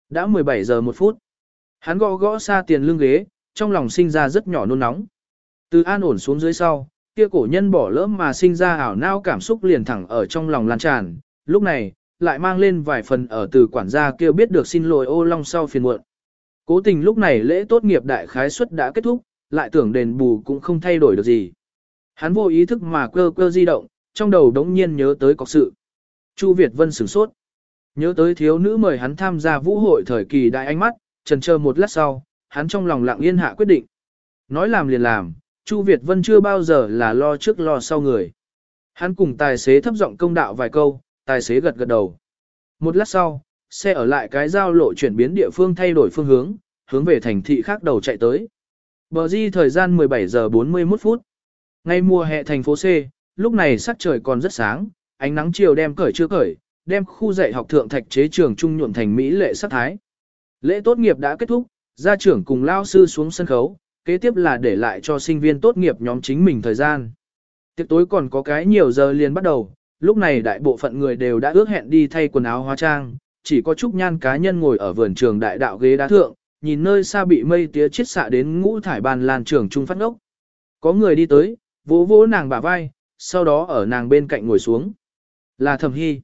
Đã 17 giờ 1 phút. Hắn gõ gõ xa tiền lưng ghế, trong lòng sinh ra rất nhỏ nôn nóng. Từ an ổn xuống dưới sau, kia cổ nhân bỏ lỡ mà sinh ra ảo não cảm xúc liền thẳng ở trong lòng lan tràn, lúc này, lại mang lên vài phần ở từ quản gia kia biết được xin lỗi ô long sau phiền muộn. Cố tình lúc này lễ tốt nghiệp đại khái suất đã kết thúc, lại tưởng đền bù cũng không thay đổi được gì. Hắn vô ý thức mà cơ cơ di động, trong đầu đống nhiên nhớ tới cọc sự. Chu Việt Vân sửng sốt. Nhớ tới thiếu nữ mời hắn tham gia vũ hội thời kỳ đại ánh mắt, trần chờ một lát sau, hắn trong lòng lặng yên hạ quyết định. Nói làm liền làm, Chu Việt Vân chưa bao giờ là lo trước lo sau người. Hắn cùng tài xế thấp giọng công đạo vài câu, tài xế gật gật đầu. Một lát sau, xe ở lại cái giao lộ chuyển biến địa phương thay đổi phương hướng, hướng về thành thị khác đầu chạy tới. Bờ di thời gian 17 giờ 41 phút. Ngay mùa hè thành phố C, lúc này sắc trời còn rất sáng, ánh nắng chiều đem cởi chưa cởi, đem khu dạy học thượng thạch chế trường trung nhuộm thành mỹ lệ sắc thái. Lễ tốt nghiệp đã kết thúc, gia trưởng cùng lao sư xuống sân khấu, kế tiếp là để lại cho sinh viên tốt nghiệp nhóm chính mình thời gian. Tiệc tối còn có cái nhiều giờ liền bắt đầu, lúc này đại bộ phận người đều đã ước hẹn đi thay quần áo hóa trang, chỉ có Trúc Nhan cá nhân ngồi ở vườn trường đại đạo ghế đá thượng, nhìn nơi xa bị mây tía chiết xạ đến ngũ thải bàn lan trường trung phát ngốc. Có người đi tới, vỗ vỗ nàng bả vai, sau đó ở nàng bên cạnh ngồi xuống. Là Thẩm Hy.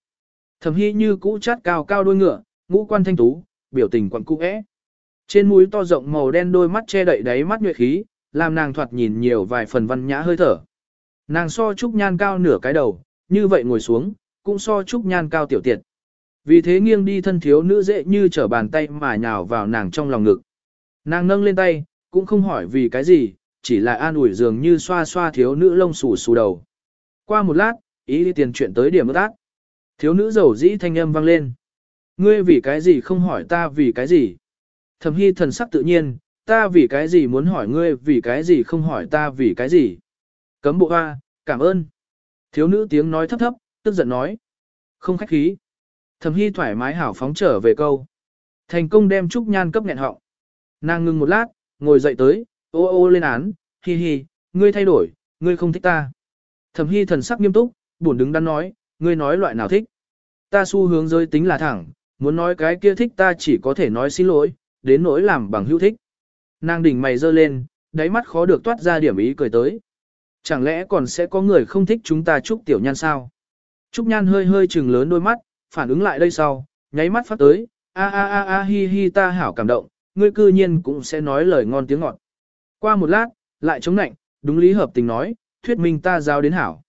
Thẩm Hy như cũ chát cao cao đôi ngựa, ngũ quan thanh tú, biểu tình quặn cũ é. Trên mũi to rộng màu đen đôi mắt che đậy đáy mắt nhuệ khí, làm nàng thoạt nhìn nhiều vài phần văn nhã hơi thở. Nàng so Trúc Nhan cao nửa cái đầu, như vậy ngồi xuống, cũng so Trúc Nhan cao tiểu tiệt. Vì thế nghiêng đi thân thiếu nữ dễ như trở bàn tay mà nhào vào nàng trong lòng ngực. Nàng nâng lên tay, cũng không hỏi vì cái gì, chỉ là an ủi dường như xoa xoa thiếu nữ lông xù xù đầu. Qua một lát, ý đi tiền chuyện tới điểm ước ác. Thiếu nữ giàu dĩ thanh âm vang lên. Ngươi vì cái gì không hỏi ta vì cái gì? Thẩm hy thần sắc tự nhiên, ta vì cái gì muốn hỏi ngươi vì cái gì không hỏi ta vì cái gì? Cấm bộ hoa, cảm ơn. Thiếu nữ tiếng nói thấp thấp, tức giận nói. Không khách khí. Thẩm hy thoải mái hảo phóng trở về câu. Thành công đem Trúc Nhan cấp nghẹn họng. Nàng ngừng một lát, ngồi dậy tới, ô ô lên án, hi hi, ngươi thay đổi, ngươi không thích ta. Thẩm hy thần sắc nghiêm túc, buồn đứng đắn nói, ngươi nói loại nào thích. Ta xu hướng giới tính là thẳng, muốn nói cái kia thích ta chỉ có thể nói xin lỗi, đến nỗi làm bằng hữu thích. Nàng đỉnh mày dơ lên, đáy mắt khó được toát ra điểm ý cười tới. Chẳng lẽ còn sẽ có người không thích chúng ta Trúc Tiểu Nhan sao? Trúc Nhan hơi hơi trừng lớn đôi mắt, phản ứng lại đây sau, nháy mắt phát tới, a a a a hi hi ta hảo cảm động, ngươi cư nhiên cũng sẽ nói lời ngon tiếng ngọt. Qua một lát, lại chống nạnh, đúng lý hợp tình nói, thuyết minh ta giao đến hảo.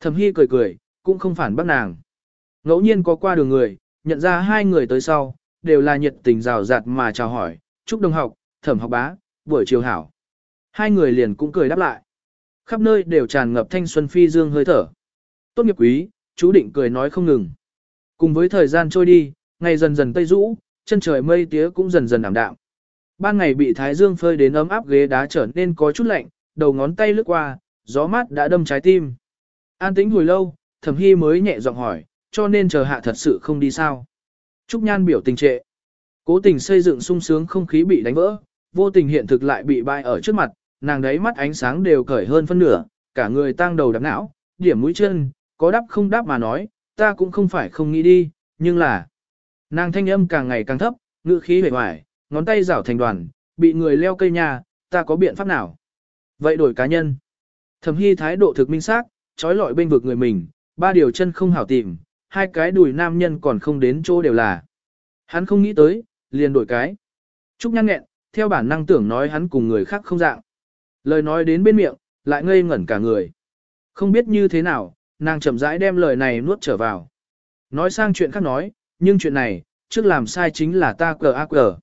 Thẩm Hi cười cười, cũng không phản bác nàng. Ngẫu nhiên có qua đường người, nhận ra hai người tới sau, đều là nhiệt tình rào rạt mà chào hỏi, chúc đồng học, thẩm học bá, buổi chiều hảo. Hai người liền cũng cười đáp lại. Khắp nơi đều tràn ngập thanh xuân phi dương hơi thở. Tốt nghiệp quý, chú định cười nói không ngừng. Cùng với thời gian trôi đi, ngày dần dần tây rũ, chân trời mây tía cũng dần dần ảm đạm. Ban ngày bị thái dương phơi đến ấm áp ghế đá trở nên có chút lạnh, đầu ngón tay lướt qua, gió mát đã đâm trái tim. An tĩnh hồi lâu, thẩm hy mới nhẹ giọng hỏi, cho nên chờ hạ thật sự không đi sao. Trúc Nhan biểu tình trệ. Cố tình xây dựng sung sướng không khí bị đánh vỡ, vô tình hiện thực lại bị bại ở trước mặt, nàng đấy mắt ánh sáng đều cởi hơn phân nửa, cả người tang đầu đập não, điểm mũi chân, có đáp không đáp mà nói, ta cũng không phải không nghĩ đi, nhưng là... Nàng thanh âm càng ngày càng thấp, ngữ khí vẻ hoài, ngón tay rảo thành đoàn, bị người leo cây nhà, ta có biện pháp nào? Vậy đổi cá nhân. Thẩm hy thái độ thực minh xác, trói lọi bên vực người mình, ba điều chân không hảo tìm, hai cái đùi nam nhân còn không đến chỗ đều là. Hắn không nghĩ tới, liền đổi cái. Trúc nhăn nghẹn, theo bản năng tưởng nói hắn cùng người khác không dạng. Lời nói đến bên miệng, lại ngây ngẩn cả người. Không biết như thế nào, nàng chậm rãi đem lời này nuốt trở vào. Nói sang chuyện khác nói, nhưng chuyện này, trước làm sai chính là ta cờ ác cờ.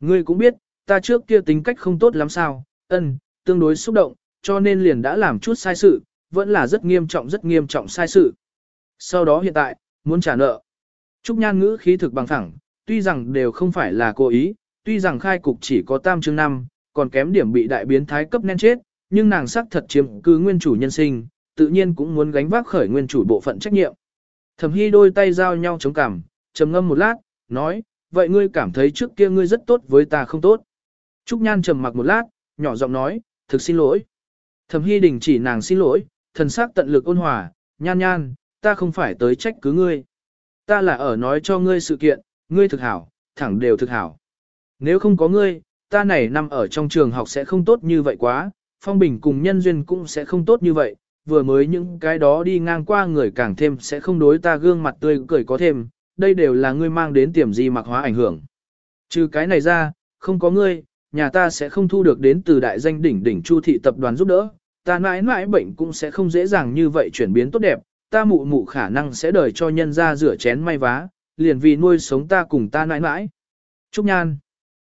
Ngươi cũng biết, ta trước kia tính cách không tốt lắm sao, ân, tương đối xúc động, cho nên liền đã làm chút sai sự, vẫn là rất nghiêm trọng rất nghiêm trọng sai sự. Sau đó hiện tại, muốn trả nợ. Trúc Nhan ngữ khí thực bằng thẳng, tuy rằng đều không phải là cố ý, tuy rằng khai cục chỉ có tam chương năm, còn kém điểm bị đại biến thái cấp nên chết, nhưng nàng sắc thật chiếm cứ nguyên chủ nhân sinh, tự nhiên cũng muốn gánh vác khởi nguyên chủ bộ phận trách nhiệm. Thẩm Hy đôi tay giao nhau chống cằm, trầm ngâm một lát, nói, vậy ngươi cảm thấy trước kia ngươi rất tốt với ta không tốt. Trúc Nhan trầm mặc một lát, nhỏ giọng nói, thực xin lỗi. Thẩm Hy đình chỉ nàng xin lỗi, thần sắc tận lực ôn hòa, nhan nhan, ta không phải tới trách cứ ngươi. Ta là ở nói cho ngươi sự kiện, ngươi thực hảo, thẳng đều thực hảo. Nếu không có ngươi, ta này nằm ở trong trường học sẽ không tốt như vậy quá, phong bình cùng nhân duyên cũng sẽ không tốt như vậy, vừa mới những cái đó đi ngang qua người càng thêm sẽ không đối ta gương mặt tươi cười có thêm, đây đều là ngươi mang đến tiềm di mặc hóa ảnh hưởng. Trừ cái này ra, không có ngươi, nhà ta sẽ không thu được đến từ đại danh đỉnh đỉnh chu thị tập đoàn giúp đỡ, ta mãi mãi bệnh cũng sẽ không dễ dàng như vậy chuyển biến tốt đẹp, ta mụ mụ khả năng sẽ đời cho nhân ra rửa chén may vá, liền vì nuôi sống ta cùng ta nãi nãi. Trúc Nhan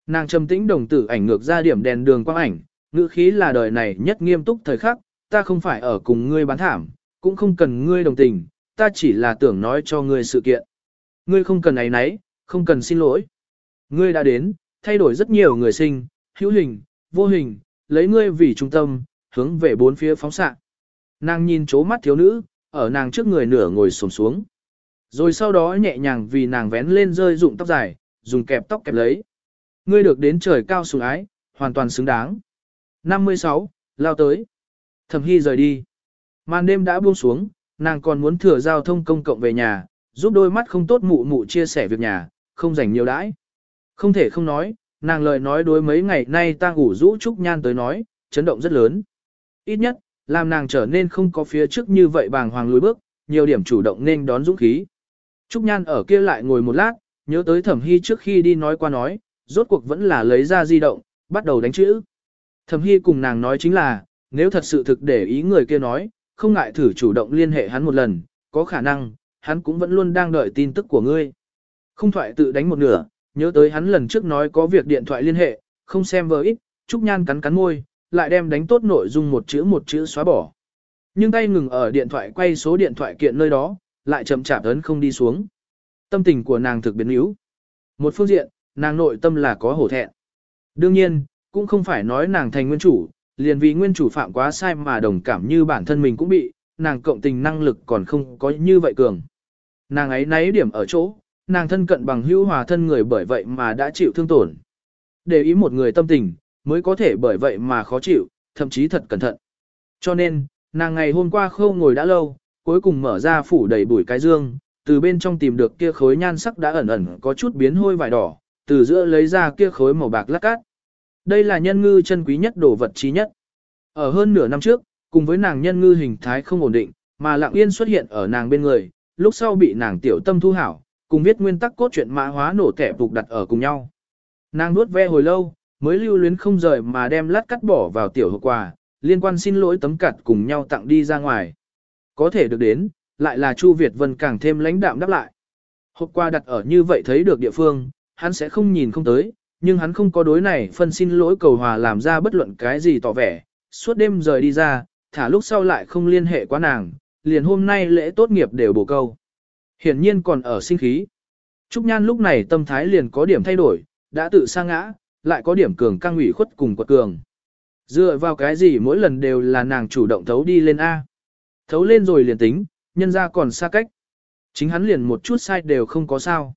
Nàng trầm tĩnh đồng tử ảnh ngược ra điểm đèn đường quang ảnh, ngữ khí là đời này nhất nghiêm túc thời khắc, ta không phải ở cùng ngươi bán thảm, cũng không cần ngươi đồng tình, ta chỉ là tưởng nói cho ngươi sự kiện. Ngươi không cần ấy nấy, không cần xin lỗi. Ngươi đã đến, thay đổi rất nhiều người sinh, hữu hình, vô hình, lấy ngươi vì trung tâm, hướng về bốn phía phóng xạ. Nàng nhìn chố mắt thiếu nữ, ở nàng trước người nửa ngồi xổm xuống. Rồi sau đó nhẹ nhàng vì nàng vén lên rơi rụng tóc dài, dùng kẹp tóc kẹp lấy. Ngươi được đến trời cao sủng ái, hoàn toàn xứng đáng. 56, lao tới. Thẩm Hy rời đi. Màn đêm đã buông xuống, nàng còn muốn thừa giao thông công cộng về nhà, giúp đôi mắt không tốt mụ mụ chia sẻ việc nhà, không dành nhiều đãi. Không thể không nói, nàng lời nói đối mấy ngày nay ta ngủ rũ Trúc Nhan tới nói, chấn động rất lớn. Ít nhất, làm nàng trở nên không có phía trước như vậy bàng hoàng lùi bước, nhiều điểm chủ động nên đón dũng khí. Trúc Nhan ở kia lại ngồi một lát, nhớ tới Thẩm Hy trước khi đi nói qua nói, rốt cuộc vẫn là lấy ra di động, bắt đầu đánh chữ. Thẩm Hy cùng nàng nói chính là, nếu thật sự thực để ý người kia nói, không ngại thử chủ động liên hệ hắn một lần, có khả năng, hắn cũng vẫn luôn đang đợi tin tức của ngươi. Không thoại tự đánh một nửa, nhớ tới hắn lần trước nói có việc điện thoại liên hệ, không xem vờ ít, Trúc Nhan cắn cắn môi, lại đem đánh tốt nội dung một chữ một chữ xóa bỏ. Nhưng tay ngừng ở điện thoại quay số điện thoại kiện nơi đó, lại chậm chạp ấn không đi xuống. Tâm tình của nàng thực biến yếu. Một phương diện, nàng nội tâm là có hổ thẹn. Đương nhiên, cũng không phải nói nàng thành nguyên chủ, liền vì nguyên chủ phạm quá sai mà đồng cảm như bản thân mình cũng bị, nàng cộng tình năng lực còn không có như vậy cường. Nàng ấy náy điểm ở chỗ, nàng thân cận bằng hữu hòa thân người bởi vậy mà đã chịu thương tổn. Để ý một người tâm tình, mới có thể bởi vậy mà khó chịu, thậm chí thật cẩn thận. Cho nên, nàng ngày hôm qua khâu ngồi đã lâu, cuối cùng mở ra phủ đầy bụi cái dương, từ bên trong tìm được kia khối nhan sắc đã ẩn ẩn có chút biến hôi vải đỏ, từ giữa lấy ra kia khối màu bạc lát cát. Đây là nhân ngư chân quý nhất đồ vật trí nhất. Ở hơn nửa năm trước, cùng với nàng nhân ngư hình thái không ổn định, mà lặng yên xuất hiện ở nàng bên người, lúc sau bị nàng tiểu tâm thu hảo, cùng viết nguyên tắc cốt truyện mã hóa nổ tẻ phục đặt ở cùng nhau. Nàng nuốt ve hồi lâu, mới lưu luyến không rời mà đem lát cắt bỏ vào tiểu hộp quà, liên quan xin lỗi tấm cặt cùng nhau tặng đi ra ngoài. Có thể được đến, lại là Chu Việt Vân càng thêm lãnh đạm đáp lại. Hộp quà đặt ở như vậy thấy được địa phương, hắn sẽ không nhìn không tới, nhưng hắn không có đối này phân xin lỗi cầu hòa làm ra bất luận cái gì tỏ vẻ, suốt đêm rời đi ra, thả lúc sau lại không liên hệ quá nàng, liền hôm nay lễ tốt nghiệp đều bổ câu. Hiển nhiên còn ở sinh khí. Trúc Nhan lúc này tâm thái liền có điểm thay đổi, đã tự sa ngã, lại có điểm cường căng ủy khuất cùng quật cường. Dựa vào cái gì mỗi lần đều là nàng chủ động thấu đi lên A. Thấu lên rồi liền tính, nhân ra còn xa cách. Chính hắn liền một chút sai đều không có sao.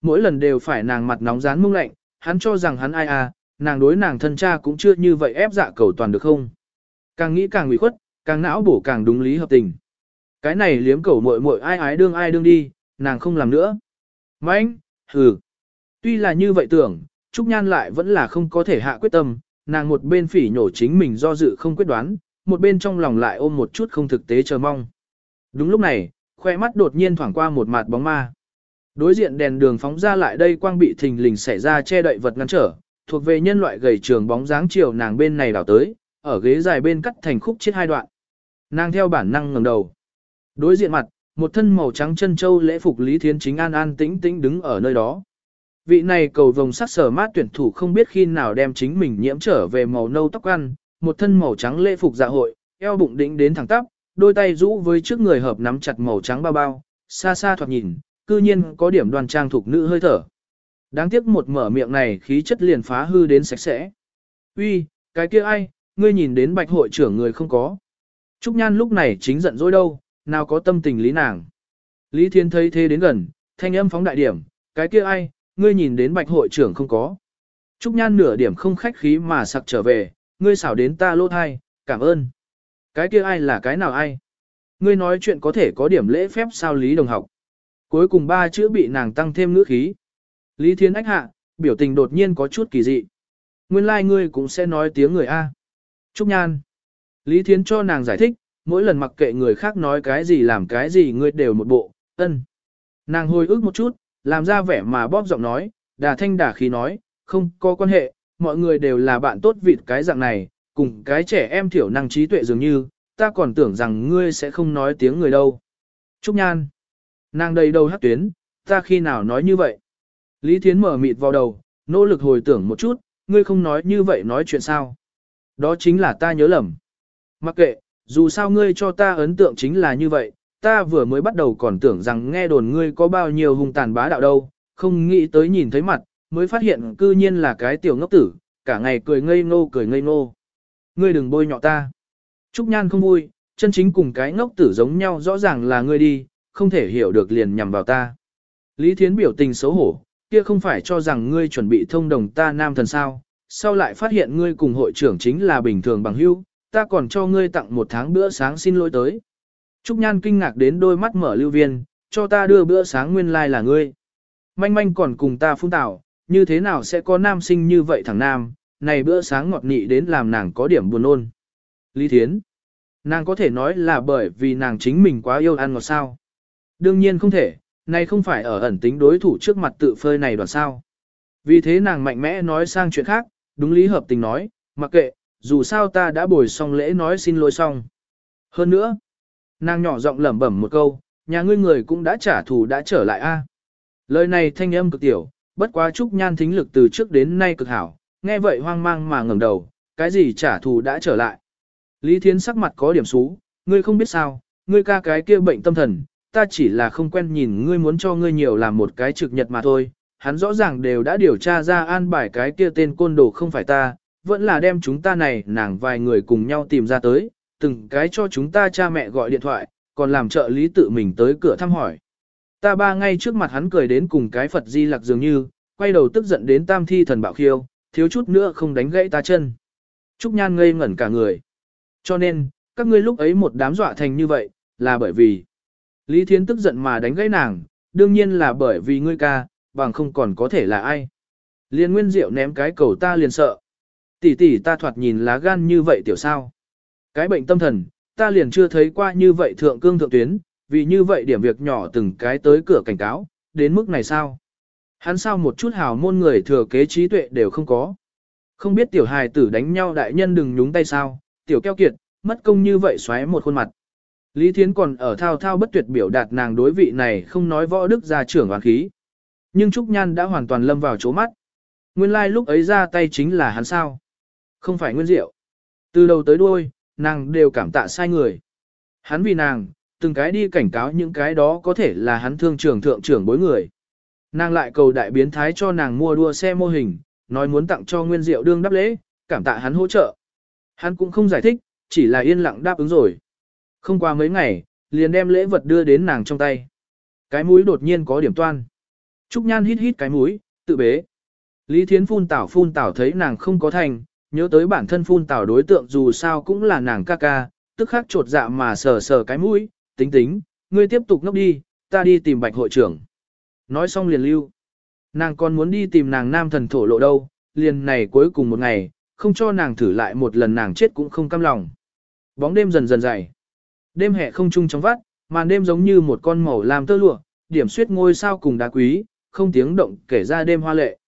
Mỗi lần đều phải nàng mặt nóng rán mông lạnh, hắn cho rằng hắn ai à, nàng đối nàng thân cha cũng chưa như vậy ép dạ cầu toàn được không. Càng nghĩ càng ủy khuất, càng não bổ càng đúng lý hợp tình. Cái này liếm cầu muội muội ai ái đương ai đương đi, nàng không làm nữa. Mãnh, hừ. Tuy là như vậy tưởng, Trúc Nhan lại vẫn là không có thể hạ quyết tâm, nàng một bên phỉ nhổ chính mình do dự không quyết đoán, một bên trong lòng lại ôm một chút không thực tế chờ mong. Đúng lúc này, khoe mắt đột nhiên thoảng qua một mặt bóng ma. Đối diện đèn đường phóng ra lại đây quang bị thình lình xảy ra che đậy vật ngăn trở, thuộc về nhân loại gầy trường bóng dáng chiều nàng bên này đảo tới, ở ghế dài bên cắt thành khúc chết hai đoạn. Nàng theo bản năng ngẩng đầu. Đối diện mặt, một thân màu trắng chân châu lễ phục Lý Thiến chính an an tĩnh tĩnh đứng ở nơi đó. Vị này cầu vồng sắc sở mát tuyển thủ không biết khi nào đem chính mình nhiễm trở về màu nâu tóc ăn, một thân màu trắng lễ phục dạ hội, eo bụng đỉnh đến thẳng tắp, đôi tay rũ với trước người hợp nắm chặt màu trắng bao bao, xa xa thoạt nhìn, cư nhiên có điểm đoan trang thuộc nữ hơi thở. Đáng tiếc một mở miệng này khí chất liền phá hư đến sạch sẽ. Uy, cái kia ai, ngươi nhìn đến bạch hội trưởng người không có. Trúc Nhan lúc này chính giận dỗi đâu, nào có tâm tình lý nàng. Lý Thiên thấy thế đến gần, thanh âm phóng đại điểm, cái kia ai, ngươi nhìn đến bạch hội trưởng không có. Trúc Nhan nửa điểm không khách khí mà sặc trở về, ngươi xảo đến ta lô thai, cảm ơn. Cái kia ai là cái nào ai? Ngươi nói chuyện có thể có điểm lễ phép sao Lý Đồng học. Cuối cùng ba chữ bị nàng tăng thêm ngữ khí. Lý Thiên ách hạ, biểu tình đột nhiên có chút kỳ dị. Nguyên lai like ngươi cũng sẽ nói tiếng người A. Trúc Nhan. Lý Thiến cho nàng giải thích, mỗi lần mặc kệ người khác nói cái gì làm cái gì ngươi đều một bộ, ân. Nàng hồi ức một chút, làm ra vẻ mà bóp giọng nói, đà thanh đà khí nói, không có quan hệ, mọi người đều là bạn tốt vịt cái dạng này, cùng cái trẻ em thiểu năng trí tuệ dường như, ta còn tưởng rằng ngươi sẽ không nói tiếng người đâu. Trúc Nhan. Nàng đầy đầu hát tuyến, ta khi nào nói như vậy? Lý Thiến mở mịt vào đầu, nỗ lực hồi tưởng một chút, ngươi không nói như vậy nói chuyện sao? Đó chính là ta nhớ lầm. Mặc kệ, dù sao ngươi cho ta ấn tượng chính là như vậy, ta vừa mới bắt đầu còn tưởng rằng nghe đồn ngươi có bao nhiêu hung tàn bá đạo đâu, không nghĩ tới nhìn thấy mặt, mới phát hiện cư nhiên là cái tiểu ngốc tử, cả ngày cười ngây ngô cười ngây ngô. Ngươi đừng bôi nhọ ta. Trúc Nhan không vui, chân chính cùng cái ngốc tử giống nhau rõ ràng là ngươi đi, không thể hiểu được liền nhằm vào ta. Lý Thiến biểu tình xấu hổ, kia không phải cho rằng ngươi chuẩn bị thông đồng ta nam thần sao, sau lại phát hiện ngươi cùng hội trưởng chính là bình thường bằng hữu, ta còn cho ngươi tặng một tháng bữa sáng xin lỗi tới. Trúc Nhan kinh ngạc đến đôi mắt mở lưu viên, cho ta đưa bữa sáng nguyên lai like là ngươi. Manh manh còn cùng ta phun tảo, như thế nào sẽ có nam sinh như vậy thằng nam, này bữa sáng ngọt nị đến làm nàng có điểm buồn ôn. Lý Thiến, nàng có thể nói là bởi vì nàng chính mình quá yêu ăn ngọt sao. Đương nhiên không thể, này không phải ở ẩn tính đối thủ trước mặt tự phơi này đoàn sao. Vì thế nàng mạnh mẽ nói sang chuyện khác, đúng lý hợp tình nói, mặc kệ, dù sao ta đã bồi xong lễ nói xin lỗi xong. Hơn nữa, nàng nhỏ giọng lẩm bẩm một câu, nhà ngươi người cũng đã trả thù đã trở lại a. Lời này thanh âm cực tiểu, bất quá Trúc Nhan thính lực từ trước đến nay cực hảo, nghe vậy hoang mang mà ngẩng đầu, cái gì trả thù đã trở lại. Lý Thiến sắc mặt có điểm xú, ngươi không biết sao, ngươi ca cái kia bệnh tâm thần, ta chỉ là không quen nhìn ngươi muốn cho ngươi nhiều làm một cái trực nhật mà thôi. Hắn rõ ràng đều đã điều tra ra an bài cái kia tên côn đồ không phải ta, vẫn là đem chúng ta này nàng vài người cùng nhau tìm ra tới, từng cái cho chúng ta cha mẹ gọi điện thoại, còn làm trợ lý tự mình tới cửa thăm hỏi. Ta ba ngay trước mặt hắn cười đến cùng cái Phật di lặc dường như, quay đầu tức giận đến tam thi thần bạo khiêu, thiếu chút nữa không đánh gãy ta chân. Trúc Nhan ngây ngẩn cả người. Cho nên, các ngươi lúc ấy một đám dọa thành như vậy, là bởi vì Lý Thiến tức giận mà đánh gãy nàng, đương nhiên là bởi vì ngươi ca, bằng không còn có thể là ai. Liên Nguyên Diệu ném cái cầu ta liền sợ. Tỷ tỷ ta thoạt nhìn lá gan như vậy tiểu sao. Cái bệnh tâm thần, ta liền chưa thấy qua như vậy thượng cương thượng tuyến, vì như vậy điểm việc nhỏ từng cái tới cửa cảnh cáo, đến mức này sao? Hắn sao một chút hào môn người thừa kế trí tuệ đều không có. Không biết tiểu hài tử đánh nhau đại nhân đừng nhúng tay sao, tiểu keo kiệt, mất công như vậy xoáy một khuôn mặt. Lý Thiến còn ở thao thao bất tuyệt biểu đạt nàng đối vị này không nói võ đức gia trưởng hoàn khí. Nhưng Trúc Nhan đã hoàn toàn lâm vào chỗ mắt. Nguyên lai like lúc ấy ra tay chính là hắn sao. Không phải nguyên diệu. Từ đầu tới đuôi, nàng đều cảm tạ sai người. Hắn vì nàng, từng cái đi cảnh cáo những cái đó có thể là hắn thương trưởng thượng trưởng bối người. Nàng lại cầu đại biến thái cho nàng mua đua xe mô hình, nói muốn tặng cho nguyên diệu đương đáp lễ, cảm tạ hắn hỗ trợ. Hắn cũng không giải thích, chỉ là yên lặng đáp ứng rồi. Không qua mấy ngày, liền đem lễ vật đưa đến nàng trong tay. Cái mũi đột nhiên có điểm toan. Trúc Nhan hít hít cái mũi, tự bế. Lý Thiến phun tảo phun tảo thấy nàng không có thành, nhớ tới bản thân phun tảo đối tượng dù sao cũng là nàng ca ca, tức khắc trột dạ mà sờ sờ cái mũi, tính tính, ngươi tiếp tục ngốc đi, ta đi tìm bạch hội trưởng. Nói xong liền lưu. Nàng còn muốn đi tìm nàng nam thần thổ lộ đâu, liền này cuối cùng một ngày, không cho nàng thử lại một lần nàng chết cũng không cam lòng. Bóng đêm dần dần dày. Đêm hè không trung trong vắt, màn đêm giống như một con màu làm tơ lụa, điểm suyết ngôi sao cùng đá quý, không tiếng động kể ra đêm hoa lệ.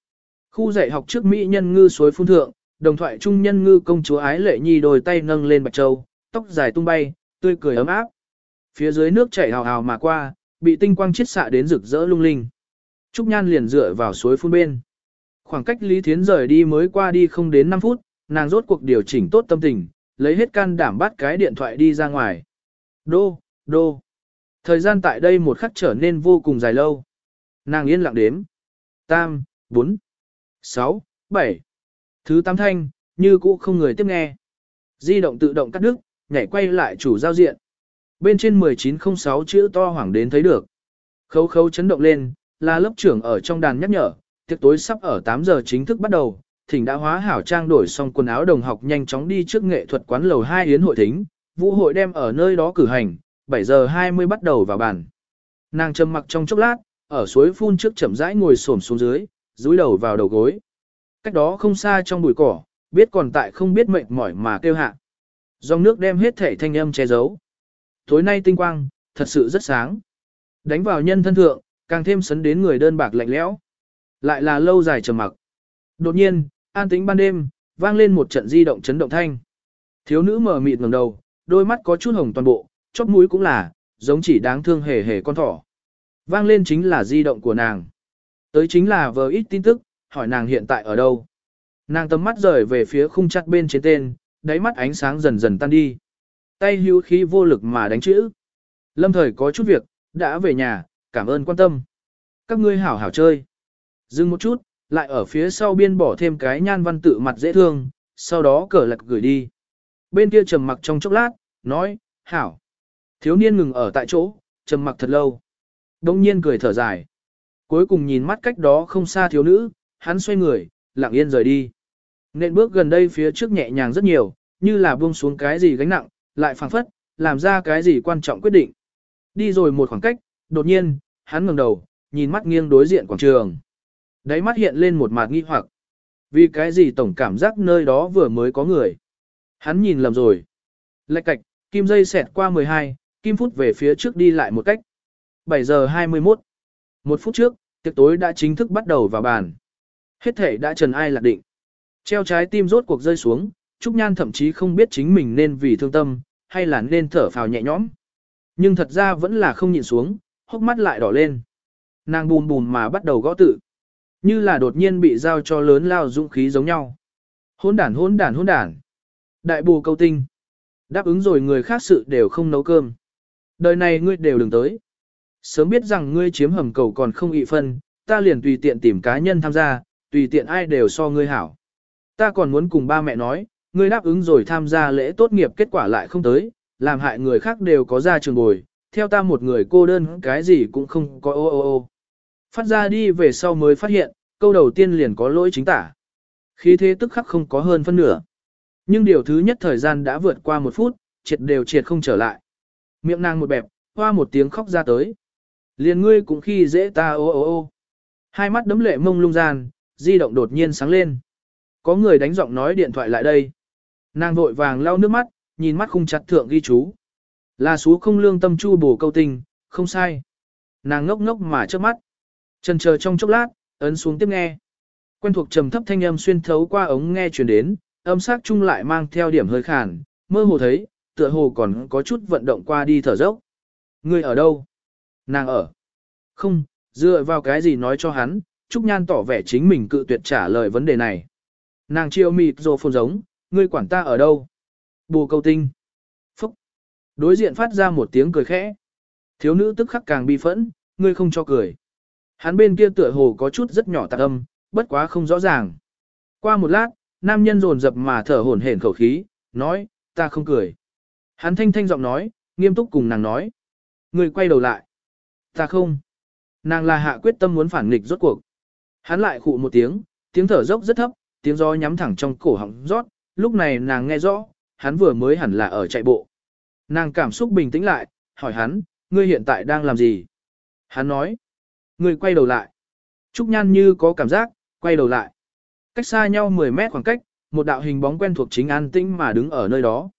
Khu dạy học trước Mỹ nhân ngư suối phun thượng, đồng thoại trung nhân ngư công chúa ái lệ nhi đôi tay nâng lên bạch châu, tóc dài tung bay, tươi cười ấm áp. Phía dưới nước chảy hào hào mà qua, bị tinh quang chiết xạ đến rực rỡ lung linh. Trúc Nhan liền dựa vào suối phun bên. Khoảng cách Lý Thiến rời đi mới qua đi không đến 5 phút, nàng rốt cuộc điều chỉnh tốt tâm tình, lấy hết can đảm bắt cái điện thoại đi ra ngoài. Đô, đô. Thời gian tại đây một khắc trở nên vô cùng dài lâu. Nàng yên lặng đếm. Tam, bốn, sáu, bảy. Thứ tám thanh, như cũ không người tiếp nghe. Di động tự động cắt đứt, nhảy quay lại chủ giao diện. Bên trên 1906 chữ to hoảng đến thấy được. Khấu khấu chấn động lên, là lớp trưởng ở trong đàn nhắc nhở, tiệc tối sắp ở 8 giờ chính thức bắt đầu. Thỉnh đã hóa hảo trang đổi xong quần áo đồng học nhanh chóng đi trước nghệ thuật quán lầu 2 yến hội thính, vũ hội đem ở nơi đó cử hành, 7 giờ 20 bắt đầu vào bàn. Nàng trầm mặc trong chốc lát, ở suối phun trước chậm rãi ngồi xổm xuống dưới, dúi đầu vào đầu gối. Cách đó không xa trong bụi cỏ, biết còn tại không biết mệt mỏi mà kêu hạ. Dòng nước đem hết thể thanh âm che giấu. Tối nay tinh quang, thật sự rất sáng. Đánh vào nhân thân thượng, càng thêm sấn đến người đơn bạc lạnh lẽo. Lại là lâu dài trầm mặc. Đột nhiên, an tĩnh ban đêm, vang lên một trận di động chấn động thanh. Thiếu nữ mở mịt ngẩng đầu, đôi mắt có chút hồng toàn bộ, chóp mũi cũng là, giống chỉ đáng thương hề hề con thỏ. Vang lên chính là di động của nàng. Tới chính là vờ ít tin tức, hỏi nàng hiện tại ở đâu. Nàng tầm mắt rời về phía khung chặt bên trên tên, đáy mắt ánh sáng dần dần tan đi. Tay hữu khí vô lực mà đánh chữ. Lâm thời có chút việc, đã về nhà, cảm ơn quan tâm. Các ngươi hảo hảo chơi. Dừng một chút, lại ở phía sau biên bỏ thêm cái nhan văn tự mặt dễ thương, sau đó cờ lật gửi đi. Bên kia trầm mặc trong chốc lát, nói, hảo. Thiếu niên ngừng ở tại chỗ, trầm mặc thật lâu. Đông nhiên cười thở dài. Cuối cùng nhìn mắt cách đó không xa thiếu nữ, hắn xoay người, lặng yên rời đi. Nên bước gần đây phía trước nhẹ nhàng rất nhiều, như là buông xuống cái gì gánh nặng, lại phảng phất, làm ra cái gì quan trọng quyết định. Đi rồi một khoảng cách, đột nhiên, hắn ngẩng đầu, nhìn mắt nghiêng đối diện quảng trường. Đáy mắt hiện lên một mạt nghi hoặc. Vì cái gì tổng cảm giác nơi đó vừa mới có người. Hắn nhìn lầm rồi. Lạch cạch, kim dây xẹt qua 12, kim phút về phía trước đi lại một cách. 7 giờ 21. Một phút trước, tiệc tối đã chính thức bắt đầu vào bàn. Hết thể đã trần ai lạc định. Treo trái tim rốt cuộc rơi xuống, Trúc Nhan thậm chí không biết chính mình nên vì thương tâm, hay là nên thở phào nhẹ nhõm. Nhưng thật ra vẫn là không nhịn xuống, hốc mắt lại đỏ lên. Nàng bùm bùm mà bắt đầu gõ tự. Như là đột nhiên bị giao cho lớn lao dũng khí giống nhau. Hôn đản hôn đản hôn đản. Đại bù câu tinh. Đáp ứng rồi người khác sự đều không nấu cơm. Đời này ngươi đều đừng tới. Sớm biết rằng ngươi chiếm hầm cầu còn không ị phân, ta liền tùy tiện tìm cá nhân tham gia, tùy tiện ai đều so ngươi hảo. Ta còn muốn cùng ba mẹ nói, ngươi đáp ứng rồi tham gia lễ tốt nghiệp kết quả lại không tới, làm hại người khác đều có ra trường bồi, theo ta một người cô đơn cái gì cũng không có ô ô ô. Phát ra đi về sau mới phát hiện, câu đầu tiên liền có lỗi chính tả. Khí thế tức khắc không có hơn phân nửa. Nhưng điều thứ nhất thời gian đã vượt qua một phút, triệt đều triệt không trở lại. Miệng nàng một bẹp, hoa một tiếng khóc ra tới. Liền ngươi cũng khi dễ ta ô ô ô. Hai mắt đấm lệ mông lung gian, di động đột nhiên sáng lên. Có người đánh giọng nói điện thoại lại đây. Nàng vội vàng lau nước mắt, nhìn mắt khung chặt thượng ghi chú. Là số không lương tâm chu bổ câu tình, không sai. Nàng ngốc ngốc mà trước mắt. Trần chờ trong chốc lát, ấn xuống tiếp nghe. Quen thuộc trầm thấp thanh âm xuyên thấu qua ống nghe truyền đến, âm sắc chung lại mang theo điểm hơi khàn, mơ hồ thấy, tựa hồ còn có chút vận động qua đi thở dốc. Người ở đâu? Nàng ở. Không, dựa vào cái gì nói cho hắn, Trúc Nhan tỏ vẻ chính mình cự tuyệt trả lời vấn đề này. Nàng chiêu mịt rồ phồn giống, ngươi quản ta ở đâu? Bù câu tinh. Phúc. Đối diện phát ra một tiếng cười khẽ. Thiếu nữ tức khắc càng bi phẫn, ngươi không cho cười. Hắn bên kia tựa hồ có chút rất nhỏ tạc âm, bất quá không rõ ràng. Qua một lát, nam nhân rồn rập mà thở hổn hển khẩu khí, nói, ta không cười. Hắn thanh thanh giọng nói, nghiêm túc cùng nàng nói. Người quay đầu lại. Ta không. Nàng là hạ quyết tâm muốn phản nghịch rốt cuộc. Hắn lại khụ một tiếng, tiếng thở dốc rất thấp, tiếng gió nhắm thẳng trong cổ họng rót, lúc này nàng nghe rõ, hắn vừa mới hẳn là ở chạy bộ. Nàng cảm xúc bình tĩnh lại, hỏi hắn, ngươi hiện tại đang làm gì? Hắn nói, ngươi quay đầu lại. Trúc Nhan như có cảm giác, quay đầu lại. Cách xa nhau 10 mét khoảng cách, một đạo hình bóng quen thuộc chính an tĩnh mà đứng ở nơi đó.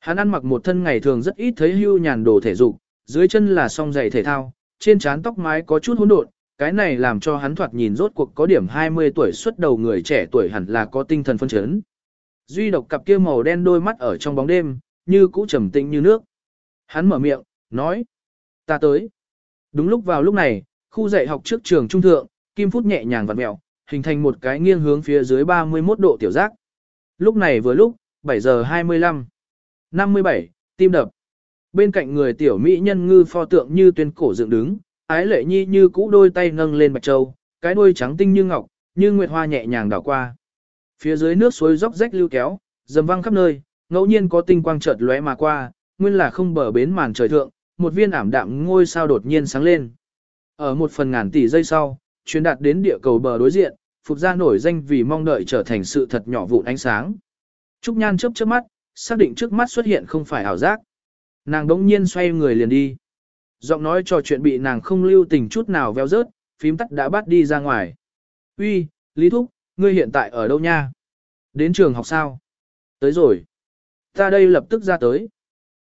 Hắn ăn mặc một thân ngày thường rất ít thấy hưu nhàn đồ thể dục, dưới chân là song giày thể thao, trên trán tóc mái có chút hỗn độn, cái này làm cho hắn thoạt nhìn rốt cuộc có điểm 20 tuổi xuất đầu người trẻ tuổi hẳn là có tinh thần phân chấn. Duy độc cặp kia màu đen đôi mắt ở trong bóng đêm, như cũ trầm tĩnh như nước. Hắn mở miệng, nói, ta tới. Đúng lúc vào lúc này, khu dạy học trước trường trung thượng, kim phút nhẹ nhàng vặn mèo, hình thành một cái nghiêng hướng phía dưới 31 độ tiểu giác. Lúc này vừa lúc, 7 giờ 25. 57, tim đập. Bên cạnh người tiểu mỹ nhân ngư pho tượng như tuyên cổ dựng đứng, ái lệ nhi như cũ đôi tay nâng lên bạch châu, cái đuôi trắng tinh như ngọc, như nguyệt hoa nhẹ nhàng đảo qua. Phía dưới nước suối róc rách lưu kéo, dầm văng khắp nơi, ngẫu nhiên có tinh quang chợt lóe mà qua, nguyên là không bờ bến màn trời thượng, một viên ảm đạm ngôi sao đột nhiên sáng lên. Ở một phần ngàn tỷ giây sau, chuyến đạt đến địa cầu bờ đối diện, phục ra nổi danh vì mong đợi trở thành sự thật nhỏ vụn ánh sáng. Trúc Nhan chớp chớp mắt, xác định trước mắt xuất hiện không phải ảo giác. Nàng đống nhiên xoay người liền đi. Giọng nói trò chuyện bị nàng không lưu tình chút nào veo rớt, phím tắt đã bắt đi ra ngoài. Uy, Lý Thúc, ngươi hiện tại ở đâu nha? Đến trường học sao? Tới rồi. Ta đây lập tức ra tới.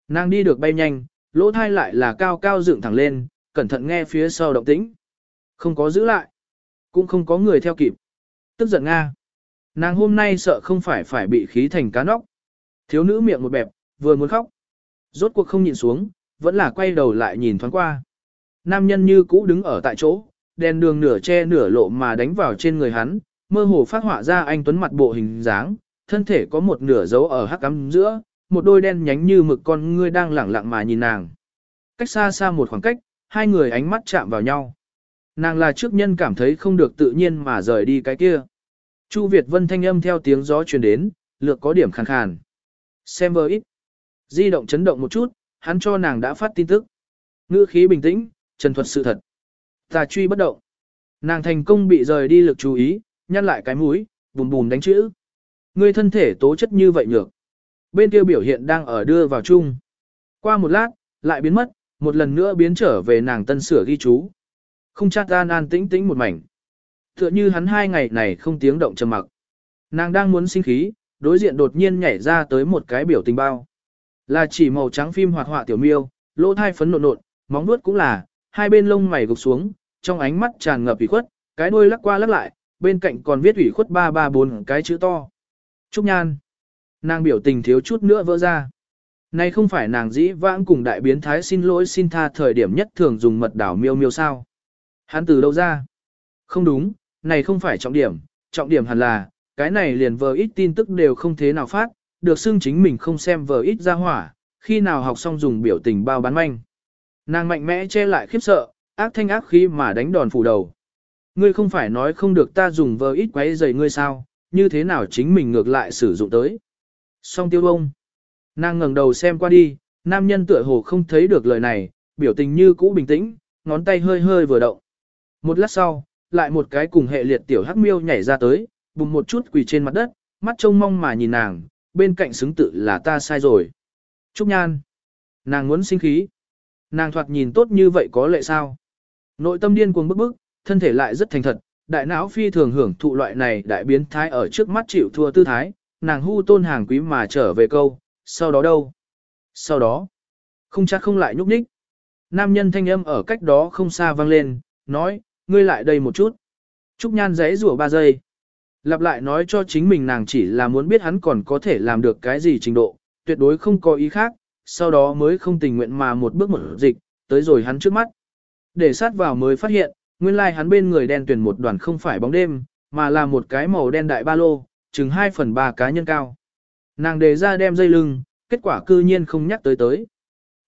Nàng đi được bay nhanh, lỗ thai lại là cao cao dựng thẳng lên, cẩn thận nghe phía sau động tĩnh. Không có giữ lại. Cũng không có người theo kịp. Tức giận Nga. Nàng hôm nay sợ không phải phải bị khí thành cá nóc. Thiếu nữ miệng một bẹp, vừa muốn khóc. Rốt cuộc không nhìn xuống, vẫn là quay đầu lại nhìn thoáng qua. Nam nhân như cũ đứng ở tại chỗ, đèn đường nửa che nửa lộ mà đánh vào trên người hắn, mơ hồ phát họa ra anh tuấn mặt bộ hình dáng, thân thể có một nửa dấu ở hắc cắm giữa, một đôi đen nhánh như mực con ngươi đang lẳng lặng mà nhìn nàng. Cách xa xa một khoảng cách, hai người ánh mắt chạm vào nhau. Nàng là trước nhân cảm thấy không được tự nhiên mà rời đi cái kia. Chu Việt Vân thanh âm theo tiếng gió truyền đến, lược có điểm khàn khàn. Xem vơ ít. Di động chấn động một chút, hắn cho nàng đã phát tin tức. Ngữ khí bình tĩnh, trần thuật sự thật. Ta truy bất động. Nàng thành công bị rời đi lực chú ý, nhăn lại cái mũi, bùm bùm đánh chữ. Ngươi thân thể tố chất như vậy nhược. Bên kia biểu hiện đang ở đưa vào chung. Qua một lát, lại biến mất, một lần nữa biến trở về nàng tân sửa ghi chú. Không chát an an tĩnh tĩnh một mảnh. Tựa như hắn hai ngày này không tiếng động trầm mặc. Nàng đang muốn sinh khí, đối diện đột nhiên nhảy ra tới một cái biểu tình bao. Là chỉ màu trắng phim hoạt họa tiểu miêu, lỗ thai phấn nộn nộn, móng nuốt cũng là, hai bên lông mày gục xuống, trong ánh mắt tràn ngập ủy khuất, cái đuôi lắc qua lắc lại, bên cạnh còn viết ủy khuất ba ba bốn cái chữ to. Trúc Nhan. Nàng biểu tình thiếu chút nữa vỡ ra. Này không phải nàng dĩ vãng cùng đại biến thái xin lỗi xin tha thời điểm nhất thường dùng mật đảo miêu miêu sao. Hắn từ đâu ra? Không đúng, này không phải trọng điểm, trọng điểm hẳn là, cái này liền vờ ít tin tức đều không thế nào phát, được xưng chính mình không xem vờ ít ra hỏa, khi nào học xong dùng biểu tình bao bán manh. Nàng mạnh mẽ che lại khiếp sợ, ác thanh ác khí mà đánh đòn phủ đầu. Ngươi không phải nói không được ta dùng vờ ít quấy giày ngươi sao, như thế nào chính mình ngược lại sử dụng tới. Song tiêu bông. Nàng ngẩng đầu xem qua đi, nam nhân tựa hồ không thấy được lời này, biểu tình như cũ bình tĩnh, ngón tay hơi hơi vừa động. Một lát sau, lại một cái cùng hệ liệt tiểu hắc miêu nhảy ra tới, bùng một chút quỳ trên mặt đất, mắt trông mong mà nhìn nàng, bên cạnh xứng tự là ta sai rồi. Trúc Nhan. Nàng muốn sinh khí. Nàng thoạt nhìn tốt như vậy có lệ sao? Nội tâm điên cuồng bức bức, thân thể lại rất thành thật, đại não phi thường hưởng thụ loại này đại biến thái ở trước mắt chịu thua tư thái, nàng hu tôn hàng quý mà trở về câu, sau đó đâu? Sau đó, không chắc không lại nhúc nhích. Nam nhân thanh âm ở cách đó không xa vang lên, nói, ngươi lại đây một chút. Trúc Nhan giấy rủa ba giây. Lặp lại nói cho chính mình nàng chỉ là muốn biết hắn còn có thể làm được cái gì trình độ, tuyệt đối không có ý khác, sau đó mới không tình nguyện mà một bước một dịch, tới rồi hắn trước mắt. Để sát vào mới phát hiện, nguyên lai like hắn bên người đen tuyển một đoàn không phải bóng đêm, mà là một cái màu đen đại ba lô, chừng 2 phần 3 cá nhân cao. Nàng đề ra đem dây lưng, kết quả cư nhiên không nhắc tới tới.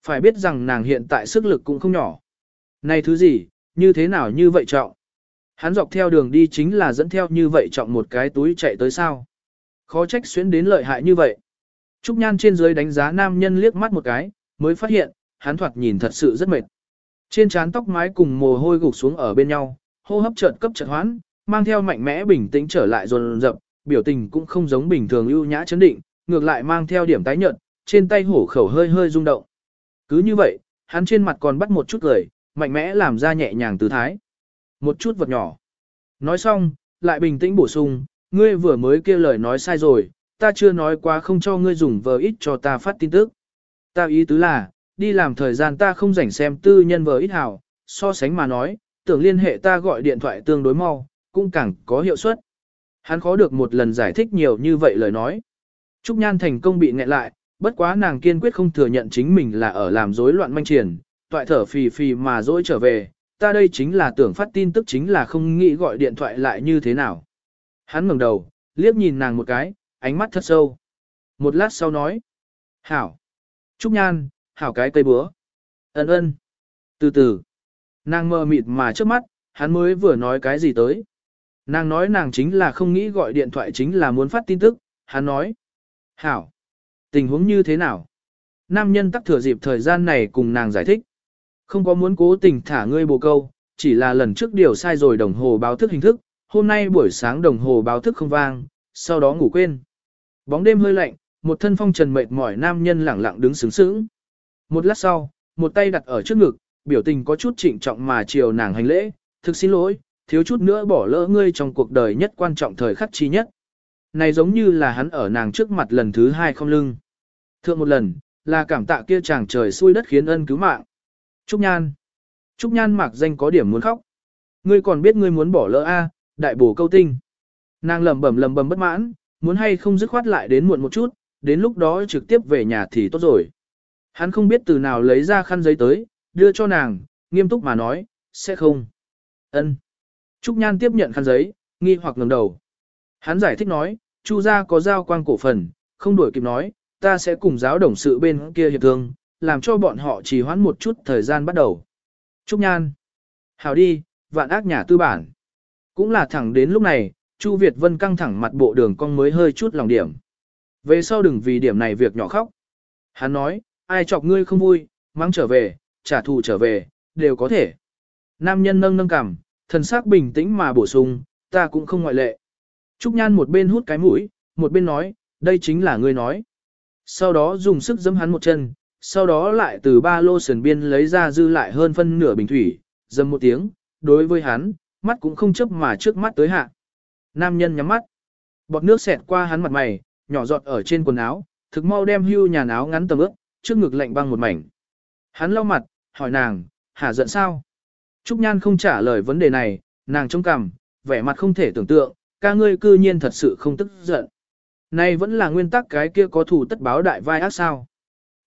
Phải biết rằng nàng hiện tại sức lực cũng không nhỏ. Này thứ gì, như thế nào như vậy trọng? Hắn dọc theo đường đi chính là dẫn theo như vậy trọng một cái túi chạy tới sao. Khó trách xuyến đến lợi hại như vậy. Trúc Nhan trên dưới đánh giá nam nhân liếc mắt một cái, mới phát hiện, hắn thoạt nhìn thật sự rất mệt. Trên trán tóc mái cùng mồ hôi gục xuống ở bên nhau, hô hấp chợt cấp chợt hoãn, mang theo mạnh mẽ bình tĩnh trở lại dồn dập, biểu tình cũng không giống bình thường ưu nhã chấn định, ngược lại mang theo điểm tái nhợt, trên tay hổ khẩu hơi hơi rung động. Cứ như vậy, hắn trên mặt còn bắt một chút cười, mạnh mẽ làm ra nhẹ nhàng tư thái. Một chút vật nhỏ. Nói xong, lại bình tĩnh bổ sung, ngươi vừa mới kia lời nói sai rồi, ta chưa nói quá không cho ngươi dùng vờ ít cho ta phát tin tức. Ta ý tứ là, đi làm thời gian ta không rảnh xem tư nhân vờ ít hảo, so sánh mà nói, tưởng liên hệ ta gọi điện thoại tương đối mau, cũng càng có hiệu suất. Hắn khó được một lần giải thích nhiều như vậy lời nói. Trúc Nhan thành công bị nghẹn lại, bất quá nàng kiên quyết không thừa nhận chính mình là ở làm rối loạn manh triển, toại thở phì phì mà dỗi trở về, ta đây chính là tưởng phát tin tức chính là không nghĩ gọi điện thoại lại như thế nào. Hắn ngẩng đầu, liếc nhìn nàng một cái, ánh mắt thật sâu. Một lát sau nói, hảo, Trúc Nhan, hảo cái cây búa. Ấn ơn. Từ từ, nàng mơ mịt mà trước mắt, hắn mới vừa nói cái gì tới. Nàng nói nàng chính là không nghĩ gọi điện thoại chính là muốn phát tin tức, hắn nói. Hảo, tình huống như thế nào? Nam nhân tắc thừa dịp thời gian này cùng nàng giải thích. Không có muốn cố tình thả ngươi bồ câu, chỉ là lần trước điều sai rồi đồng hồ báo thức hình thức, hôm nay buổi sáng đồng hồ báo thức không vang, sau đó ngủ quên. Bóng đêm hơi lạnh, một thân phong trần mệt mỏi nam nhân lẳng lặng đứng sướng sướng. Một lát sau, một tay đặt ở trước ngực, biểu tình có chút trịnh trọng mà chiều nàng hành lễ, thực xin lỗi, thiếu chút nữa bỏ lỡ ngươi trong cuộc đời nhất quan trọng thời khắc chi nhất. Này giống như là hắn ở nàng trước mặt lần thứ hai không lưng. Thượng một lần, là cảm tạ kia chàng trời xui đất khiến ân cứu mạng. Trúc Nhan. Trúc Nhan mặc danh có điểm muốn khóc. Ngươi còn biết ngươi muốn bỏ lỡ A, đại bổ câu tinh. Nàng lẩm bẩm lẩm bẩm bất mãn, muốn hay không dứt khoát lại đến muộn một chút, đến lúc đó trực tiếp về nhà thì tốt rồi. Hắn không biết từ nào lấy ra khăn giấy tới, đưa cho nàng, nghiêm túc mà nói, sẽ không. Ân. Trúc Nhan tiếp nhận khăn giấy, nghi hoặc ngẩng đầu. Hắn giải thích nói, Chu gia có giao quan cổ phần, không đuổi kịp nói, ta sẽ cùng giáo đồng sự bên kia hiệp thương, làm cho bọn họ trì hoãn một chút thời gian bắt đầu. Trúc Nhan. Hào đi, vạn ác nhà tư bản. Cũng là thẳng đến lúc này, Chu Việt Vân căng thẳng mặt bộ đường cong mới hơi chút lòng điểm. Về sau đừng vì điểm này việc nhỏ khóc. Hắn nói, ai chọc ngươi không vui, mang trở về, trả thù trở về, đều có thể. Nam nhân nâng nâng cằm, thần sắc bình tĩnh mà bổ sung, ta cũng không ngoại lệ. Trúc Nhan một bên hút cái mũi, một bên nói, đây chính là ngươi nói. Sau đó dùng sức giẫm hắn một chân, sau đó lại từ ba lô sườn biên lấy ra dư lại hơn phân nửa bình thủy, dầm một tiếng, đối với hắn, mắt cũng không chấp mà trước mắt tới hạ. Nam nhân nhắm mắt, bọt nước xẹt qua hắn mặt mày, nhỏ giọt ở trên quần áo, thực mau đem hưu nhà áo ngắn tầm ướp, trước ngực lạnh băng một mảnh. Hắn lau mặt, hỏi nàng, hả giận sao? Trúc Nhan không trả lời vấn đề này, nàng trông cằm, vẻ mặt không thể tưởng tượng, ca ngươi cư nhiên thật sự không tức giận. Này vẫn là nguyên tắc cái kia có thủ tất báo đại vai ác sao?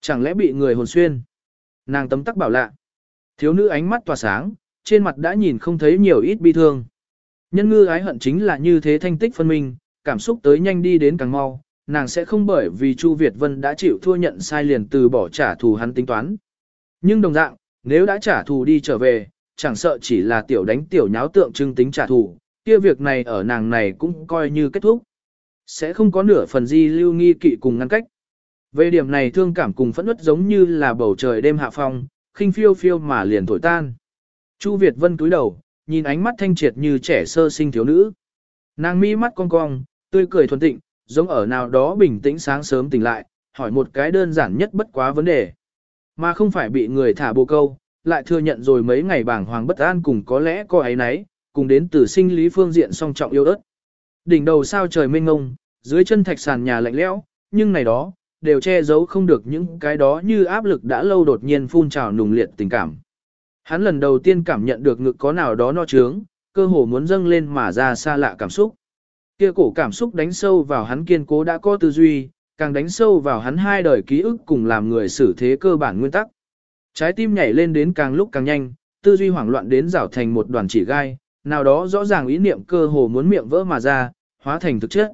Chẳng lẽ bị người hồn xuyên? Nàng tấm tắc bảo lạ. Thiếu nữ ánh mắt tỏa sáng, trên mặt đã nhìn không thấy nhiều ít bi thương. Nhân ngư ái hận chính là như thế thanh tích phân minh, cảm xúc tới nhanh đi đến càng mau, nàng sẽ không bởi vì Chu Việt Vân đã chịu thua nhận sai liền từ bỏ trả thù hắn tính toán. Nhưng đồng dạng, nếu đã trả thù đi trở về, chẳng sợ chỉ là tiểu đánh tiểu nháo tượng trưng tính trả thù, kia việc này ở nàng này cũng coi như kết thúc. Sẽ không có nửa phần di lưu nghi kỵ cùng ngăn cách. Về điểm này thương cảm cùng phẫn nứt giống như là bầu trời đêm hạ phong, khinh phiêu phiêu mà liền thổi tan. Chu Việt Vân túi đầu, nhìn ánh mắt thanh triệt như trẻ sơ sinh thiếu nữ. Nàng mi mắt cong cong, tươi cười thuần tịnh, giống ở nào đó bình tĩnh sáng sớm tỉnh lại, hỏi một cái đơn giản nhất bất quá vấn đề. Mà không phải bị người thả bồ câu, lại thừa nhận rồi mấy ngày bảng hoàng bất an cùng có lẽ có ấy nấy, cùng đến từ sinh lý phương diện song trọng yêu đất. Đỉnh đầu sao trời mênh ngông, dưới chân thạch sàn nhà lạnh lẽo, nhưng này đó, đều che giấu không được những cái đó như áp lực đã lâu đột nhiên phun trào nùng liệt tình cảm. Hắn lần đầu tiên cảm nhận được ngực có nào đó no trướng, cơ hồ muốn dâng lên mà ra xa lạ cảm xúc. Kia cổ cảm xúc đánh sâu vào hắn kiên cố đã có tư duy, càng đánh sâu vào hắn hai đời ký ức cùng làm người xử thế cơ bản nguyên tắc. Trái tim nhảy lên đến càng lúc càng nhanh, tư duy hoảng loạn đến rảo thành một đoàn chỉ gai, nào đó rõ ràng ý niệm cơ hồ muốn miệng vỡ mà ra, hóa thành thực chất.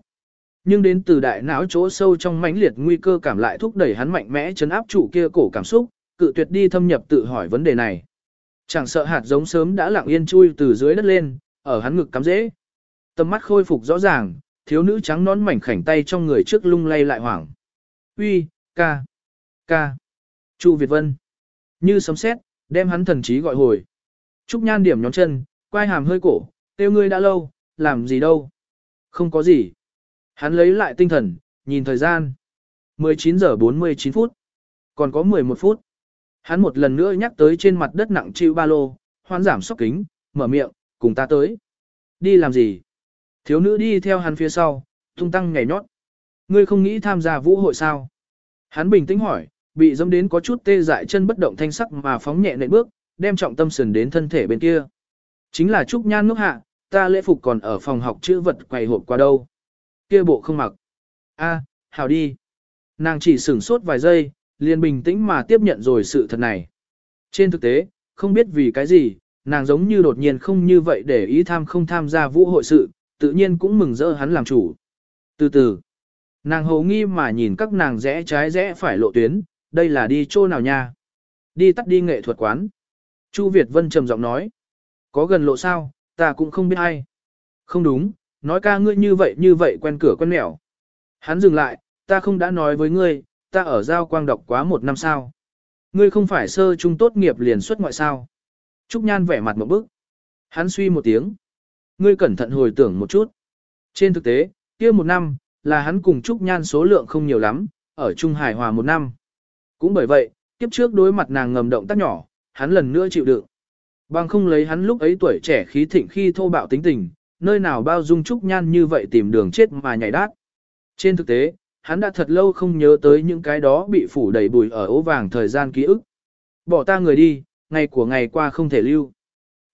Nhưng đến từ đại não chỗ sâu trong mãnh liệt nguy cơ cảm lại thúc đẩy hắn mạnh mẽ chấn áp chủ kia cổ cảm xúc, cự tuyệt đi thâm nhập tự hỏi vấn đề này. Chẳng sợ hạt giống sớm đã lặng yên chui từ dưới đất lên, ở hắn ngực cắm dễ. Tầm mắt khôi phục rõ ràng, thiếu nữ trắng nón mảnh khảnh tay trong người trước lung lay lại hoảng. Uy, ca, ca, Chu Việt Vân. Như sấm sét, đem hắn thần trí gọi hồi. Trúc Nhan điểm nhóm chân, quay hàm hơi cổ, tiêu ngươi đã lâu, làm gì đâu. Không có gì. Hắn lấy lại tinh thần, nhìn thời gian. 19 giờ 49 phút. Còn có 11 phút. Hắn một lần nữa nhắc tới trên mặt đất nặng chịu ba lô, hoan giảm sóc kính, mở miệng, cùng ta tới. Đi làm gì? Thiếu nữ đi theo hắn phía sau, tung tăng nhảy nhót. Ngươi không nghĩ tham gia vũ hội sao? Hắn bình tĩnh hỏi, bị dâm đến có chút tê dại chân bất động thanh sắc mà phóng nhẹ nệm bước, đem trọng tâm sườn đến thân thể bên kia. Chính là Trúc Nhan ngốc hạ, ta lễ phục còn ở phòng học chữ vật quầy hộp qua đâu. Kia bộ không mặc. a hào đi. Nàng chỉ sửng sốt vài giây, liền bình tĩnh mà tiếp nhận rồi sự thật này. Trên thực tế, không biết vì cái gì, nàng giống như đột nhiên không như vậy để ý tham không tham gia vũ hội sự, tự nhiên cũng mừng rỡ hắn làm chủ. Từ từ, nàng hầu nghi mà nhìn các nàng rẽ trái rẽ phải lộ tuyến, đây là đi chỗ nào nha? Đi tắt đi nghệ thuật quán. Chu Việt Vân trầm giọng nói. Có gần lộ sao, ta cũng không biết ai. Không đúng, nói ca ngươi như vậy như vậy quen cửa quen mẹo. Hắn dừng lại, ta không đã nói với ngươi, ta ở giao quang đọc quá một năm sao. Ngươi không phải sơ trung tốt nghiệp liền xuất ngoại sao. Trúc Nhan vẻ mặt một bức. Hắn suy một tiếng. Ngươi cẩn thận hồi tưởng một chút. Trên thực tế, kia một năm, là hắn cùng Trúc Nhan số lượng không nhiều lắm, ở Trung Hải Hòa một năm. Cũng bởi vậy, kiếp trước đối mặt nàng ngầm động tác nhỏ, hắn lần nữa chịu đựng. Bằng không lấy hắn lúc ấy tuổi trẻ khí thịnh khi thô bạo tính tình, nơi nào bao dung Trúc Nhan như vậy tìm đường chết mà nhảy đát. Trên thực tế, hắn đã thật lâu không nhớ tới những cái đó bị phủ đầy bụi ở ố vàng thời gian ký ức. Bỏ ta người đi, ngày của ngày qua không thể lưu.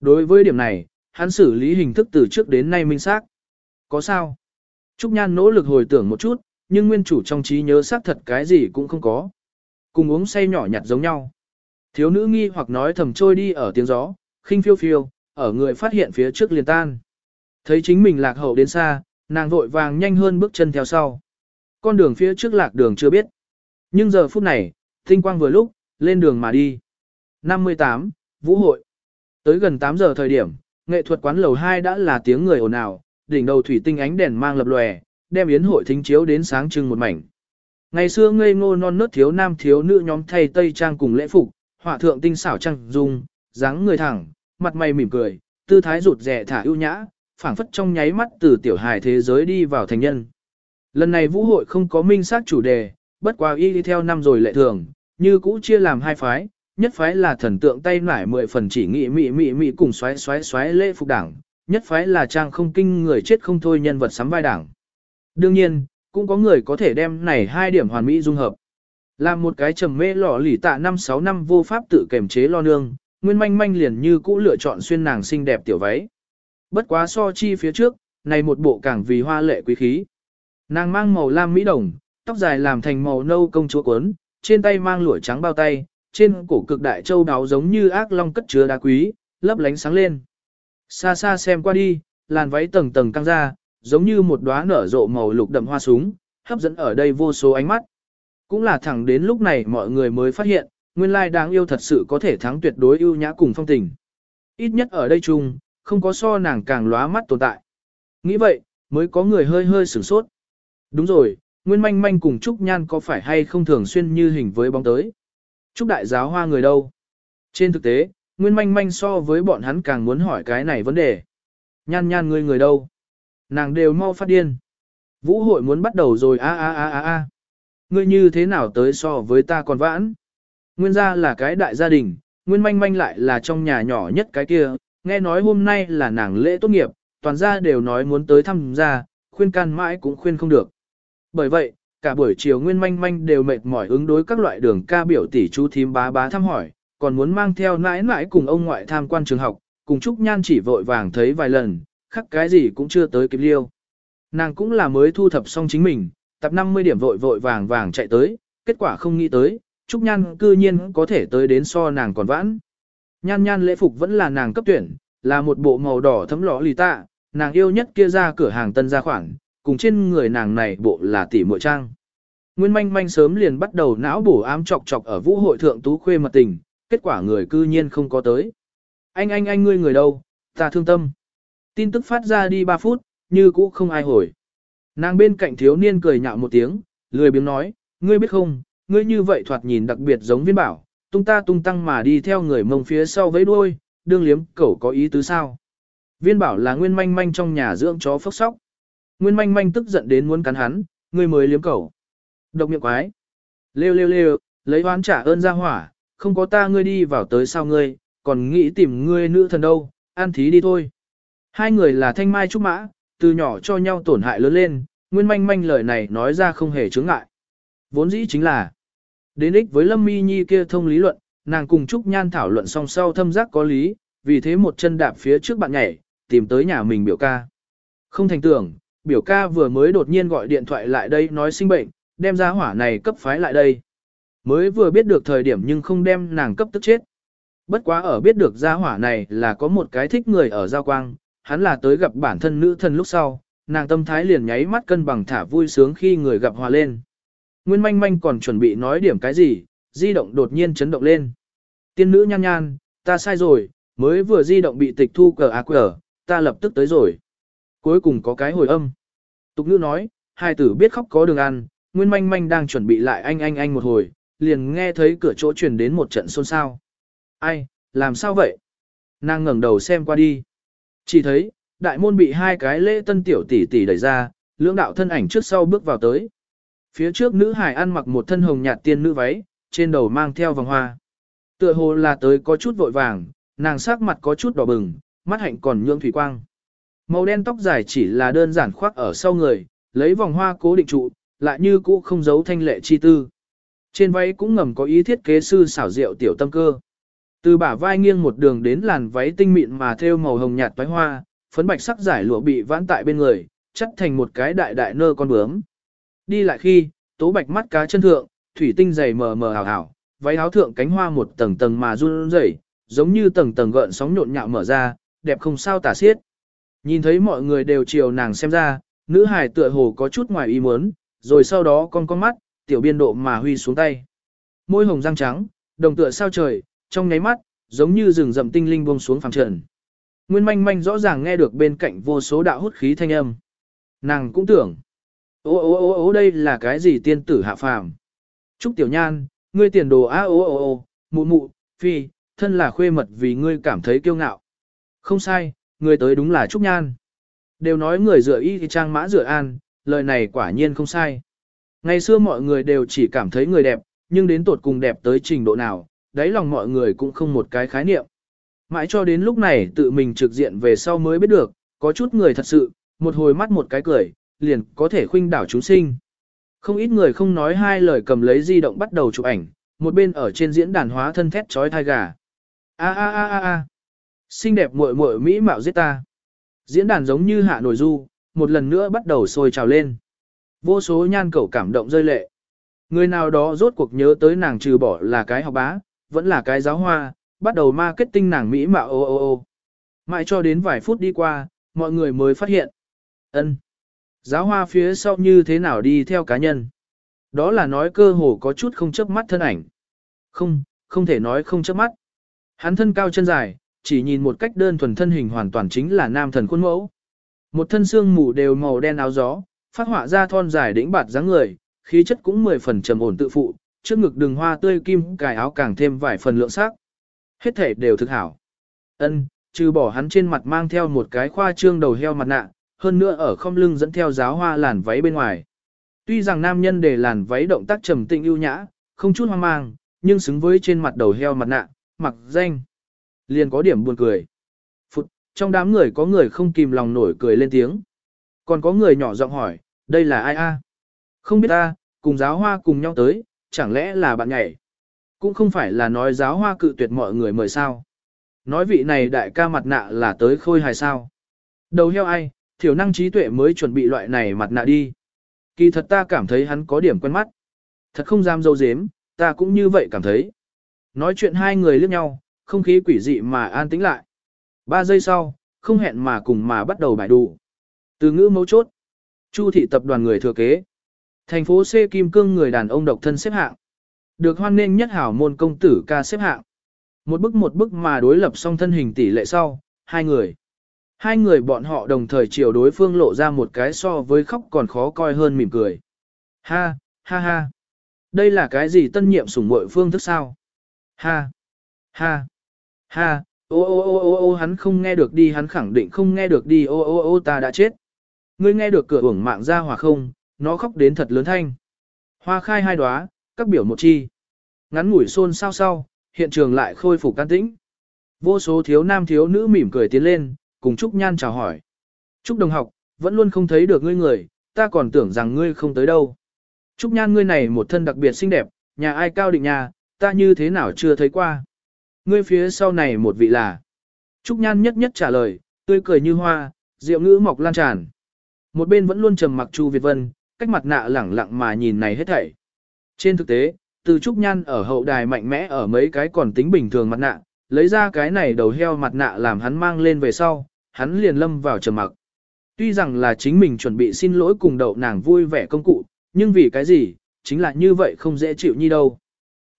Đối với điểm này, hắn xử lý hình thức từ trước đến nay minh xác. Có sao? Trúc Nhan nỗ lực hồi tưởng một chút, nhưng nguyên chủ trong trí nhớ xác thật cái gì cũng không có. Cùng uống say nhỏ nhặt giống nhau. Thiếu nữ nghi hoặc nói thầm trôi đi ở tiếng gió, khinh phiêu phiêu, ở người phát hiện phía trước liền tan. Thấy chính mình lạc hậu đến xa, nàng vội vàng nhanh hơn bước chân theo sau. Con đường phía trước lạc đường chưa biết. Nhưng giờ phút này, tinh quang vừa lúc, lên đường mà đi. 58, Vũ hội. Tới gần 8 giờ thời điểm, nghệ thuật quán lầu 2 đã là tiếng người ồn ào, đỉnh đầu thủy tinh ánh đèn mang lập lòe, đem yến hội thính chiếu đến sáng trưng một mảnh. Ngày xưa ngây ngô non nớt thiếu nam thiếu nữ nhóm thay tây trang cùng lễ phục, họa thượng tinh xảo trang dung, dáng người thẳng, mặt mày mỉm cười, tư thái rụt rẻ thả ưu nhã, phảng phất trong nháy mắt từ tiểu hài thế giới đi vào thành nhân. Lần này vũ hội không có minh xác chủ đề, bất quá y đi theo năm rồi lệ thường, như cũ chia làm hai phái, nhất phái là thần tượng tay nải mười phần chỉ nghị mị mị mị cùng xoáy xoáy xoáy lễ phục đảng, nhất phái là trang không kinh người chết không thôi nhân vật sắm vai đảng. Đương nhiên, cũng có người có thể đem này hai điểm hoàn mỹ dung hợp. Làm một cái trầm mê lọ lỉ tạ năm sáu năm vô pháp tự kềm chế lo nương, nguyên manh manh liền như cũ lựa chọn xuyên nàng xinh đẹp tiểu váy. Bất quá so chi phía trước, này một bộ càng vì hoa lệ quý khí. Nàng mang màu lam mỹ đồng, tóc dài làm thành màu nâu công chúa cuốn, trên tay mang lụa trắng bao tay, trên cổ cực đại châu đáo giống như ác long cất chứa đá quý, lấp lánh sáng lên. Xa xa xem qua đi, làn váy tầng tầng căng ra, giống như một đóa nở rộ màu lục đậm hoa súng, hấp dẫn ở đây vô số ánh mắt. Cũng là thẳng đến lúc này mọi người mới phát hiện, nguyên lai đáng yêu thật sự có thể thắng tuyệt đối ưu nhã cùng phong tình. Ít nhất ở đây chung, không có so nàng càng lóa mắt tồn tại. Nghĩ vậy, mới có người hơi hơi sửng sốt. Đúng rồi, Nguyên Manh Manh cùng Trúc Nhan có phải hay không thường xuyên như hình với bóng tới. Trúc Đại giáo hoa người đâu? Trên thực tế, Nguyên Manh Manh so với bọn hắn càng muốn hỏi cái này vấn đề. Nhan nhan người người đâu? Nàng đều mau phát điên. Vũ hội muốn bắt đầu rồi a a a a a. Ngươi như thế nào tới so với ta còn vãn? Nguyên gia là cái đại gia đình, Nguyên Manh Manh lại là trong nhà nhỏ nhất cái kia, nghe nói hôm nay là nàng lễ tốt nghiệp, toàn gia đều nói muốn tới thăm gia, khuyên can mãi cũng khuyên không được. Bởi vậy, cả buổi chiều Nguyên Manh Manh đều mệt mỏi ứng đối các loại đường ca biểu tỷ chú thím bá bá thăm hỏi, còn muốn mang theo nãi nãi cùng ông ngoại tham quan trường học, cùng Trúc Nhan chỉ vội vàng thấy vài lần, khắc cái gì cũng chưa tới kịp liêu. Nàng cũng là mới thu thập xong chính mình, tập 50 điểm vội vội vàng vàng chạy tới, kết quả không nghĩ tới, Trúc Nhan cư nhiên có thể tới đến so nàng còn vãn. Nhan nhan lễ phục vẫn là nàng cấp tuyển, là một bộ màu đỏ thấm lọ lì tạ, nàng yêu nhất kia ra cửa hàng tân gia khoản, cùng trên người nàng này bộ là tỷ muội trang. Nguyên manh manh sớm liền bắt đầu não bổ ám chọc chọc ở vũ hội thượng tú khuê mật tình, kết quả người cư nhiên không có tới. Anh anh anh ngươi người đâu, ta thương tâm. Tin tức phát ra đi 3 phút, như cũ không ai hồi. Nàng bên cạnh thiếu niên cười nhạo một tiếng, lười biếng nói, ngươi biết không, ngươi như vậy thoạt nhìn đặc biệt giống viên bảo, tung ta tung tăng mà đi theo người mông phía sau với đuôi, đương liếm cẩu có ý tứ sao. Viên bảo là nguyên manh manh trong nhà dưỡng chó phốc sóc. Nguyên manh manh tức giận đến muốn cắn hắn, người mới liếm cẩu. Độc miệng quái. Lêu lêu lêu, lấy oán trả ơn ra hỏa, không có ta ngươi đi vào tới sao ngươi, còn nghĩ tìm ngươi nữ thần đâu, an thí đi thôi. Hai người là thanh mai trúc mã, từ nhỏ cho nhau tổn hại lớn lên, nguyên manh manh lời này nói ra không hề chướng ngại. Vốn dĩ chính là, đến ích với Lâm Mi Nhi kia thông lý luận, nàng cùng Trúc Nhan thảo luận song sau thâm giác có lý, vì thế một chân đạp phía trước bạn nhảy, tìm tới nhà mình biểu ca. Không thành tưởng, biểu ca vừa mới đột nhiên gọi điện thoại lại đây nói sinh bệnh, đem ra hỏa này cấp phái lại đây. Mới vừa biết được thời điểm nhưng không đem nàng cấp tức chết. Bất quá ở biết được gia hỏa này là có một cái thích người ở giao quang, hắn là tới gặp bản thân nữ thân lúc sau, nàng tâm thái liền nháy mắt cân bằng thả vui sướng khi người gặp hòa lên. Nguyên manh manh còn chuẩn bị nói điểm cái gì, di động đột nhiên chấn động lên. Tiên nữ nhan nhan, ta sai rồi, mới vừa di động bị tịch thu cờ à ác cờ, ta lập tức tới rồi. Cuối cùng có cái hồi âm. Tục nữ nói, hai tử biết khóc có đường ăn, Nguyên manh manh đang chuẩn bị lại anh anh anh một hồi, liền nghe thấy cửa chỗ truyền đến một trận xôn xao. Ai, làm sao vậy? Nàng ngẩng đầu xem qua đi. Chỉ thấy, đại môn bị hai cái lễ tân tiểu tỷ tỷ đẩy ra, lưỡng đạo thân ảnh trước sau bước vào tới. Phía trước nữ hải ăn mặc một thân hồng nhạt tiên nữ váy, trên đầu mang theo vòng hoa. Tựa hồ là tới có chút vội vàng, nàng sắc mặt có chút đỏ bừng, mắt hạnh còn nhương thủy quang. Màu đen tóc dài chỉ là đơn giản khoác ở sau người, lấy vòng hoa cố định trụ, lại như cũ không giấu thanh lệ chi tư. Trên váy cũng ngầm có ý thiết kế sư xảo diệu tiểu tâm cơ. Từ bả vai nghiêng một đường đến làn váy tinh mịn mà thêu màu hồng nhạt toái hoa, phấn bạch sắc giải lụa bị vãn tại bên người, chất thành một cái đại đại nơ con bướm đi lại khi, tố bạch mắt cá chân thượng, thủy tinh dày mờ mờ ảo ảo, váy áo thượng cánh hoa một tầng tầng mà run rẩy, giống như tầng tầng gợn sóng nhộn nhạo mở ra, đẹp không sao tả xiết. Nhìn thấy mọi người đều chiều nàng xem ra, nữ hài tựa hồ có chút ngoài ý muốn, rồi sau đó con con mắt, tiểu biên độ mà huy xuống tay. Môi hồng răng trắng, đồng tựa sao trời, trong nháy mắt, giống như rừng rậm tinh linh buông xuống phẳng trần. Nguyên manh manh rõ ràng nghe được bên cạnh vô số đạo hút khí thanh âm. Nàng cũng tưởng, ô ô ô ô đây là cái gì tiên tử hạ phàm. Trúc tiểu nhan, ngươi tiền đồ á ô ô ô, mụ mụ, phi, thân là khuê mật vì ngươi cảm thấy kiêu ngạo. Không sai, ngươi tới đúng là Trúc Nhan. Đều nói người rửa y thì trang mã rửa an, lời này quả nhiên không sai. Ngày xưa mọi người đều chỉ cảm thấy người đẹp, nhưng đến tột cùng đẹp tới trình độ nào, đáy lòng mọi người cũng không một cái khái niệm. Mãi cho đến lúc này tự mình trực diện về sau mới biết được, có chút người thật sự, một hồi mắt một cái cười, liền có thể khuynh đảo chúng sinh. Không ít người không nói hai lời cầm lấy di động bắt đầu chụp ảnh, một bên ở trên diễn đàn hóa thân thét chói thai gà. A a a a a. Xinh đẹp muội muội mỹ mạo giết ta. Diễn đàn giống như hạ nổi du, một lần nữa bắt đầu sôi trào lên. Vô số nhan cẩu cảm động rơi lệ. Người nào đó rốt cuộc nhớ tới nàng trừ bỏ là cái học bá, vẫn là cái giáo hoa, bắt đầu marketing nàng mỹ mạo ô ô ô. Mãi cho đến vài phút đi qua, mọi người mới phát hiện. ân Giáo hoa phía sau như thế nào đi theo cá nhân. Đó là nói cơ hồ có chút không chớp mắt thân ảnh. Không, không thể nói không chớp mắt. Hắn thân cao chân dài, chỉ nhìn một cách đơn thuần thân hình hoàn toàn chính là nam thần khuôn mẫu. Một thân xương mù đều màu đen áo gió, phát họa ra thon dài đĩnh bạt dáng người, khí chất cũng mười phần trầm ổn tự phụ, trước ngực đường hoa tươi kim cài áo càng thêm vài phần lượng sắc. Hết thể đều thực hảo. Ân, trừ bỏ hắn trên mặt mang theo một cái khoa trương đầu heo mặt nạ, hơn nữa ở không lưng dẫn theo giáo hoa làn váy bên ngoài. Tuy rằng nam nhân để làn váy động tác trầm tĩnh ưu nhã, không chút hoang mang, nhưng xứng với trên mặt đầu heo mặt nạ, mặc danh. Liền có điểm buồn cười. Phụt, trong đám người có người không kìm lòng nổi cười lên tiếng. Còn có người nhỏ giọng hỏi, đây là ai a? Không biết ta, cùng giáo hoa cùng nhau tới, chẳng lẽ là bạn nhảy? Cũng không phải là nói giáo hoa cự tuyệt mọi người mời sao. Nói vị này đại ca mặt nạ là tới khôi hài sao. Đầu heo ai, thiểu năng trí tuệ mới chuẩn bị loại này mặt nạ đi. Kỳ thật ta cảm thấy hắn có điểm quen mắt. Thật không dám dâu dếm, ta cũng như vậy cảm thấy. Nói chuyện hai người liếc nhau, không khí quỷ dị mà an tĩnh lại. Ba giây sau, không hẹn mà cùng mà bắt đầu bài đủ. Từ ngữ mấu chốt. Chu thị tập đoàn người thừa kế. Thành phố C Kim Cương người đàn ông độc thân xếp hạng. Được hoan nghênh nhất hảo môn công tử ca xếp hạng. Một bức một bức mà đối lập song thân hình tỷ lệ sau, hai người. Hai người bọn họ đồng thời chiều đối phương lộ ra một cái so với khóc còn khó coi hơn mỉm cười. Ha, ha ha. Đây là cái gì tân nhiệm sủng muội phương thức sao? Ha, ha, ha, ô ô ô ô ô hắn không nghe được đi hắn khẳng định không nghe được đi ô ô ô ta đã chết. Ngươi nghe được cửa uổng mạng ra hòa không, nó khóc đến thật lớn thanh. Hoa khai hai đóa, các biểu một chi. Ngắn ngủi xôn sao sau, hiện trường lại khôi phục can tĩnh. Vô số thiếu nam thiếu nữ mỉm cười tiến lên, cùng Trúc Nhan chào hỏi. Trúc đồng học, vẫn luôn không thấy được ngươi người, ta còn tưởng rằng ngươi không tới đâu. Trúc Nhan ngươi này một thân đặc biệt xinh đẹp, nhà ai cao định nhà, ta như thế nào chưa thấy qua. Ngươi phía sau này một vị là. Trúc Nhan nhất nhất trả lời, tươi cười như hoa, rượu ngữ mọc lan tràn. Một bên vẫn luôn trầm mặc Chu Việt Vân, cách mặt nạ lẳng lặng mà nhìn này hết thảy. Trên thực tế, từ Trúc Nhan ở hậu đài mạnh mẽ ở mấy cái còn tính bình thường mặt nạ, lấy ra cái này đầu heo mặt nạ làm hắn mang lên về sau, hắn liền lâm vào trầm mặc. Tuy rằng là chính mình chuẩn bị xin lỗi cùng đậu nàng vui vẻ công cụ, nhưng vì cái gì, chính là như vậy không dễ chịu như đâu.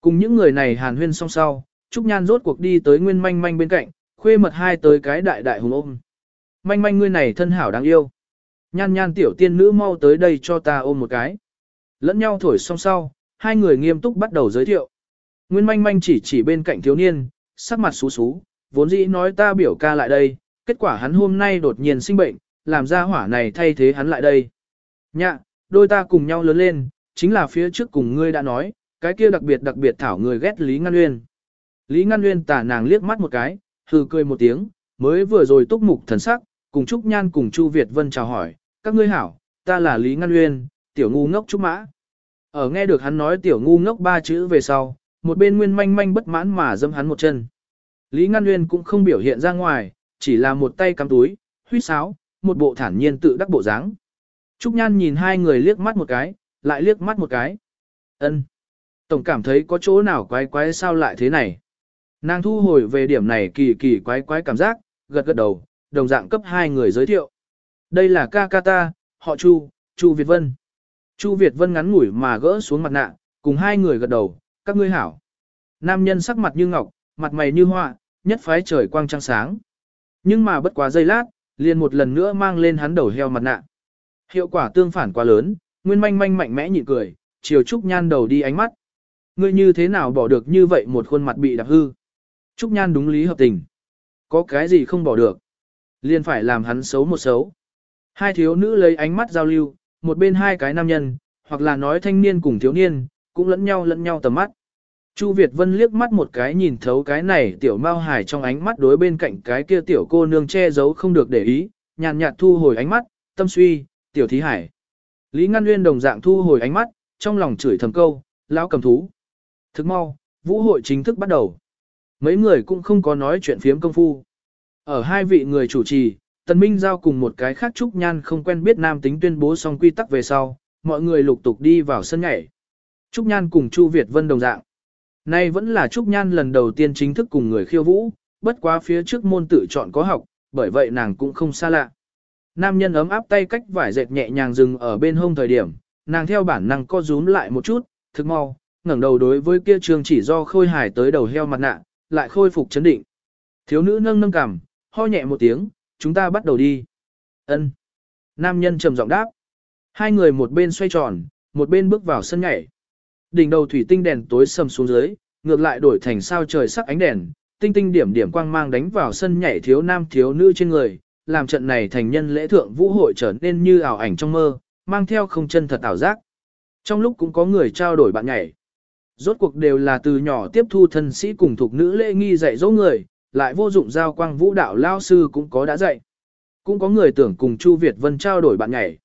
Cùng những người này hàn huyên song sau, Trúc Nhan rốt cuộc đi tới Nguyên Manh Manh bên cạnh, khuê mật hai tới cái đại đại hùng ôm. Manh Manh ngươi này thân hảo đáng yêu. Nhan nhan tiểu tiên nữ mau tới đây cho ta ôm một cái. Lẫn nhau thổi song sau, hai người nghiêm túc bắt đầu giới thiệu. Nguyên Manh Manh chỉ chỉ bên cạnh thiếu niên, sắc mặt xú xú, vốn dĩ nói ta biểu ca lại đây, kết quả hắn hôm nay đột nhiên sinh bệnh, làm ra hỏa này thay thế hắn lại đây. Nhạ, đôi ta cùng nhau lớn lên, chính là phía trước cùng ngươi đã nói, cái kia đặc biệt đặc biệt thảo người ghét Lý Ngăn Uyên. Lý Ngăn Uyên tả nàng liếc mắt một cái, hừ cười một tiếng, mới vừa rồi túc mục thần sắc, cùng Trúc Nhan cùng Chu Việt Vân chào hỏi, các ngươi hảo, ta là Lý Ngăn Uyên, tiểu ngu ngốc Trúc Mã. Ở nghe được hắn nói tiểu ngu ngốc ba chữ về sau, một bên nguyên manh manh bất mãn mà dâm hắn một chân. Lý Ngăn Uyên cũng không biểu hiện ra ngoài, chỉ là một tay cắm túi, huýt sáo, một bộ thản nhiên tự đắc bộ dáng. Trúc Nhan nhìn hai người liếc mắt một cái, lại liếc mắt một cái. ân Tổng cảm thấy có chỗ nào quái quái sao lại thế này. Nàng thu hồi về điểm này kỳ kỳ quái quái cảm giác, gật gật đầu, đồng dạng cấp hai người giới thiệu. Đây là ca ca ta, họ Chu, Chu Việt Vân. Chu Việt Vân ngắn ngủi mà gỡ xuống mặt nạ, cùng hai người gật đầu, các ngươi hảo. Nam nhân sắc mặt như ngọc, mặt mày như hoa, nhất phái trời quang trăng sáng. Nhưng mà bất quá giây lát, liền một lần nữa mang lên hắn đầu heo mặt nạ. Hiệu quả tương phản quá lớn, Nguyên manh manh mạnh mẽ nhịn cười, chiều Trúc Nhan đầu đi ánh mắt. Ngươi như thế nào bỏ được như vậy một khuôn mặt bị đạp hư? Trúc Nhan đúng lý hợp tình. Có cái gì không bỏ được? Liền phải làm hắn xấu một xấu. Hai thiếu nữ lấy ánh mắt giao lưu, một bên hai cái nam nhân, hoặc là nói thanh niên cùng thiếu niên, cũng lẫn nhau lẫn nhau tầm mắt. Chu Việt Vân liếc mắt một cái nhìn thấu cái này tiểu mao hải trong ánh mắt đối bên cạnh cái kia tiểu cô nương che giấu không được để ý, nhàn nhạt thu hồi ánh mắt, tâm suy, tiểu thí hải. Lý Ngăn Nguyên đồng dạng thu hồi ánh mắt, trong lòng chửi thầm câu, lão cầm thú. Thức mau, vũ hội chính thức bắt đầu. Mấy người cũng không có nói chuyện phiếm công phu. Ở hai vị người chủ trì, Tần Minh Giao cùng một cái khác Trúc Nhan không quen biết nam tính tuyên bố xong quy tắc về sau, mọi người lục tục đi vào sân nhảy. Trúc Nhan cùng Chu Việt Vân đồng dạng. Nay vẫn là Trúc Nhan lần đầu tiên chính thức cùng người khiêu vũ, bất quá phía trước môn tự chọn có học, bởi vậy nàng cũng không xa lạ. Nam nhân ấm áp tay cách vải dệt nhẹ nhàng dừng ở bên hông thời điểm, nàng theo bản năng co rúm lại một chút, thực mau, ngẩng đầu đối với kia trường chỉ do khôi hài tới đầu heo mặt nạ, lại khôi phục chấn định. Thiếu nữ nâng nâng cằm, ho nhẹ một tiếng, chúng ta bắt đầu đi. Ân. Nam nhân trầm giọng đáp. Hai người một bên xoay tròn, một bên bước vào sân nhảy. Đỉnh đầu thủy tinh đèn tối sầm xuống dưới, ngược lại đổi thành sao trời sắc ánh đèn, tinh tinh điểm điểm quang mang đánh vào sân nhảy thiếu nam thiếu nữ trên người, làm trận này thành nhân lễ thượng vũ hội trở nên như ảo ảnh trong mơ, mang theo không chân thật ảo giác. Trong lúc cũng có người trao đổi bạn nhảy. Rốt cuộc đều là từ nhỏ tiếp thu thân sĩ cùng thuộc nữ lễ nghi dạy dỗ người, lại vô dụng giao quang vũ đạo lao sư cũng có đã dạy. Cũng có người tưởng cùng Chu Việt Vân trao đổi bạn nhảy.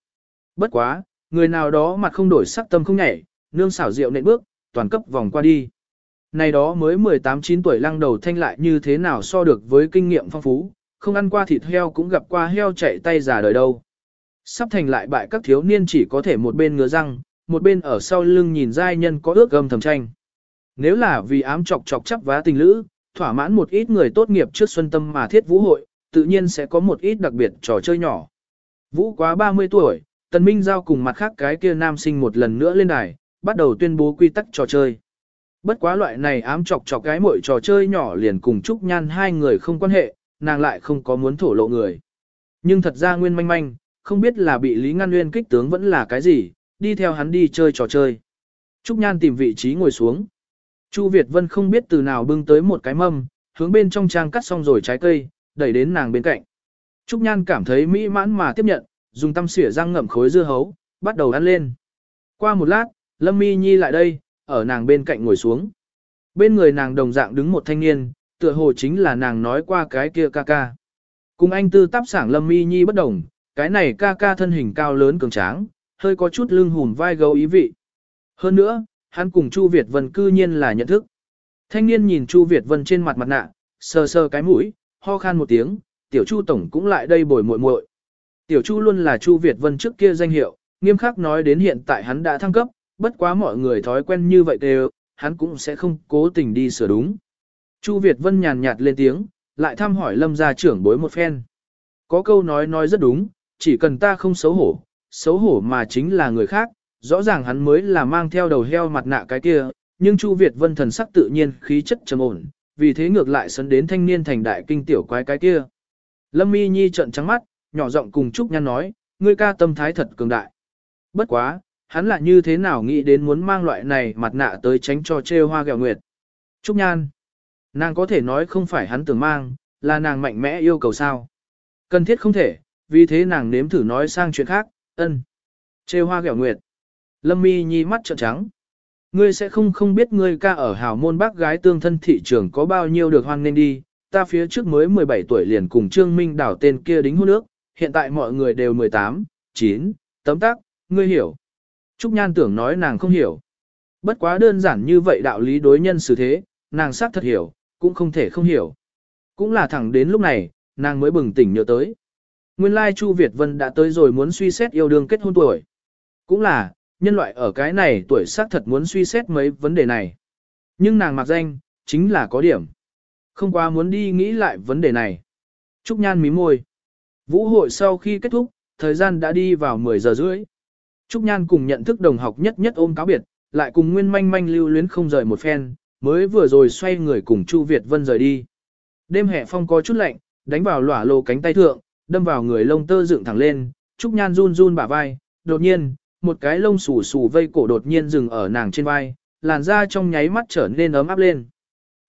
Bất quá, người nào đó mặt không đổi sắc tâm không nhảy, nương xảo rượu nện bước, toàn cấp vòng qua đi. Này đó mới 18-9 tuổi lăng đầu thanh lại như thế nào so được với kinh nghiệm phong phú, không ăn qua thịt heo cũng gặp qua heo chạy tay già đời đâu. Sắp thành lại bại các thiếu niên chỉ có thể một bên ngứa răng, một bên ở sau lưng nhìn giai nhân có ước gầm thầm tranh. Nếu là vì ám chọc chọc chấp vá tình lữ, thỏa mãn một ít người tốt nghiệp trước xuân tâm mà thiết vũ hội, tự nhiên sẽ có một ít đặc biệt trò chơi nhỏ. Vũ quá 30 tuổi, Tần Minh Giao cùng mặt khác cái kia nam sinh một lần nữa lên đài, bắt đầu tuyên bố quy tắc trò chơi. Bất quá loại này ám chọc chọc cái mỗi trò chơi nhỏ liền cùng Trúc Nhan hai người không quan hệ, nàng lại không có muốn thổ lộ người. Nhưng thật ra nguyên manh manh, không biết là bị Lý Ngăn Nguyên kích tướng vẫn là cái gì, đi theo hắn đi chơi trò chơi. Trúc Nhan tìm vị trí ngồi xuống. Chu Việt Vân không biết từ nào bưng tới một cái mâm, hướng bên trong trang cắt xong rồi trái cây, đẩy đến nàng bên cạnh. Trúc Nhan cảm thấy mỹ mãn mà tiếp nhận, dùng tăm xỉa răng ngậm khối dưa hấu, bắt đầu ăn lên. Qua một lát, Lâm Mi Nhi lại đây, ở nàng bên cạnh ngồi xuống. Bên người nàng đồng dạng đứng một thanh niên, tựa hồ chính là nàng nói qua cái kia ca ca. Cùng anh tư tắp sảng Lâm Mi Nhi bất đồng, cái này ca ca thân hình cao lớn cường tráng, hơi có chút lưng hùn vai gấu ý vị. Hơn nữa, hắn cùng Chu Việt Vân cư nhiên là nhận thức. Thanh niên nhìn Chu Việt Vân trên mặt mặt nạ, sờ sờ cái mũi, ho khan một tiếng, tiểu Chu tổng cũng lại đây bồi muội muội. Tiểu Chu luôn là Chu Việt Vân trước kia danh hiệu, nghiêm khắc nói đến hiện tại hắn đã thăng cấp, bất quá mọi người thói quen như vậy đều, hắn cũng sẽ không cố tình đi sửa đúng. Chu Việt Vân nhàn nhạt lên tiếng, lại thăm hỏi lâm gia trưởng bối một phen. Có câu nói nói rất đúng, chỉ cần ta không xấu hổ, xấu hổ mà chính là người khác, rõ ràng hắn mới là mang theo đầu heo mặt nạ cái kia, nhưng Chu Việt Vân thần sắc tự nhiên khí chất trầm ổn, vì thế ngược lại sấn đến thanh niên thành đại kinh tiểu quái cái kia. Lâm Mi Nhi trợn trắng mắt, nhỏ giọng cùng Trúc Nhan nói, ngươi ca tâm thái thật cường đại. Bất quá, hắn là như thế nào nghĩ đến muốn mang loại này mặt nạ tới tránh cho trêu hoa gẹo nguyệt. Trúc Nhan, nàng có thể nói không phải hắn tưởng mang, là nàng mạnh mẽ yêu cầu sao. Cần thiết không thể, vì thế nàng nếm thử nói sang chuyện khác, ân. Trêu hoa gẹo nguyệt. Lâm mi nhi mắt trợn trắng. Ngươi sẽ không không biết ngươi ca ở hào môn bác gái tương thân thị trường có bao nhiêu được hoan nên đi, ta phía trước mới 17 tuổi liền cùng Trương Minh đảo tên kia đính hôn nước, hiện tại mọi người đều 18, 9, tấm tắc, ngươi hiểu. Trúc Nhan tưởng nói nàng không hiểu. Bất quá đơn giản như vậy đạo lý đối nhân xử thế, nàng xác thật hiểu, cũng không thể không hiểu. Cũng là thẳng đến lúc này, nàng mới bừng tỉnh nhớ tới. Nguyên lai Chu Việt Vân đã tới rồi muốn suy xét yêu đương kết hôn tuổi. Cũng là, Nhân loại ở cái này tuổi xác thật muốn suy xét mấy vấn đề này. Nhưng nàng mặc danh, chính là có điểm. Không quá muốn đi nghĩ lại vấn đề này. Trúc Nhan mím môi. Vũ hội sau khi kết thúc, thời gian đã đi vào 10 giờ rưỡi. Trúc Nhan cùng nhận thức đồng học nhất nhất ôm cáo biệt, lại cùng Nguyên Manh Manh lưu luyến không rời một phen, mới vừa rồi xoay người cùng Chu Việt Vân rời đi. Đêm hè phong có chút lạnh, đánh vào lỏa lô cánh tay thượng, đâm vào người lông tơ dựng thẳng lên, Trúc Nhan run run bả vai, đột nhiên, một cái lông xù xù vây cổ đột nhiên dừng ở nàng trên vai, làn da trong nháy mắt trở nên ấm áp lên.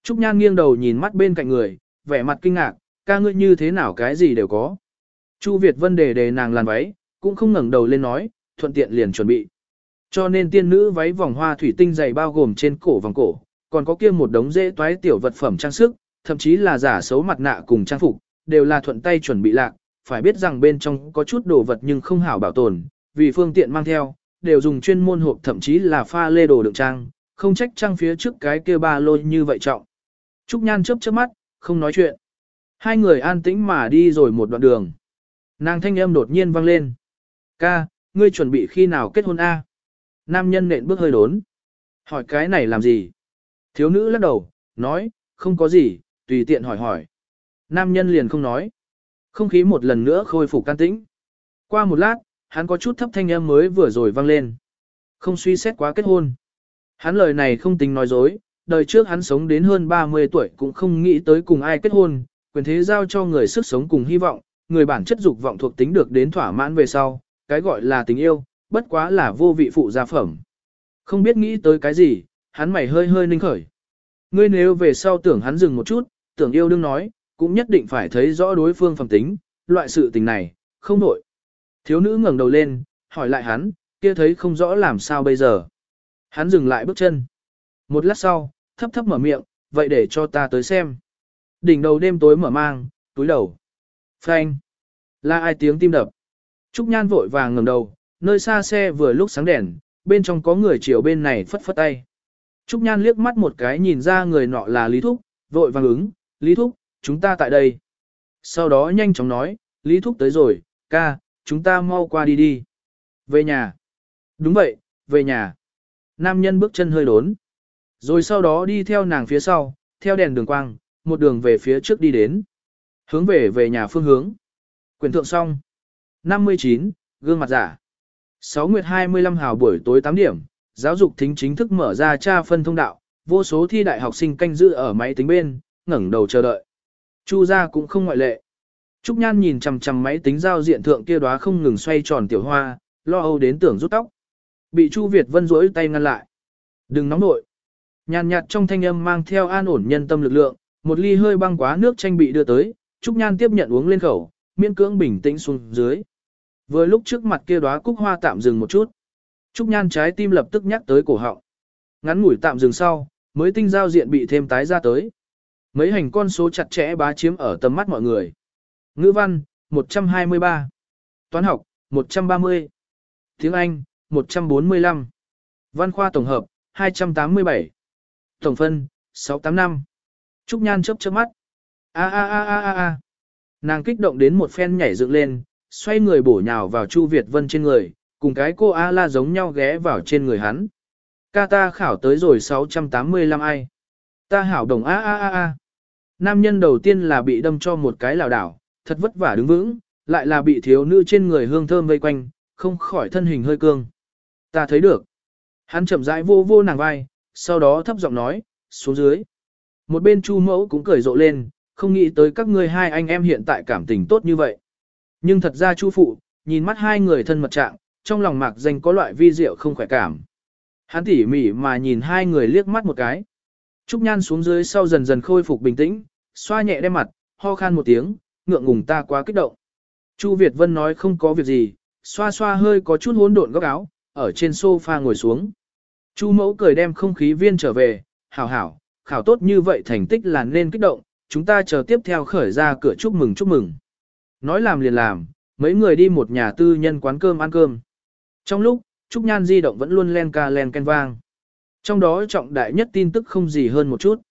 Trúc Nhan nghiêng đầu nhìn mắt bên cạnh người, vẻ mặt kinh ngạc, ca ngươi như thế nào cái gì đều có. Chu Việt Vân đề đề nàng làn váy, cũng không ngẩng đầu lên nói, thuận tiện liền chuẩn bị. Cho nên tiên nữ váy vòng hoa thủy tinh dày bao gồm trên cổ vòng cổ, còn có kia một đống dễ toái tiểu vật phẩm trang sức, thậm chí là giả xấu mặt nạ cùng trang phục, đều là thuận tay chuẩn bị lạc, phải biết rằng bên trong có chút đồ vật nhưng không hảo bảo tồn, vì phương tiện mang theo, đều dùng chuyên môn hộp thậm chí là pha lê đồ đựng trang, không trách trang phía trước cái kia ba lô như vậy trọng. Trúc Nhan chớp chớp mắt, không nói chuyện. Hai người an tĩnh mà đi rồi một đoạn đường. Nàng thanh âm đột nhiên vang lên. Ca, ngươi chuẩn bị khi nào kết hôn A? Nam nhân nện bước hơi đốn. Hỏi cái này làm gì? Thiếu nữ lắc đầu, nói, không có gì, tùy tiện hỏi hỏi. Nam nhân liền không nói. Không khí một lần nữa khôi phục can tĩnh. Qua một lát, hắn có chút thấp thanh âm mới vừa rồi vang lên. Không suy xét quá kết hôn. Hắn lời này không tính nói dối, đời trước hắn sống đến hơn 30 tuổi cũng không nghĩ tới cùng ai kết hôn, quyền thế giao cho người sức sống cùng hy vọng, người bản chất dục vọng thuộc tính được đến thỏa mãn về sau, cái gọi là tình yêu, bất quá là vô vị phụ gia phẩm. Không biết nghĩ tới cái gì, hắn mày hơi hơi ninh khởi. Ngươi nếu về sau tưởng hắn dừng một chút, tưởng yêu đương nói, cũng nhất định phải thấy rõ đối phương phẩm tính, loại sự tình này, không nổi. Thiếu nữ ngẩng đầu lên, hỏi lại hắn, kia thấy không rõ làm sao bây giờ. Hắn dừng lại bước chân. Một lát sau, thấp thấp mở miệng, vậy để cho ta tới xem. Đỉnh đầu đêm tối mở mang, túi đầu. Phanh. Là ai tiếng tim đập. Trúc Nhan vội vàng ngẩng đầu, nơi xa xe vừa lúc sáng đèn, bên trong có người chiều bên này phất phất tay. Trúc Nhan liếc mắt một cái nhìn ra người nọ là Lý Thúc, vội vàng ứng, Lý Thúc, chúng ta tại đây. Sau đó nhanh chóng nói, Lý Thúc tới rồi, ca, chúng ta mau qua đi đi. Về nhà. Đúng vậy, về nhà. Nam nhân bước chân hơi đốn. Rồi sau đó đi theo nàng phía sau, theo đèn đường quang, một đường về phía trước đi đến. Hướng về về nhà phương hướng. Quyền thượng xong. 59, gương mặt giả. 6 nguyệt 25 hào buổi tối 8 điểm, giáo dục thính chính thức mở ra tra phân thông đạo, vô số thi đại học sinh canh giữ ở máy tính bên, ngẩng đầu chờ đợi. Chu gia cũng không ngoại lệ. Trúc Nhan nhìn chằm chằm máy tính giao diện thượng kia đóa không ngừng xoay tròn tiểu hoa, lo âu đến tưởng rút tóc. Bị Chu Việt Vân rỗi tay ngăn lại. Đừng nóng nội. Nhàn nhạt trong thanh âm mang theo an ổn nhân tâm lực lượng, một ly hơi băng quá nước chanh bị đưa tới, Trúc Nhan tiếp nhận uống lên khẩu, miễn cưỡng bình tĩnh xuống dưới. Vừa lúc trước mặt kia đóa cúc hoa tạm dừng một chút. Trúc Nhan trái tim lập tức nhắc tới cổ họng. Ngắn ngủi tạm dừng sau, mới tinh giao diện bị thêm tái ra tới. Mấy hành con số chặt chẽ bá chiếm ở tầm mắt mọi người. Ngữ văn, 123. Toán học, 130. Tiếng Anh, 145. Văn khoa tổng hợp, 287. Tổng phân, 685. Trúc Nhan chớp chớp mắt. A a a a a a. Nàng kích động đến một phen nhảy dựng lên, xoay người bổ nhào vào Chu Việt Vân trên người, cùng cái cô A la giống nhau ghé vào trên người hắn. Ca ta khảo tới rồi 685 ai. Ta hảo đồng A A A A. Nam nhân đầu tiên là bị đâm cho một cái lảo đảo, thật vất vả đứng vững, lại là bị thiếu nữ trên người hương thơm vây quanh, không khỏi thân hình hơi cương. Ta thấy được. Hắn chậm rãi vô vô nàng vai, sau đó thấp giọng nói, xuống dưới. Một bên chu mẫu cũng cười rộ lên, không nghĩ tới các ngươi hai anh em hiện tại cảm tình tốt như vậy. Nhưng thật ra chu phụ, nhìn mắt hai người thân mật trạng, trong lòng mạc danh có loại vi diệu không khỏe cảm. Hắn tỉ mỉ mà nhìn hai người liếc mắt một cái. Trúc Nhan xuống dưới sau dần dần khôi phục bình tĩnh, xoa nhẹ đem mặt, ho khan một tiếng, ngượng ngùng ta quá kích động. Chu Việt Vân nói không có việc gì, xoa xoa hơi có chút hỗn độn góc áo, ở trên sofa ngồi xuống. Chu mẫu cười đem không khí viên trở về, hảo hảo, khảo tốt như vậy thành tích là nên kích động, chúng ta chờ tiếp theo khởi ra cửa chúc mừng chúc mừng. Nói làm liền làm, mấy người đi một nhà tư nhân quán cơm ăn cơm. Trong lúc, Trúc Nhan di động vẫn luôn len ca len ken vang. Trong đó trọng đại nhất tin tức không gì hơn một chút.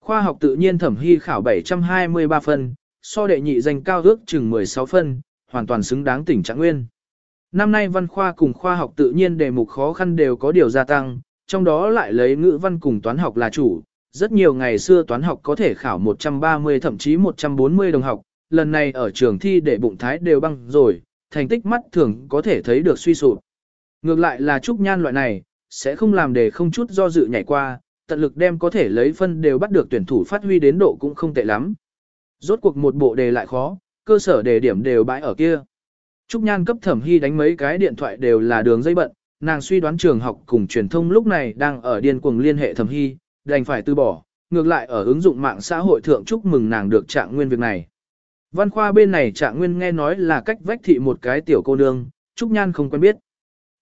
Khoa học tự nhiên thẩm hy khảo 723 phân, so đệ nhị danh cao ước chừng 16 phân, hoàn toàn xứng đáng tỉnh trạng nguyên. Năm nay văn khoa cùng khoa học tự nhiên đề mục khó khăn đều có điều gia tăng, trong đó lại lấy ngữ văn cùng toán học là chủ. Rất nhiều ngày xưa toán học có thể khảo 130 thậm chí 140 đồng học, lần này ở trường thi để bụng thái đều băng rồi, thành tích mắt thường có thể thấy được suy sụp. Ngược lại là Trúc Nhan loại này, sẽ không làm để không chút do dự nhảy qua, tận lực đem có thể lấy phân đều bắt được tuyển thủ phát huy đến độ cũng không tệ lắm. Rốt cuộc một bộ đề lại khó, cơ sở đề điểm đều bãi ở kia. Trúc Nhan cấp thẩm hy đánh mấy cái điện thoại đều là đường dây bận, nàng suy đoán trường học cùng truyền thông lúc này đang ở điên cuồng liên hệ thẩm hy, đành phải từ bỏ, ngược lại ở ứng dụng mạng xã hội thượng chúc mừng nàng được trạng nguyên việc này. Văn khoa bên này trạng nguyên nghe nói là cách vách thị một cái tiểu cô nương, Trúc Nhan không quen biết.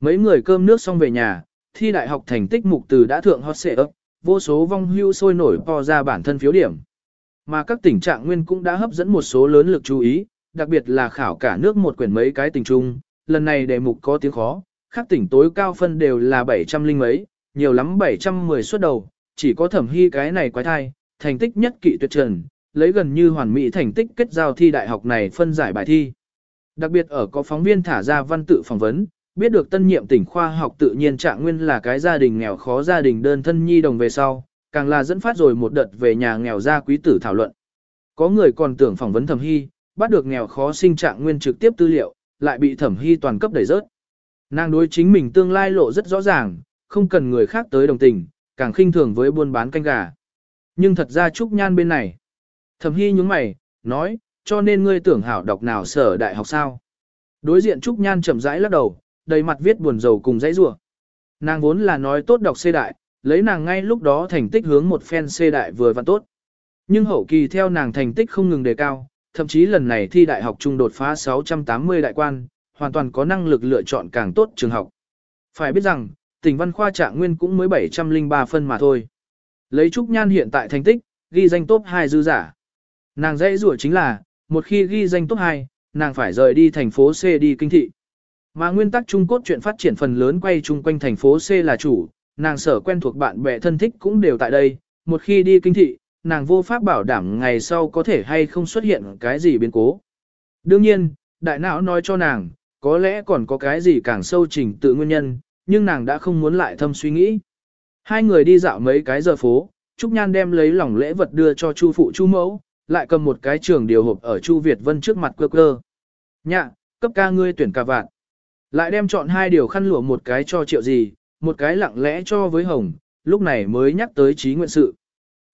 Mấy người cơm nước xong về nhà, thi đại học thành tích mục từ đã thượng hot xệ ấp, vô số vong hưu sôi nổi po ra bản thân phiếu điểm. Mà các tỉnh trạng nguyên cũng đã hấp dẫn một số lớn lực chú ý, đặc biệt là khảo cả nước một quyển mấy cái tình trung, lần này đề mục có tiếng khó, các tỉnh tối cao phân đều là 700 linh mấy, nhiều lắm 710 suất đầu, chỉ có thẩm hy cái này quái thai, thành tích nhất kỵ tuyệt trần, lấy gần như hoàn mỹ thành tích kết giao thi đại học này phân giải bài thi. Đặc biệt ở có phóng viên thả ra văn tự phỏng vấn, biết được tân nhiệm tỉnh khoa học tự nhiên trạng nguyên là cái gia đình nghèo khó gia đình đơn thân nhi đồng về sau, càng là dẫn phát rồi một đợt về nhà nghèo gia quý tử thảo luận. Có người còn tưởng phỏng vấn thẩm hy, bắt được nghèo khó sinh trạng nguyên trực tiếp tư liệu, lại bị thẩm hy toàn cấp đẩy rớt. Nàng đối chính mình tương lai lộ rất rõ ràng, không cần người khác tới đồng tình, càng khinh thường với buôn bán canh gà. Nhưng thật ra Trúc Nhan bên này. Thẩm Hy nhúng mày, nói, cho nên ngươi tưởng hảo đọc nào sở đại học sao. Đối diện Trúc Nhan chậm rãi lắc đầu, đầy mặt viết buồn rầu cùng dãy rủa. Nàng vốn là nói tốt đọc C đại, lấy nàng ngay lúc đó thành tích hướng một phen C đại vừa và tốt. Nhưng hậu kỳ theo nàng thành tích không ngừng đề cao, thậm chí lần này thi đại học trung đột phá 680 đại quan, hoàn toàn có năng lực lựa chọn càng tốt trường học. Phải biết rằng, tỉnh văn khoa trạng nguyên cũng mới 703 phân mà thôi. Lấy Trúc Nhan hiện tại thành tích, ghi danh top 2 dư giả. Nàng dễ rủa chính là, một khi ghi danh top 2, nàng phải rời đi thành phố C đi kinh thị. Mà nguyên tắc Trung Cốt chuyện phát triển phần lớn quay chung quanh thành phố C là chủ, nàng sở quen thuộc bạn bè thân thích cũng đều tại đây, một khi đi kinh thị, nàng vô pháp bảo đảm ngày sau có thể hay không xuất hiện cái gì biến cố. Đương nhiên, đại não nói cho nàng, có lẽ còn có cái gì càng sâu trình tự nguyên nhân, nhưng nàng đã không muốn lại thâm suy nghĩ. Hai người đi dạo mấy cái giờ phố, Trúc Nhan đem lấy lòng lễ vật đưa cho Chu phụ Chu mẫu, lại cầm một cái trường điều hộp ở Chu Việt Vân trước mặt cơ cơ. Nhạ, cấp ca ngươi tuyển cả vạn. Lại đem chọn hai điều khăn lụa một cái cho triệu gì, một cái lặng lẽ cho với hồng, lúc này mới nhắc tới trí nguyện sự.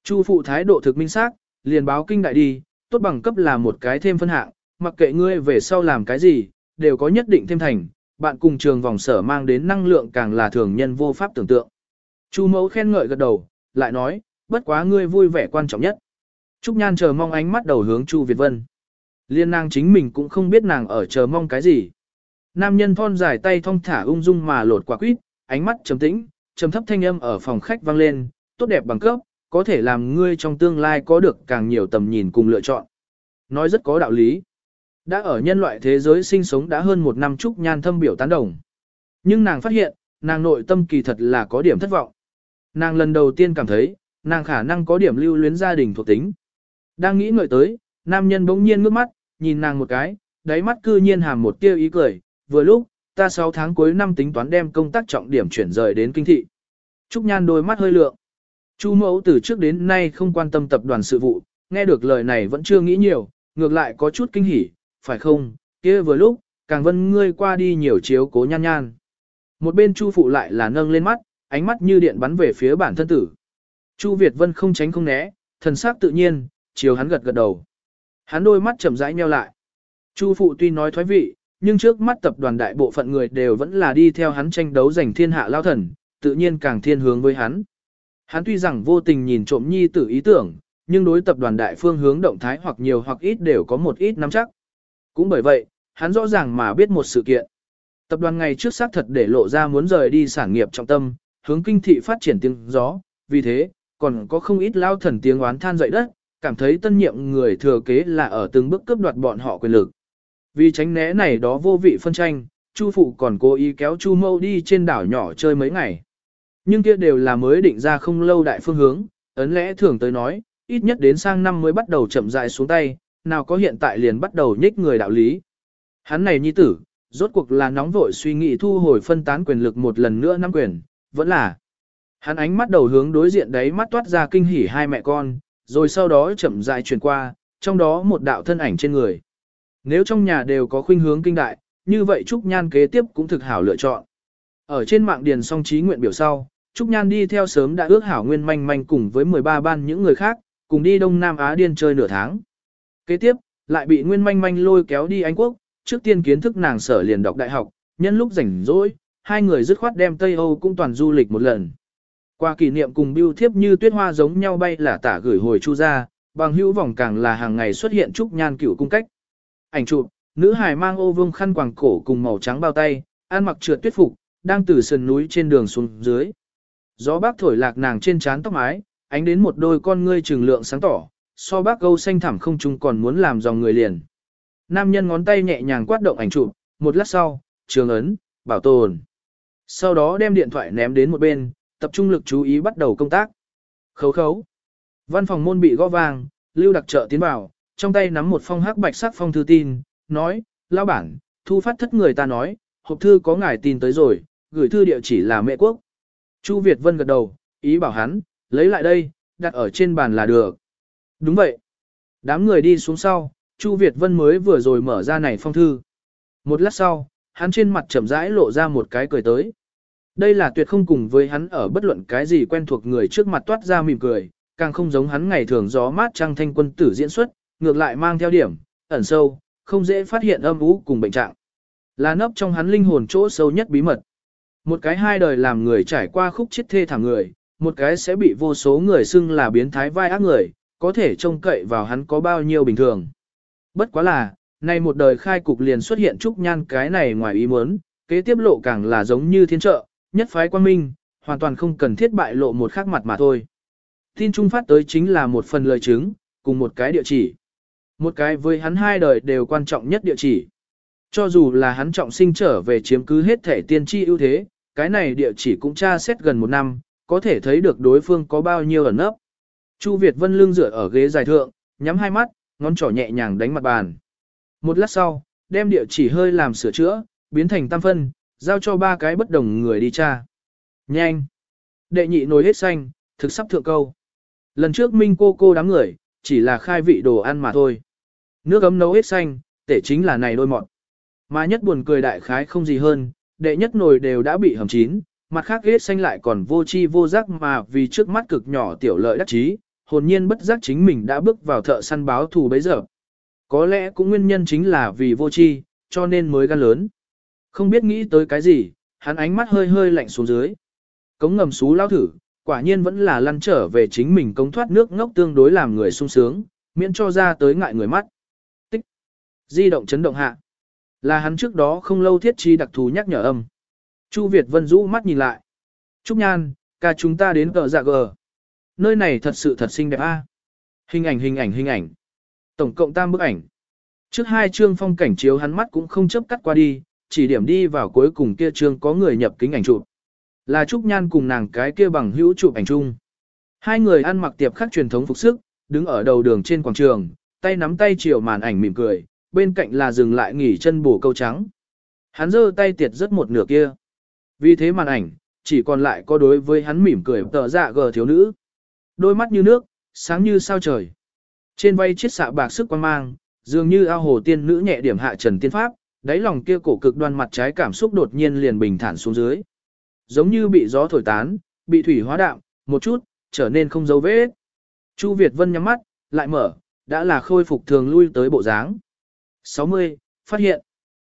Chu phụ thái độ thực minh xác, liền báo kinh đại đi, tốt bằng cấp là một cái thêm phân hạng, mặc kệ ngươi về sau làm cái gì, đều có nhất định thêm thành, bạn cùng trường vòng sở mang đến năng lượng càng là thường nhân vô pháp tưởng tượng. Chu mẫu khen ngợi gật đầu, lại nói, bất quá ngươi vui vẻ quan trọng nhất. Trúc Nhan chờ mong ánh mắt đầu hướng Chu Việt Vân. Liên nàng chính mình cũng không biết nàng ở chờ mong cái gì. Nam nhân thon dài tay thong thả ung dung mà lột quả quýt, ánh mắt trầm tĩnh, trầm thấp thanh âm ở phòng khách vang lên, tốt đẹp bằng cấp, có thể làm ngươi trong tương lai có được càng nhiều tầm nhìn cùng lựa chọn. Nói rất có đạo lý. Đã ở nhân loại thế giới sinh sống đã hơn một năm Trúc Nhan thâm biểu tán đồng. Nhưng nàng phát hiện, nàng nội tâm kỳ thật là có điểm thất vọng. Nàng lần đầu tiên cảm thấy, nàng khả năng có điểm lưu luyến gia đình thuộc tính. Đang nghĩ ngợi tới, nam nhân bỗng nhiên ngước mắt, nhìn nàng một cái, đáy mắt cư nhiên hàm một tia ý cười, vừa lúc, ta 6 tháng cuối năm tính toán đem công tác trọng điểm chuyển rời đến kinh thị. Trúc Nhan đôi mắt hơi lượng. Chu mẫu từ trước đến nay không quan tâm tập đoàn sự vụ, nghe được lời này vẫn chưa nghĩ nhiều, ngược lại có chút kinh hỉ, phải không, kia vừa lúc, càng vân ngươi qua đi nhiều chiếu cố nhan nhan. Một bên Chu phụ lại là nâng lên mắt, ánh mắt như điện bắn về phía bản thân tử. Chu Việt Vân không tránh không né, thần sắc tự nhiên, chiều hắn gật gật đầu. Hắn đôi mắt chậm rãi nheo lại. Chu phụ tuy nói thoái vị, nhưng trước mắt tập đoàn đại bộ phận người đều vẫn là đi theo hắn tranh đấu giành thiên hạ lao thần, tự nhiên càng thiên hướng với hắn. Hắn tuy rằng vô tình nhìn trộm nhi tử ý tưởng, nhưng đối tập đoàn đại phương hướng động thái hoặc nhiều hoặc ít đều có một ít nắm chắc. Cũng bởi vậy, hắn rõ ràng mà biết một sự kiện. Tập đoàn ngày trước xác thật để lộ ra muốn rời đi sản nghiệp trọng tâm, hướng kinh thị phát triển tiếng gió, vì thế, còn có không ít lao thần tiếng oán than dậy đất, cảm thấy tân nhiệm người thừa kế là ở từng bước cướp đoạt bọn họ quyền lực. Vì tránh né này đó vô vị phân tranh, Chu phụ còn cố ý kéo Chu Mâu đi trên đảo nhỏ chơi mấy ngày. Nhưng kia đều là mới định ra không lâu đại phương hướng, ấn lẽ thường tới nói, ít nhất đến sang năm mới bắt đầu chậm rãi xuống tay, nào có hiện tại liền bắt đầu nhích người đạo lý. Hắn này nhi tử, Rốt cuộc là nóng vội suy nghĩ thu hồi phân tán quyền lực một lần nữa năm quyền, vẫn là. Hắn ánh mắt đầu hướng đối diện đấy mắt toát ra kinh hỉ hai mẹ con, rồi sau đó chậm rãi chuyển qua, trong đó một đạo thân ảnh trên người. Nếu trong nhà đều có khuynh hướng kinh đại, như vậy Trúc Nhan kế tiếp cũng thực hảo lựa chọn. Ở trên mạng điền song trí nguyện biểu sau, Trúc Nhan đi theo sớm đã ước hảo nguyên manh manh cùng với 13 ban những người khác, cùng đi Đông Nam Á điên chơi nửa tháng. Kế tiếp, lại bị nguyên manh manh lôi kéo đi Anh Quốc, trước tiên kiến thức nàng sở liền đọc đại học, nhân lúc rảnh rỗi, hai người dứt khoát đem Tây Âu cũng toàn du lịch một lần. Qua kỷ niệm cùng bưu thiếp như tuyết hoa giống nhau bay là tả gửi hồi chu ra, bằng hữu vòng càng là hàng ngày xuất hiện Trúc Nhan cửu cung cách. Ảnh chụp, nữ hài mang ô vương khăn quàng cổ cùng màu trắng bao tay, ăn mặc trượt tuyết phục, đang từ sườn núi trên đường xuống dưới. Gió bác thổi lạc nàng trên trán tóc mái, ánh đến một đôi con ngươi trừng lượng sáng tỏ, so bác gâu xanh thẳm không chung còn muốn làm dòng người liền. Nam nhân ngón tay nhẹ nhàng quát động ảnh chụp, một lát sau, trường ấn, bảo tồn. Sau đó đem điện thoại ném đến một bên, tập trung lực chú ý bắt đầu công tác. Khấu khấu. Văn phòng môn bị gõ vang, lưu đặc trợ tiến vào, trong tay nắm một phong hắc bạch sắc phong thư tin, nói, lao bản, thu phát thất người ta nói, hộp thư có ngài tin tới rồi, gửi thư địa chỉ là mẹ quốc. Chu Việt Vân gật đầu, ý bảo hắn, lấy lại đây, đặt ở trên bàn là được. Đúng vậy. Đám người đi xuống sau, Chu Việt Vân mới vừa rồi mở ra này phong thư. Một lát sau, hắn trên mặt chậm rãi lộ ra một cái cười tới. Đây là tuyệt không cùng với hắn ở bất luận cái gì quen thuộc người trước mặt toát ra mỉm cười, càng không giống hắn ngày thường gió mát trăng thanh quân tử diễn xuất, ngược lại mang theo điểm, ẩn sâu, không dễ phát hiện âm ú cùng bệnh trạng. Là nấp trong hắn linh hồn chỗ sâu nhất bí mật. Một cái hai đời làm người trải qua khúc chết thê thảm người, một cái sẽ bị vô số người xưng là biến thái vai ác người, có thể trông cậy vào hắn có bao nhiêu bình thường. Bất quá là, nay một đời khai cục liền xuất hiện trúc nhan cái này ngoài ý muốn, kế tiếp lộ càng là giống như thiên trợ, nhất phái quan minh, hoàn toàn không cần thiết bại lộ một khác mặt mà thôi. Tin trung phát tới chính là một phần lời chứng, cùng một cái địa chỉ. Một cái với hắn hai đời đều quan trọng nhất địa chỉ. Cho dù là hắn trọng sinh trở về chiếm cứ hết thể tiên tri ưu thế, cái này địa chỉ cũng tra xét gần một năm, có thể thấy được đối phương có bao nhiêu ẩn nấp. Chu Việt Vân lưng dựa ở ghế dài thượng, nhắm hai mắt, ngón trỏ nhẹ nhàng đánh mặt bàn. Một lát sau, đem địa chỉ hơi làm sửa chữa, biến thành tam phân, giao cho ba cái bất đồng người đi tra. Nhanh! Đệ nhị nồi hết xanh, thực sắp thượng câu. Lần trước Minh cô cô đám người, chỉ là khai vị đồ ăn mà thôi. Nước ấm nấu hết xanh, tể chính là này đôi mọn. Mà nhất buồn cười đại khái không gì hơn, đệ nhất nồi đều đã bị hầm chín, mặt khác hết xanh lại còn vô chi vô giác mà vì trước mắt cực nhỏ tiểu lợi đắc chí, hồn nhiên bất giác chính mình đã bước vào thợ săn báo thù bấy giờ. Có lẽ cũng nguyên nhân chính là vì vô chi, cho nên mới gan lớn. Không biết nghĩ tới cái gì, hắn ánh mắt hơi hơi lạnh xuống dưới. Cống ngầm xú lao thử, quả nhiên vẫn là lăn trở về chính mình cống thoát nước ngốc tương đối làm người sung sướng, miễn cho ra tới ngại người mắt. Tích. Di động chấn động hạ. Là hắn trước đó không lâu thiết chi đặc thù nhắc nhở âm. Chu Việt Vân rũ mắt nhìn lại. Trúc Nhan, ca chúng ta đến cờ dạ gờ. Nơi này thật sự thật xinh đẹp a. Hình ảnh hình ảnh hình ảnh. Tổng cộng tam bức ảnh. Trước hai chương phong cảnh chiếu hắn mắt cũng không chấp cắt qua đi, chỉ điểm đi vào cuối cùng kia trương có người nhập kính ảnh chụp. Là Trúc Nhan cùng nàng cái kia bằng hữu chụp ảnh chung. Hai người ăn mặc tiệp khắc truyền thống phục sức, đứng ở đầu đường trên quảng trường, tay nắm tay chiều màn ảnh mỉm cười, bên cạnh là dừng lại nghỉ chân bổ câu trắng. Hắn giơ tay tiệt rất một nửa kia. Vì thế màn ảnh, chỉ còn lại có đối với hắn mỉm cười tờ dạ gờ thiếu nữ. Đôi mắt như nước, sáng như sao trời. Trên vai chiếc xạ bạc sức quan mang, dường như ao hồ tiên nữ nhẹ điểm hạ trần tiên pháp, đáy lòng kia cổ cực đoan mặt trái cảm xúc đột nhiên liền bình thản xuống dưới. Giống như bị gió thổi tán, bị thủy hóa đạm, một chút, trở nên không dấu vết. Chu Việt Vân nhắm mắt, lại mở, đã là khôi phục thường lui tới bộ dáng. 60. Phát hiện.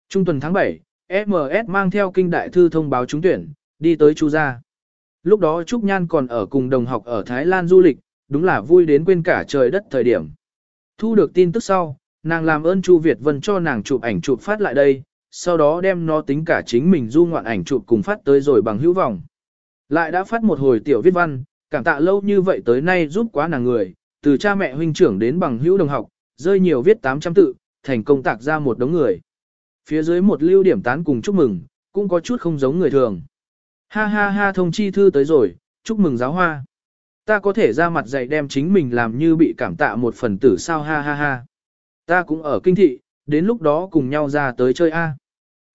Trung tuần tháng 7, MS mang theo kinh đại thư thông báo trúng tuyển, đi tới Chu gia. Lúc đó Trúc Nhan còn ở cùng đồng học ở Thái Lan du lịch, đúng là vui đến quên cả trời đất thời điểm. Thu được tin tức sau, nàng làm ơn Chu Việt Vân cho nàng chụp ảnh chụp phát lại đây, sau đó đem nó tính cả chính mình du ngoạn ảnh chụp cùng phát tới rồi bằng hữu vọng. Lại đã phát một hồi tiểu viết văn, cảm tạ lâu như vậy tới nay giúp quá nàng người, từ cha mẹ huynh trưởng đến bằng hữu đồng học, rơi nhiều viết 800 tự, thành công tạc ra một đống người. Phía dưới một lưu điểm tán cùng chúc mừng, cũng có chút không giống người thường. Ha ha ha thông chi thư tới rồi, chúc mừng giáo hoa. Ta có thể ra mặt dạy đem chính mình làm như bị cảm tạ một phần tử sao ha ha ha. Ta cũng ở kinh thị, đến lúc đó cùng nhau ra tới chơi A.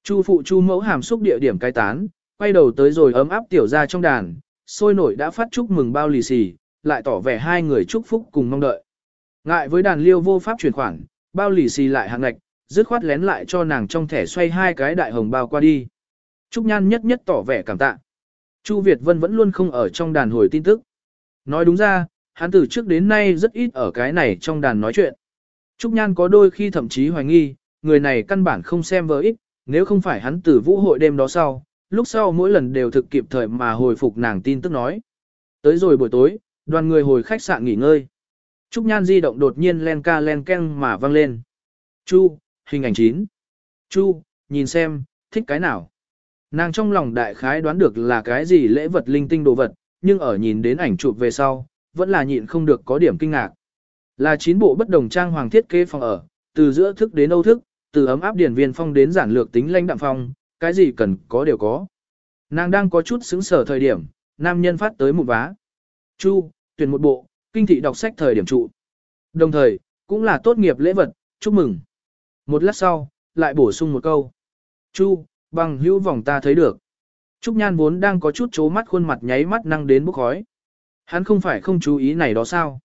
Chu phụ chu mẫu hàm xúc địa điểm cai tán, quay đầu tới rồi ấm áp tiểu ra trong đàn, sôi nổi đã phát chúc mừng bao lì xì, lại tỏ vẻ hai người chúc phúc cùng mong đợi. Ngại với đàn liêu vô pháp chuyển khoản, bao lì xì lại hạng ngạch, dứt khoát lén lại cho nàng trong thẻ xoay hai cái đại hồng bao qua đi. Trúc Nhan nhất nhất tỏ vẻ cảm tạ. Chu Việt Vân vẫn luôn không ở trong đàn hồi tin tức. Nói đúng ra, hắn từ trước đến nay rất ít ở cái này trong đàn nói chuyện. Trúc Nhan có đôi khi thậm chí hoài nghi, người này căn bản không xem vợ ít, nếu không phải hắn từ vũ hội đêm đó sau, lúc sau mỗi lần đều thực kịp thời mà hồi phục nàng tin tức nói. Tới rồi buổi tối, đoàn người hồi khách sạn nghỉ ngơi. Trúc Nhan di động đột nhiên len ca len keng mà vang lên. Chu, hình ảnh 9. Chu, nhìn xem, thích cái nào. Nàng trong lòng đại khái đoán được là cái gì lễ vật linh tinh đồ vật, nhưng ở nhìn đến ảnh chụp về sau, vẫn là nhịn không được có điểm kinh ngạc. Là chín bộ bất đồng trang hoàng thiết kế phòng ở, từ giữa thức đến âu thức, từ ấm áp điển viên phong đến giản lược tính lãnh đạm phong, cái gì cần có đều có. Nàng đang có chút xứng sở thời điểm, nam nhân phát tới một vá. Chu, tuyển một bộ, kinh thị đọc sách thời điểm trụ. Đồng thời, cũng là tốt nghiệp lễ vật, chúc mừng. Một lát sau, lại bổ sung một câu. Chu, bằng hữu vòng ta thấy được. Trúc Nhan vốn đang có chút chố mắt khuôn mặt nháy mắt năng đến bốc khói. Hắn không phải không chú ý này đó sao?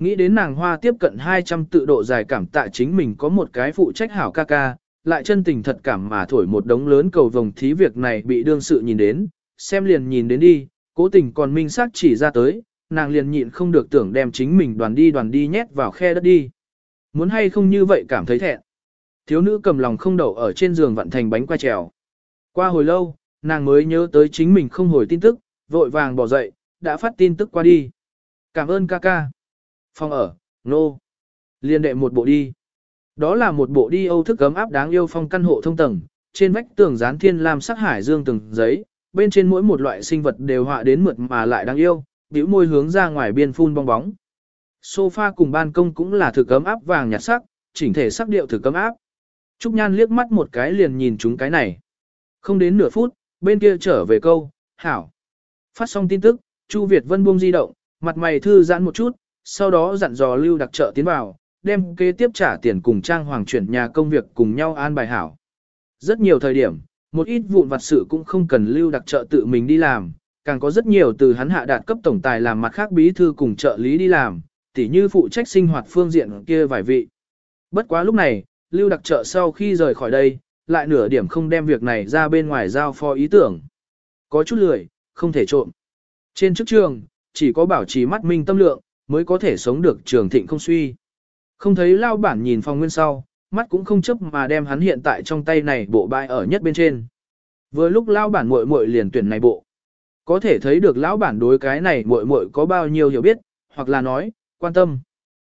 Nghĩ đến nàng hoa tiếp cận 200 tự độ dài cảm tạ chính mình có một cái phụ trách hảo ca ca, lại chân tình thật cảm mà thổi một đống lớn cầu vồng thí việc này bị đương sự nhìn đến, xem liền nhìn đến đi, cố tình còn minh xác chỉ ra tới, nàng liền nhịn không được tưởng đem chính mình đoàn đi đoàn đi nhét vào khe đất đi. Muốn hay không như vậy cảm thấy thẹn. Thiếu nữ cầm lòng không đậu ở trên giường vặn thành bánh quay trèo. Qua hồi lâu, nàng mới nhớ tới chính mình không hồi tin tức, vội vàng bỏ dậy, đã phát tin tức qua đi. Cảm ơn ca ca. Phong ở, nô. No. Liên đệ một bộ đi. Đó là một bộ đi âu thức gấm áp đáng yêu phong căn hộ thông tầng, trên vách tường dán thiên lam sắc hải dương từng giấy, bên trên mỗi một loại sinh vật đều họa đến mượt mà lại đáng yêu, bĩu môi hướng ra ngoài biên phun bong bóng. Sofa cùng ban công cũng là thực cấm áp vàng nhạt sắc, chỉnh thể sắc điệu thực cấm áp. Trúc Nhan liếc mắt một cái liền nhìn chúng cái này. Không đến nửa phút, bên kia trở về câu, hảo. Phát xong tin tức, Chu Việt Vân buông di động, mặt mày thư giãn một chút, sau đó dặn dò lưu đặc trợ tiến vào, đem kế tiếp trả tiền cùng trang hoàng chuyển nhà công việc cùng nhau an bài hảo. Rất nhiều thời điểm, một ít vụn vặt sự cũng không cần lưu đặc trợ tự mình đi làm, càng có rất nhiều từ hắn hạ đạt cấp tổng tài làm mặt khác bí thư cùng trợ lý đi làm, tỉ như phụ trách sinh hoạt phương diện kia vài vị. Bất quá lúc này, lưu đặc trợ sau khi rời khỏi đây, lại nửa điểm không đem việc này ra bên ngoài giao phó ý tưởng. Có chút lười, không thể trộm. Trên chức trường, chỉ có bảo trì mắt minh tâm lượng, mới có thể sống được trường thịnh không suy. Không thấy lao bản nhìn phòng nguyên sau, mắt cũng không chấp mà đem hắn hiện tại trong tay này bộ bài ở nhất bên trên. Vừa lúc lao bản muội muội liền tuyển này bộ. Có thể thấy được lão bản đối cái này muội muội có bao nhiêu hiểu biết, hoặc là nói, quan tâm.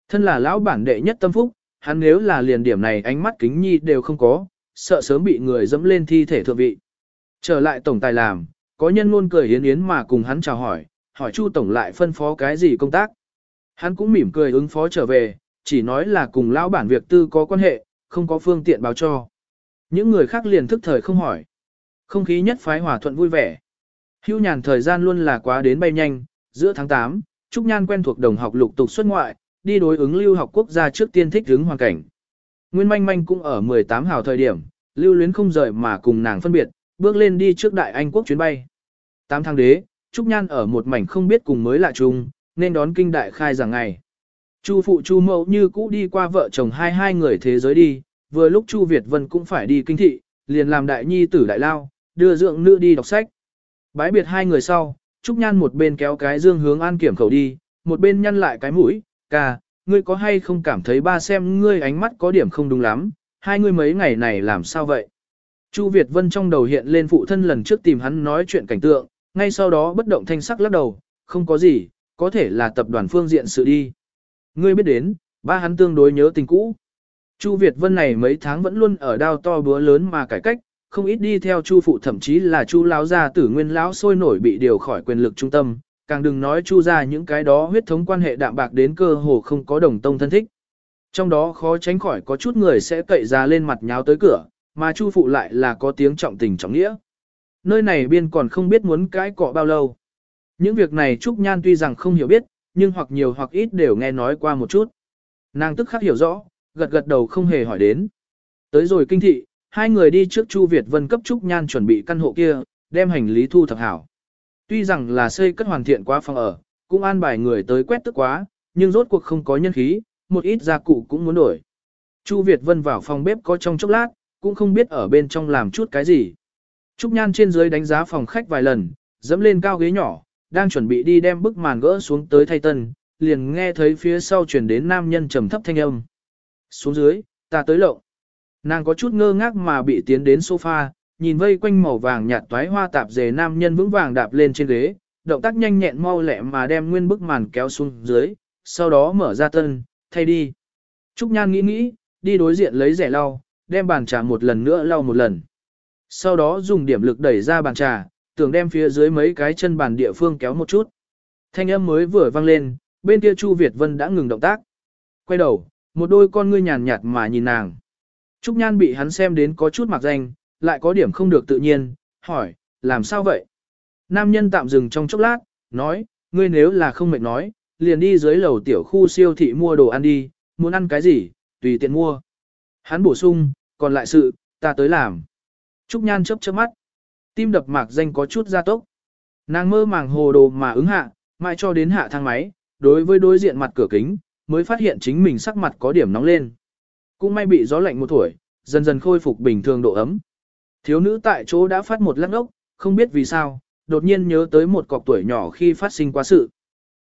Thân là lão bản đệ nhất tâm phúc, hắn nếu là liền điểm này ánh mắt kính nhi đều không có, sợ sớm bị người dẫm lên thi thể thượng vị. Trở lại tổng tài làm, có nhân luôn cười yến yến mà cùng hắn chào hỏi, hỏi Chu tổng lại phân phó cái gì công tác. Hắn cũng mỉm cười ứng phó trở về, chỉ nói là cùng lão bản việc tư có quan hệ, không có phương tiện báo cho. Những người khác liền thức thời không hỏi. Không khí nhất phái hòa thuận vui vẻ. Hưu nhàn thời gian luôn là quá đến bay nhanh, giữa tháng 8, Trúc Nhan quen thuộc đồng học lục tục xuất ngoại, đi đối ứng lưu học quốc gia trước tiên thích ứng hoàn cảnh. Nguyên manh manh cũng ở 18 hào thời điểm, lưu luyến không rời mà cùng nàng phân biệt, bước lên đi trước đại Anh quốc chuyến bay. 8 tháng đế, Trúc Nhan ở một mảnh không biết cùng mới lạ chung, nên đón kinh đại khai giảng ngày. Chu phụ Chu mẫu như cũ đi qua vợ chồng hai hai người thế giới đi, vừa lúc Chu Việt Vân cũng phải đi kinh thị, liền làm đại nhi tử đại lao, đưa dưỡng nữ đi đọc sách. Bái biệt hai người sau, Trúc Nhan một bên kéo cái dương hướng an kiểm khẩu đi, một bên nhăn lại cái mũi, ca, ngươi có hay không cảm thấy ba xem ngươi ánh mắt có điểm không đúng lắm, hai ngươi mấy ngày này làm sao vậy? Chu Việt Vân trong đầu hiện lên phụ thân lần trước tìm hắn nói chuyện cảnh tượng, ngay sau đó bất động thanh sắc lắc đầu, không có gì, có thể là tập đoàn phương diện sự đi. Ngươi biết đến, ba hắn tương đối nhớ tình cũ. Chu Việt Vân này mấy tháng vẫn luôn ở đao to búa lớn mà cải cách, không ít đi theo Chu phụ thậm chí là Chu lão gia tử nguyên lão sôi nổi bị điều khỏi quyền lực trung tâm, càng đừng nói Chu ra những cái đó huyết thống quan hệ đạm bạc đến cơ hồ không có đồng tông thân thích. Trong đó khó tránh khỏi có chút người sẽ cậy ra lên mặt nháo tới cửa, mà Chu phụ lại là có tiếng trọng tình trọng nghĩa. Nơi này biên còn không biết muốn cãi cọ bao lâu. Những việc này Trúc Nhan tuy rằng không hiểu biết, nhưng hoặc nhiều hoặc ít đều nghe nói qua một chút. Nàng tức khắc hiểu rõ, gật gật đầu không hề hỏi đến. Tới rồi kinh thị, hai người đi trước Chu Việt Vân cấp Trúc Nhan chuẩn bị căn hộ kia, đem hành lý thu thập hảo. Tuy rằng là xây cất hoàn thiện quá phòng ở, cũng an bài người tới quét tức quá, nhưng rốt cuộc không có nhân khí, một ít gia cụ cũng muốn đổi. Chu Việt Vân vào phòng bếp có trong chốc lát, cũng không biết ở bên trong làm chút cái gì. Trúc Nhan trên dưới đánh giá phòng khách vài lần, dẫm lên cao ghế nhỏ, đang chuẩn bị đi đem bức màn gỡ xuống tới thay tân, liền nghe thấy phía sau chuyển đến nam nhân trầm thấp thanh âm. Xuống dưới, ta tới lộng. Nàng có chút ngơ ngác mà bị tiến đến sofa, nhìn vây quanh màu vàng nhạt toái hoa tạp dề nam nhân vững vàng đạp lên trên ghế, động tác nhanh nhẹn mau lẹ mà đem nguyên bức màn kéo xuống dưới, sau đó mở ra tân, thay đi. Trúc Nhan nghĩ nghĩ, đi đối diện lấy rẻ lau, đem bàn trà một lần nữa lau một lần. Sau đó dùng điểm lực đẩy ra bàn trà, tưởng đem phía dưới mấy cái chân bàn địa phương kéo một chút. Thanh âm mới vừa vang lên, bên kia Chu Việt Vân đã ngừng động tác. Quay đầu, một đôi con ngươi nhàn nhạt mà nhìn nàng. Trúc Nhan bị hắn xem đến có chút mặc danh, lại có điểm không được tự nhiên, hỏi, làm sao vậy? Nam nhân tạm dừng trong chốc lát, nói, ngươi nếu là không mệt nói, liền đi dưới lầu tiểu khu siêu thị mua đồ ăn đi, muốn ăn cái gì, tùy tiện mua. Hắn bổ sung, còn lại sự, ta tới làm. Trúc Nhan chớp chớp mắt. Tim đập mạc danh có chút gia tốc. Nàng mơ màng hồ đồ mà ứng hạ, mãi cho đến hạ thang máy, đối với đối diện mặt cửa kính, mới phát hiện chính mình sắc mặt có điểm nóng lên. Cũng may bị gió lạnh một tuổi, dần dần khôi phục bình thường độ ấm. Thiếu nữ tại chỗ đã phát một lắc ốc, không biết vì sao, đột nhiên nhớ tới một cọc tuổi nhỏ khi phát sinh quá sự.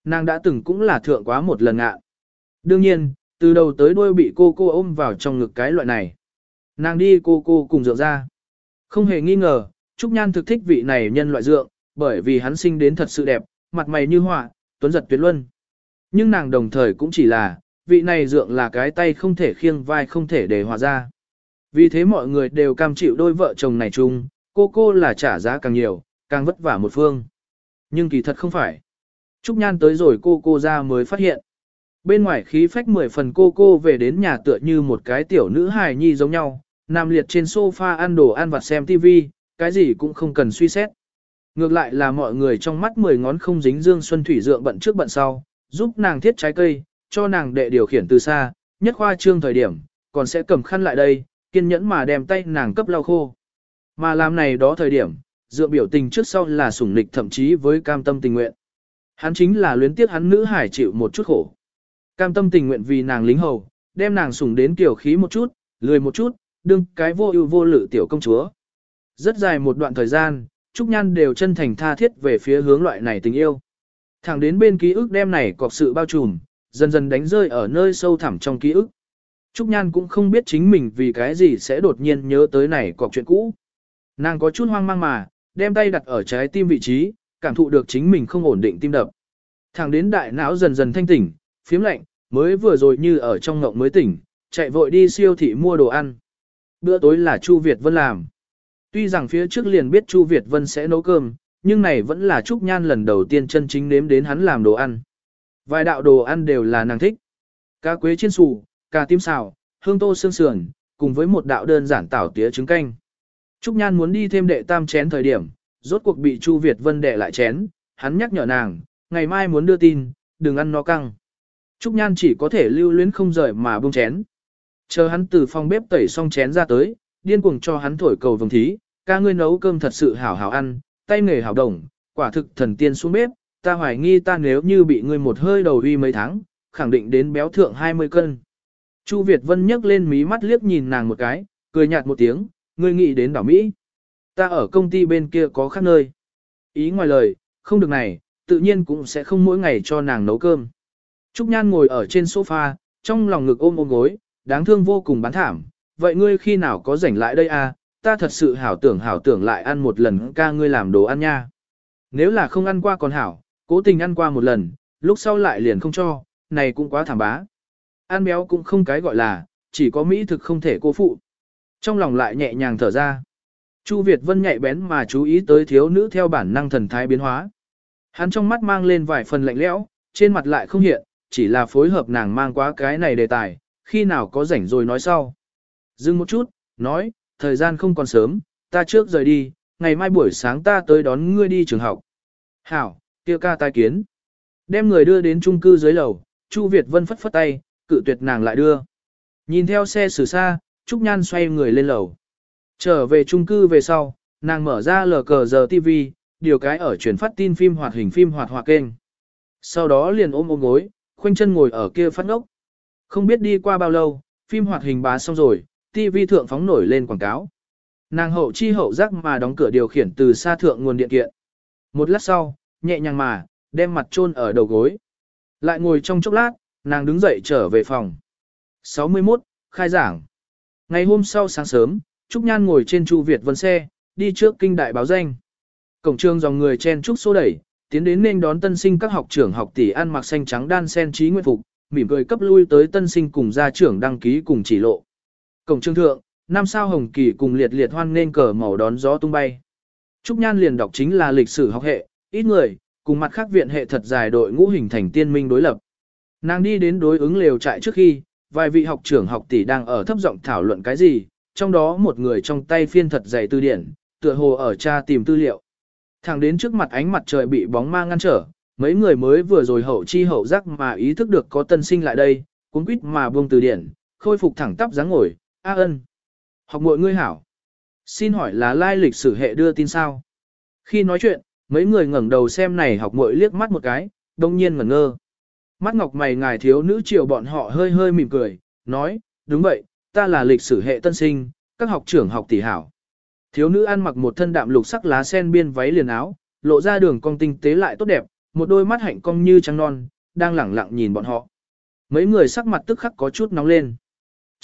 Nàng đã từng cũng là thượng quá một lần ạ. Đương nhiên, từ đầu tới đuôi bị cô cô ôm vào trong ngực cái loại này. Nàng đi cô cô cùng dựa ra. Không hề nghi ngờ, Trúc Nhan thực thích vị này nhân loại dượng, bởi vì hắn sinh đến thật sự đẹp, mặt mày như họa, tuấn giật tuyệt luân. Nhưng nàng đồng thời cũng chỉ là, vị này dượng là cái tay không thể khiêng vai không thể để hòa ra. Vì thế mọi người đều cam chịu đôi vợ chồng này chung, cô cô là trả giá càng nhiều, càng vất vả một phương. Nhưng kỳ thật không phải. Trúc Nhan tới rồi cô cô ra mới phát hiện. Bên ngoài khí phách mười phần cô cô về đến nhà tựa như một cái tiểu nữ hài nhi giống nhau, nằm liệt trên sofa ăn đồ ăn vặt xem TV, cái gì cũng không cần suy xét. Ngược lại là mọi người trong mắt mười ngón không dính dương xuân thủy dượng bận trước bận sau, giúp nàng thiết trái cây, cho nàng đệ điều khiển từ xa, nhất khoa trương thời điểm, còn sẽ cầm khăn lại đây, kiên nhẫn mà đem tay nàng cấp lau khô. Mà làm này đó thời điểm, dựa biểu tình trước sau là sủng nịch thậm chí với cam tâm tình nguyện. Hắn chính là luyến tiếc hắn nữ hải chịu một chút khổ. Cam tâm tình nguyện vì nàng lính hầu, đem nàng sủng đến tiểu khí một chút, lười một chút, đương cái vô ưu vô lự tiểu công chúa. Rất dài một đoạn thời gian, Trúc Nhan đều chân thành tha thiết về phía hướng loại này tình yêu. Thẳng đến bên ký ức đem này cọc sự bao trùm, dần dần đánh rơi ở nơi sâu thẳm trong ký ức. Trúc Nhan cũng không biết chính mình vì cái gì sẽ đột nhiên nhớ tới này cọc chuyện cũ. Nàng có chút hoang mang mà, đem tay đặt ở trái tim vị trí, cảm thụ được chính mình không ổn định tim đập. Thẳng đến đại não dần dần thanh tỉnh, phiếm lạnh, mới vừa rồi như ở trong ngộng mới tỉnh, chạy vội đi siêu thị mua đồ ăn. Bữa tối là Chu Việt Vân làm. Tuy rằng phía trước liền biết Chu Việt Vân sẽ nấu cơm, nhưng này vẫn là Trúc Nhan lần đầu tiên chân chính nếm đến hắn làm đồ ăn. Vài đạo đồ ăn đều là nàng thích. Cá quế chiên xù, cà tim xào, hương tô xương sườn, cùng với một đạo đơn giản tảo tía trứng canh. Trúc Nhan muốn đi thêm đệ tam chén thời điểm, rốt cuộc bị Chu Việt Vân đệ lại chén, hắn nhắc nhở nàng, ngày mai muốn đưa tin, đừng ăn nó căng. Trúc Nhan chỉ có thể lưu luyến không rời mà buông chén. Chờ hắn từ phòng bếp tẩy xong chén ra tới, điên cuồng cho hắn thổi cầu vồng thí, ca ngươi nấu cơm thật sự hảo hảo ăn, tay nghề hảo đồng, quả thực thần tiên xuống bếp, ta hoài nghi ta nếu như bị ngươi một hơi đầu uy mấy tháng, khẳng định đến béo thượng 20 cân. Chu Việt Vân nhấc lên mí mắt liếc nhìn nàng một cái, cười nhạt một tiếng, ngươi nghĩ đến đảo Mỹ. Ta ở công ty bên kia có khác nơi. Ý ngoài lời, không được này, tự nhiên cũng sẽ không mỗi ngày cho nàng nấu cơm. Trúc Nhan ngồi ở trên sofa, trong lòng ngực ôm ôm gối, đáng thương vô cùng bán thảm. Vậy ngươi khi nào có rảnh lại đây à, ta thật sự hảo tưởng hảo tưởng lại ăn một lần ca ngươi làm đồ ăn nha. Nếu là không ăn qua còn hảo, cố tình ăn qua một lần, lúc sau lại liền không cho, này cũng quá thảm bá. Ăn béo cũng không cái gọi là, chỉ có mỹ thực không thể cô phụ. Trong lòng lại nhẹ nhàng thở ra. Chu Việt Vân nhạy bén mà chú ý tới thiếu nữ theo bản năng thần thái biến hóa. Hắn trong mắt mang lên vài phần lạnh lẽo, trên mặt lại không hiện, chỉ là phối hợp nàng mang quá cái này đề tài, khi nào có rảnh rồi nói sau. Dừng một chút, nói, thời gian không còn sớm, ta trước rời đi, ngày mai buổi sáng ta tới đón ngươi đi trường học. Hảo, kia ca tai kiến. Đem người đưa đến trung cư dưới lầu, Chu Việt Vân phất phất tay, cự tuyệt nàng lại đưa. Nhìn theo xe xử xa, Trúc Nhan xoay người lên lầu. Trở về trung cư về sau, nàng mở ra lờ cờ giờ TV, điều cái ở chuyển phát tin phim hoạt hình phim hoạt họa kênh. Sau đó liền ôm ôm gối, khoanh chân ngồi ở kia phát ngốc. Không biết đi qua bao lâu, phim hoạt hình bá xong rồi, TV thượng phóng nổi lên quảng cáo. Nàng hậu chi hậu giác mà đóng cửa điều khiển từ xa thượng nguồn điện kiện. Một lát sau, nhẹ nhàng mà, đem mặt chôn ở đầu gối. Lại ngồi trong chốc lát, nàng đứng dậy trở về phòng. 61. Khai giảng. Ngày hôm sau sáng sớm, Trúc Nhan ngồi trên Chu Việt Vân xe, đi trước kinh đại báo danh. Cổng trường dòng người chen trúc xô đẩy, tiến đến nên đón tân sinh các học trưởng học tỷ ăn mặc xanh trắng đan sen trí nguyện phục, mỉm cười cấp lui tới tân sinh cùng gia trưởng đăng ký cùng chỉ lộ. Cổng trường thượng, năm sao hồng kỳ cùng liệt liệt hoan nên cờ màu đón gió tung bay. Trúc Nhan liền đọc chính là lịch sử học hệ, ít người, cùng mặt khác viện hệ thật dài đội ngũ hình thành tiên minh đối lập. Nàng đi đến đối ứng lều trại trước khi, vài vị học trưởng học tỷ đang ở thấp giọng thảo luận cái gì, trong đó một người trong tay phiên thật dày tư điển, tựa hồ ở tra tìm tư liệu. Thẳng đến trước mặt ánh mặt trời bị bóng ma ngăn trở, mấy người mới vừa rồi hậu chi hậu giác mà ý thức được có tân sinh lại đây, cuốn quýt mà buông từ điển, khôi phục thẳng tắp dáng ngồi, a ân. Học mọi ngươi hảo. Xin hỏi là lai lịch sử hệ đưa tin sao? Khi nói chuyện, mấy người ngẩng đầu xem này học muội liếc mắt một cái, đông nhiên ngẩn ngơ. Mắt ngọc mày ngài thiếu nữ triều bọn họ hơi hơi mỉm cười, nói, đúng vậy, ta là lịch sử hệ tân sinh, các học trưởng học tỷ hảo. Thiếu nữ ăn mặc một thân đạm lục sắc lá sen biên váy liền áo, lộ ra đường cong tinh tế lại tốt đẹp, một đôi mắt hạnh cong như trăng non, đang lẳng lặng nhìn bọn họ. Mấy người sắc mặt tức khắc có chút nóng lên.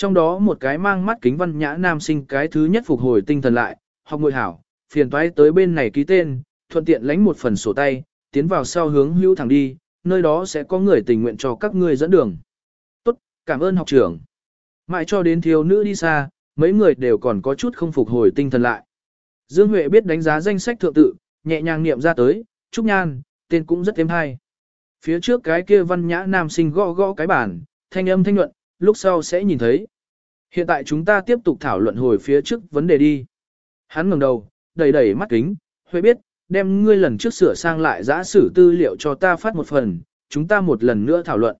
Trong đó một cái mang mắt kính văn nhã nam sinh cái thứ nhất phục hồi tinh thần lại, học ngồi hảo, phiền toái tới bên này ký tên, thuận tiện lãnh một phần sổ tay, tiến vào sau hướng hữu thẳng đi, nơi đó sẽ có người tình nguyện cho các ngươi dẫn đường. Tốt, cảm ơn học trưởng. Mãi cho đến thiếu nữ đi xa, mấy người đều còn có chút không phục hồi tinh thần lại. Dương Huệ biết đánh giá danh sách thượng tự, nhẹ nhàng niệm ra tới, Trúc Nhan, tên cũng rất thêm hay. Phía trước cái kia văn nhã nam sinh gõ gõ cái bản, thanh âm thanh nhuận, lúc sau sẽ nhìn thấy. Hiện tại chúng ta tiếp tục thảo luận hồi phía trước vấn đề đi. Hắn ngẩng đầu, đầy đầy mắt kính, Huệ biết, đem ngươi lần trước sửa sang lại giã sử tư liệu cho ta phát một phần, chúng ta một lần nữa thảo luận.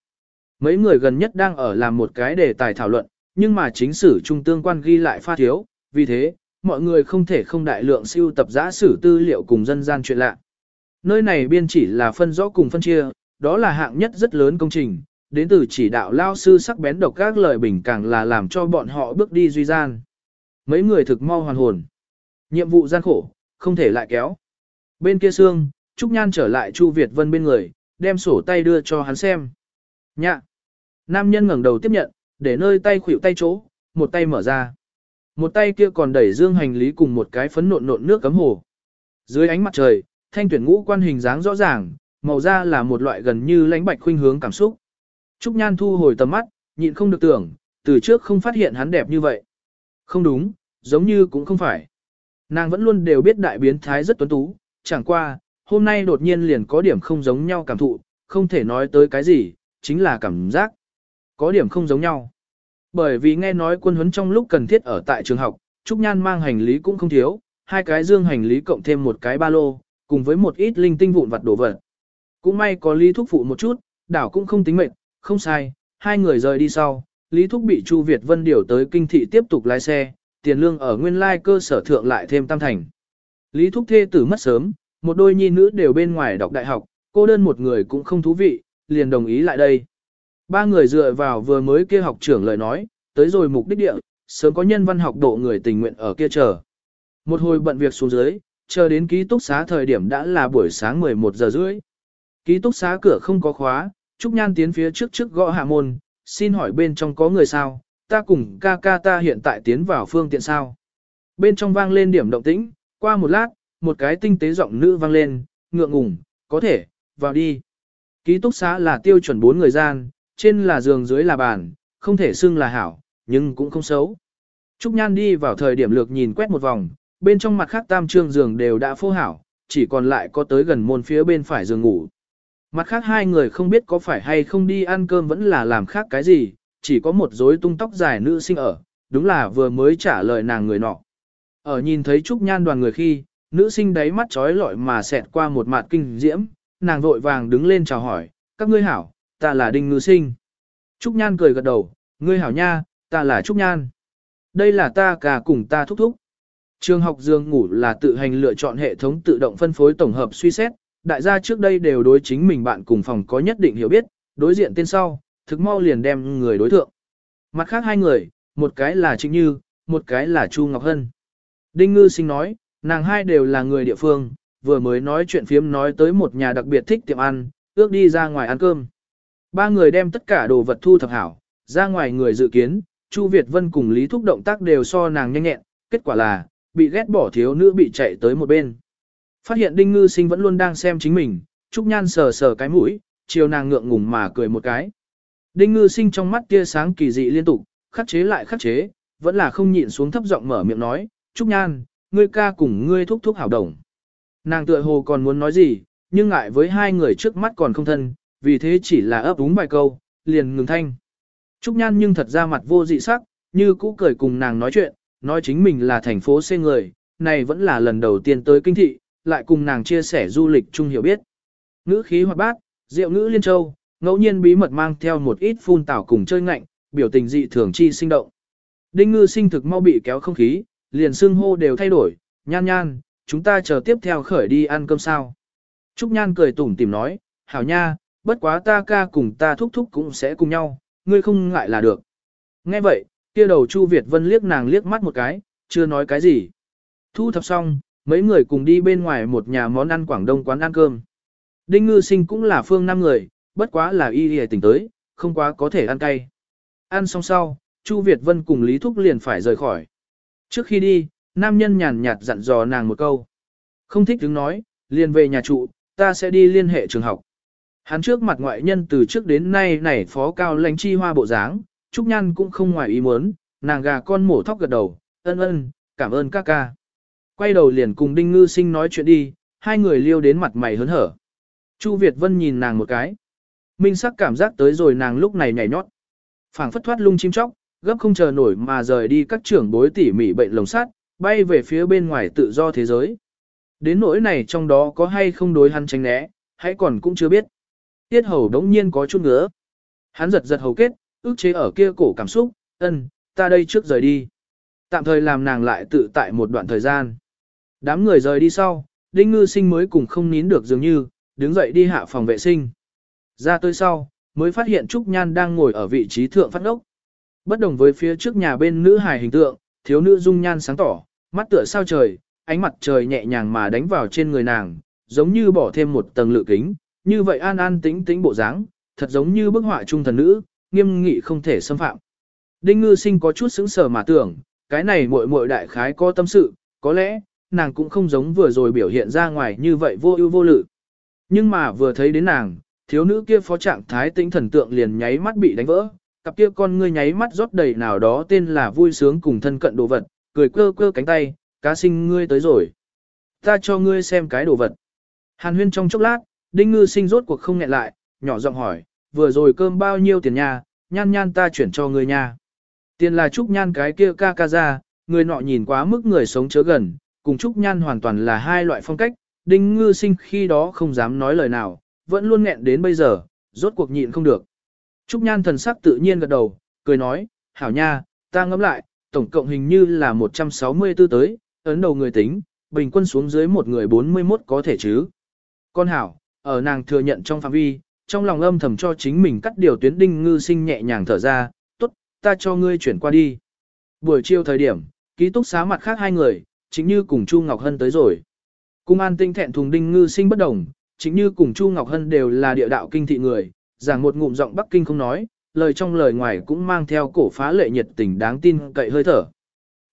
Mấy người gần nhất đang ở làm một cái đề tài thảo luận, nhưng mà chính sử trung tương quan ghi lại pha thiếu, vì thế, mọi người không thể không đại lượng siêu tập giã sử tư liệu cùng dân gian chuyện lạ. Nơi này biên chỉ là phân rõ cùng phân chia, đó là hạng nhất rất lớn công trình, đến từ chỉ đạo lao sư sắc bén độc các lời bình càng là làm cho bọn họ bước đi duy gian. Mấy người thực mau hoàn hồn. Nhiệm vụ gian khổ, không thể lại kéo. Bên kia xương, Trúc Nhan trở lại Chu Việt Vân bên người, đem sổ tay đưa cho hắn xem. Nhạ. Nam nhân ngẩng đầu tiếp nhận, để nơi tay khuỷu tay chỗ, một tay mở ra. Một tay kia còn đẩy dương hành lý cùng một cái phấn nộn nộn nước cấm hồ. Dưới ánh mặt trời, thanh tuyển ngũ quan hình dáng rõ ràng, màu da là một loại gần như lãnh bạch khuynh hướng cảm xúc. Trúc Nhan thu hồi tầm mắt, nhịn không được tưởng, từ trước không phát hiện hắn đẹp như vậy. Không đúng, giống như cũng không phải. Nàng vẫn luôn đều biết đại biến thái rất tuấn tú, chẳng qua, hôm nay đột nhiên liền có điểm không giống nhau cảm thụ, không thể nói tới cái gì, chính là cảm giác. Có điểm không giống nhau. Bởi vì nghe nói quân huấn trong lúc cần thiết ở tại trường học, Trúc Nhan mang hành lý cũng không thiếu, hai cái dương hành lý cộng thêm một cái ba lô, cùng với một ít linh tinh vụn vặt đồ vật. Cũng may có Lý Thúc phụ một chút, đảo cũng không tính mệnh, không sai, hai người rời đi sau, Lý Thúc bị Chu Việt Vân điều tới kinh thị tiếp tục lái xe, tiền lương ở nguyên lai cơ sở thượng lại thêm tam thành. Lý Thúc thê tử mất sớm, một đôi nhi nữ đều bên ngoài đọc đại học, cô đơn một người cũng không thú vị, liền đồng ý lại đây. Ba người dựa vào vừa mới kia học trưởng lời nói, tới rồi mục đích địa, sớm có nhân văn học độ người tình nguyện ở kia chờ. Một hồi bận việc xuống dưới, chờ đến ký túc xá thời điểm đã là buổi sáng 11 giờ rưỡi. Ký túc xá cửa không có khóa, Trúc Nhan tiến phía trước trước gõ hạ môn, xin hỏi bên trong có người sao, ta cùng ca ca ta hiện tại tiến vào phương tiện sao. Bên trong vang lên điểm động tĩnh, qua một lát, một cái tinh tế giọng nữ vang lên, ngượng ngùng, có thể, vào đi. Ký túc xá là tiêu chuẩn bốn người gian, trên là giường dưới là bàn, không thể xưng là hảo, nhưng cũng không xấu. Trúc Nhan đi vào thời điểm lược nhìn quét một vòng, bên trong mặt khác tam trương giường đều đã phô hảo, chỉ còn lại có tới gần môn phía bên phải giường ngủ. Mặt khác hai người không biết có phải hay không đi ăn cơm vẫn là làm khác cái gì, chỉ có một rối tung tóc dài nữ sinh ở, đúng là vừa mới trả lời nàng người nọ. Ở nhìn thấy Trúc Nhan đoàn người khi, nữ sinh đáy mắt trói lọi mà xẹt qua một mặt kinh diễm, nàng vội vàng đứng lên chào hỏi, các ngươi hảo, ta là Đinh Ngư Sinh. Trúc Nhan cười gật đầu, ngươi hảo nha, ta là Trúc Nhan. Đây là ta cả cùng ta thúc thúc. Trường học giường ngủ là tự hành lựa chọn hệ thống tự động phân phối tổng hợp suy xét, đại gia trước đây đều đối chính mình bạn cùng phòng có nhất định hiểu biết, đối diện tên sau, thực mau liền đem người đối thượng. Mặt khác hai người, một cái là Trịnh Như, một cái là Chu Ngọc Hân. Đinh Ngư Sinh nói, nàng hai đều là người địa phương, vừa mới nói chuyện phiếm nói tới một nhà đặc biệt thích tiệm ăn, ước đi ra ngoài ăn cơm. Ba người đem tất cả đồ vật thu thập hảo, ra ngoài người dự kiến, Chu Việt Vân cùng Lý Thúc động tác đều so nàng nhanh nhẹn, kết quả là, bị ghét bỏ thiếu nữ bị chạy tới một bên. Phát hiện Đinh Ngư Sinh vẫn luôn đang xem chính mình, Trúc Nhan sờ sờ cái mũi, chiều nàng ngượng ngùng mà cười một cái. Đinh Ngư Sinh trong mắt tia sáng kỳ dị liên tục, khắc chế lại khắc chế, vẫn là không nhịn xuống thấp giọng mở miệng nói, Trúc Nhan, ngươi ca cùng ngươi thúc thúc hảo đồng. Nàng tựa hồ còn muốn nói gì, nhưng ngại với hai người trước mắt còn không thân, vì thế chỉ là ấp úng vài câu, liền ngừng thanh. Trúc Nhan nhưng thật ra mặt vô dị sắc, như cũ cười cùng nàng nói chuyện, nói chính mình là thành phố C người, này vẫn là lần đầu tiên tới kinh thị, lại cùng nàng chia sẻ du lịch chung hiểu biết. Ngữ khí hoạt bát, rượu ngữ liên châu, ngẫu nhiên bí mật mang theo một ít phun tảo cùng chơi ngạnh, biểu tình dị thường chi sinh động. Đinh ngư sinh thực mau bị kéo không khí, liền xương hô đều thay đổi, nhan nhan, chúng ta chờ tiếp theo khởi đi ăn cơm sao. Trúc nhan cười tủm tìm nói, hảo nha, bất quá ta ca cùng ta thúc thúc cũng sẽ cùng nhau, ngươi không ngại là được. Nghe vậy, kia đầu Chu Việt Vân liếc nàng liếc mắt một cái, chưa nói cái gì. Thu thập xong, mấy người cùng đi bên ngoài một nhà món ăn Quảng Đông quán ăn cơm. Đinh Ngư Sinh cũng là phương năm người, bất quá là y y tỉnh tới, không quá có thể ăn cay. Ăn xong sau, Chu Việt Vân cùng Lý Thúc liền phải rời khỏi. Trước khi đi, nam nhân nhàn nhạt dặn dò nàng một câu. Không thích đứng nói, liền về nhà trụ, ta sẽ đi liên hệ trường học. Hắn trước mặt ngoại nhân từ trước đến nay này phó cao lãnh chi hoa bộ dáng, Trúc Nhan cũng không ngoài ý muốn, nàng gà con mổ thóc gật đầu, ân ân, cảm ơn các ca. Quay đầu liền cùng Đinh Ngư Sinh nói chuyện đi, hai người liêu đến mặt mày hớn hở. Chu Việt Vân nhìn nàng một cái. Minh sắc cảm giác tới rồi nàng lúc này nhảy nhót. phảng phất thoát lung chim chóc, gấp không chờ nổi mà rời đi các trưởng bối tỉ mỉ bệnh lồng sắt, bay về phía bên ngoài tự do thế giới. Đến nỗi này trong đó có hay không đối hắn tránh né, hãy còn cũng chưa biết. Tiết hầu đống nhiên có chút ngứa. Hắn giật giật hầu kết, ức chế ở kia cổ cảm xúc, ân, ta đây trước rời đi. Tạm thời làm nàng lại tự tại một đoạn thời gian. Đám người rời đi sau, Đinh Ngư Sinh mới cùng không nín được dường như, đứng dậy đi hạ phòng vệ sinh. Ra tới sau, mới phát hiện Trúc Nhan đang ngồi ở vị trí thượng phát ốc. Bất đồng với phía trước nhà bên nữ hài hình tượng, thiếu nữ dung nhan sáng tỏ, mắt tựa sao trời, ánh mặt trời nhẹ nhàng mà đánh vào trên người nàng, giống như bỏ thêm một tầng lự kính, như vậy an an tĩnh tĩnh bộ dáng, thật giống như bức họa trung thần nữ, nghiêm nghị không thể xâm phạm. Đinh ngư sinh có chút sững sờ mà tưởng, cái này muội muội đại khái có tâm sự, có lẽ, nàng cũng không giống vừa rồi biểu hiện ra ngoài như vậy vô ưu vô lự. Nhưng mà vừa thấy đến nàng, thiếu nữ kia phó trạng thái tĩnh thần tượng liền nháy mắt bị đánh vỡ, cặp kia con ngươi nháy mắt rót đầy nào đó tên là vui sướng cùng thân cận đồ vật, cười quơ quơ cánh tay, cá sinh ngươi tới rồi. Ta cho ngươi xem cái đồ vật. Hàn huyên trong chốc lát, đinh ngư sinh rốt cuộc không nghẹn lại, nhỏ giọng hỏi, vừa rồi cơm bao nhiêu tiền nha, nhan nhan ta chuyển cho ngươi nha. Tiền là Trúc Nhan cái kia ca ca ra, người nọ nhìn quá mức người sống chớ gần, cùng Trúc Nhan hoàn toàn là hai loại phong cách, đinh ngư sinh khi đó không dám nói lời nào, vẫn luôn nghẹn đến bây giờ, rốt cuộc nhịn không được. Trúc Nhan thần sắc tự nhiên gật đầu, cười nói, hảo nha, ta ngẫm lại, tổng cộng hình như là 164 tới, ấn đầu người tính, bình quân xuống dưới một người 41 có thể chứ. Con hảo, ở nàng thừa nhận trong phạm vi, trong lòng âm thầm cho chính mình cắt điều tuyến đinh ngư sinh nhẹ nhàng thở ra, tốt, ta cho ngươi chuyển qua đi. Buổi chiều thời điểm, ký túc xá mặt khác hai người, chính như cùng Chu Ngọc Hân tới rồi. Cung an tinh thẹn thùng đinh ngư sinh bất đồng, chính như cùng Chu Ngọc Hân đều là địa đạo kinh thị người, giảng một ngụm giọng Bắc Kinh không nói, lời trong lời ngoài cũng mang theo cổ phá lệ nhiệt tình đáng tin cậy hơi thở.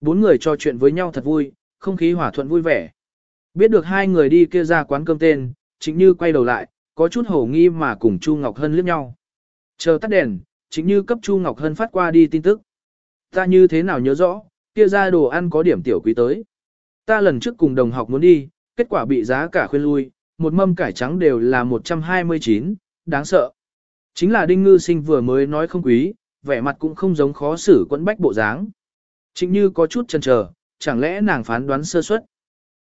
Bốn người trò chuyện với nhau thật vui, không khí hòa thuận vui vẻ. Biết được hai người đi kia ra quán cơm tên, chính như quay đầu lại, có chút hổ nghi mà cùng Chu Ngọc Hân liếc nhau. Chờ tắt đèn, chính như cấp Chu Ngọc Hân phát qua đi tin tức. Ta như thế nào nhớ rõ, kia ra đồ ăn có điểm tiểu quý tới. Ta lần trước cùng đồng học muốn đi, kết quả bị giá cả khuyên lui, một mâm cải trắng đều là 129, đáng sợ. Chính là Đinh Ngư Sinh vừa mới nói không quý, vẻ mặt cũng không giống khó xử quẫn bách bộ dáng. Chính như có chút chần chờ, chẳng lẽ nàng phán đoán sơ suất.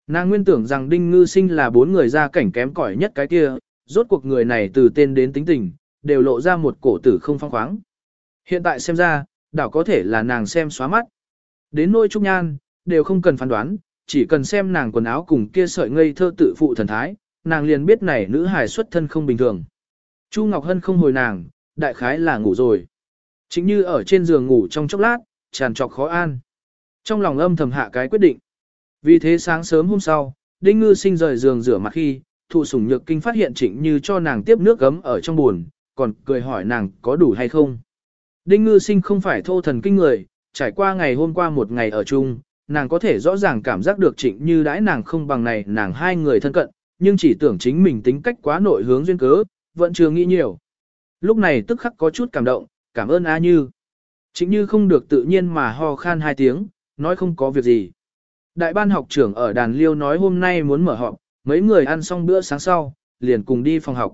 Nàng nguyên tưởng rằng Đinh Ngư Sinh là bốn người ra cảnh kém cỏi nhất cái kia, rốt cuộc người này từ tên đến tính tình, đều lộ ra một cổ tử không phong khoáng. Hiện tại xem ra, đảo có thể là nàng xem xóa mắt. Đến nôi Trúc Nhan, đều không cần phán đoán, chỉ cần xem nàng quần áo cùng kia sợi ngây thơ tự phụ thần thái, nàng liền biết này nữ hài xuất thân không bình thường. Chu Ngọc Hân không hồi nàng, đại khái là ngủ rồi. Chính như ở trên giường ngủ trong chốc lát, tràn trọc khó an. Trong lòng âm thầm hạ cái quyết định. Vì thế sáng sớm hôm sau, Đinh Ngư sinh rời giường rửa mặt khi, thụ sủng nhược kinh phát hiện trịnh như cho nàng tiếp nước gấm ở trong buồn, còn cười hỏi nàng có đủ hay không. Đinh Ngư sinh không phải thô thần kinh người, trải qua ngày hôm qua một ngày ở chung, nàng có thể rõ ràng cảm giác được trịnh như đãi nàng không bằng này nàng hai người thân cận, nhưng chỉ tưởng chính mình tính cách quá nội hướng duyên cớ, vẫn chưa nghĩ nhiều. Lúc này tức khắc có chút cảm động, cảm ơn A Như. Trịnh Như không được tự nhiên mà ho khan hai tiếng, nói không có việc gì. Đại ban học trưởng ở đàn liêu nói hôm nay muốn mở họp, mấy người ăn xong bữa sáng sau, liền cùng đi phòng học.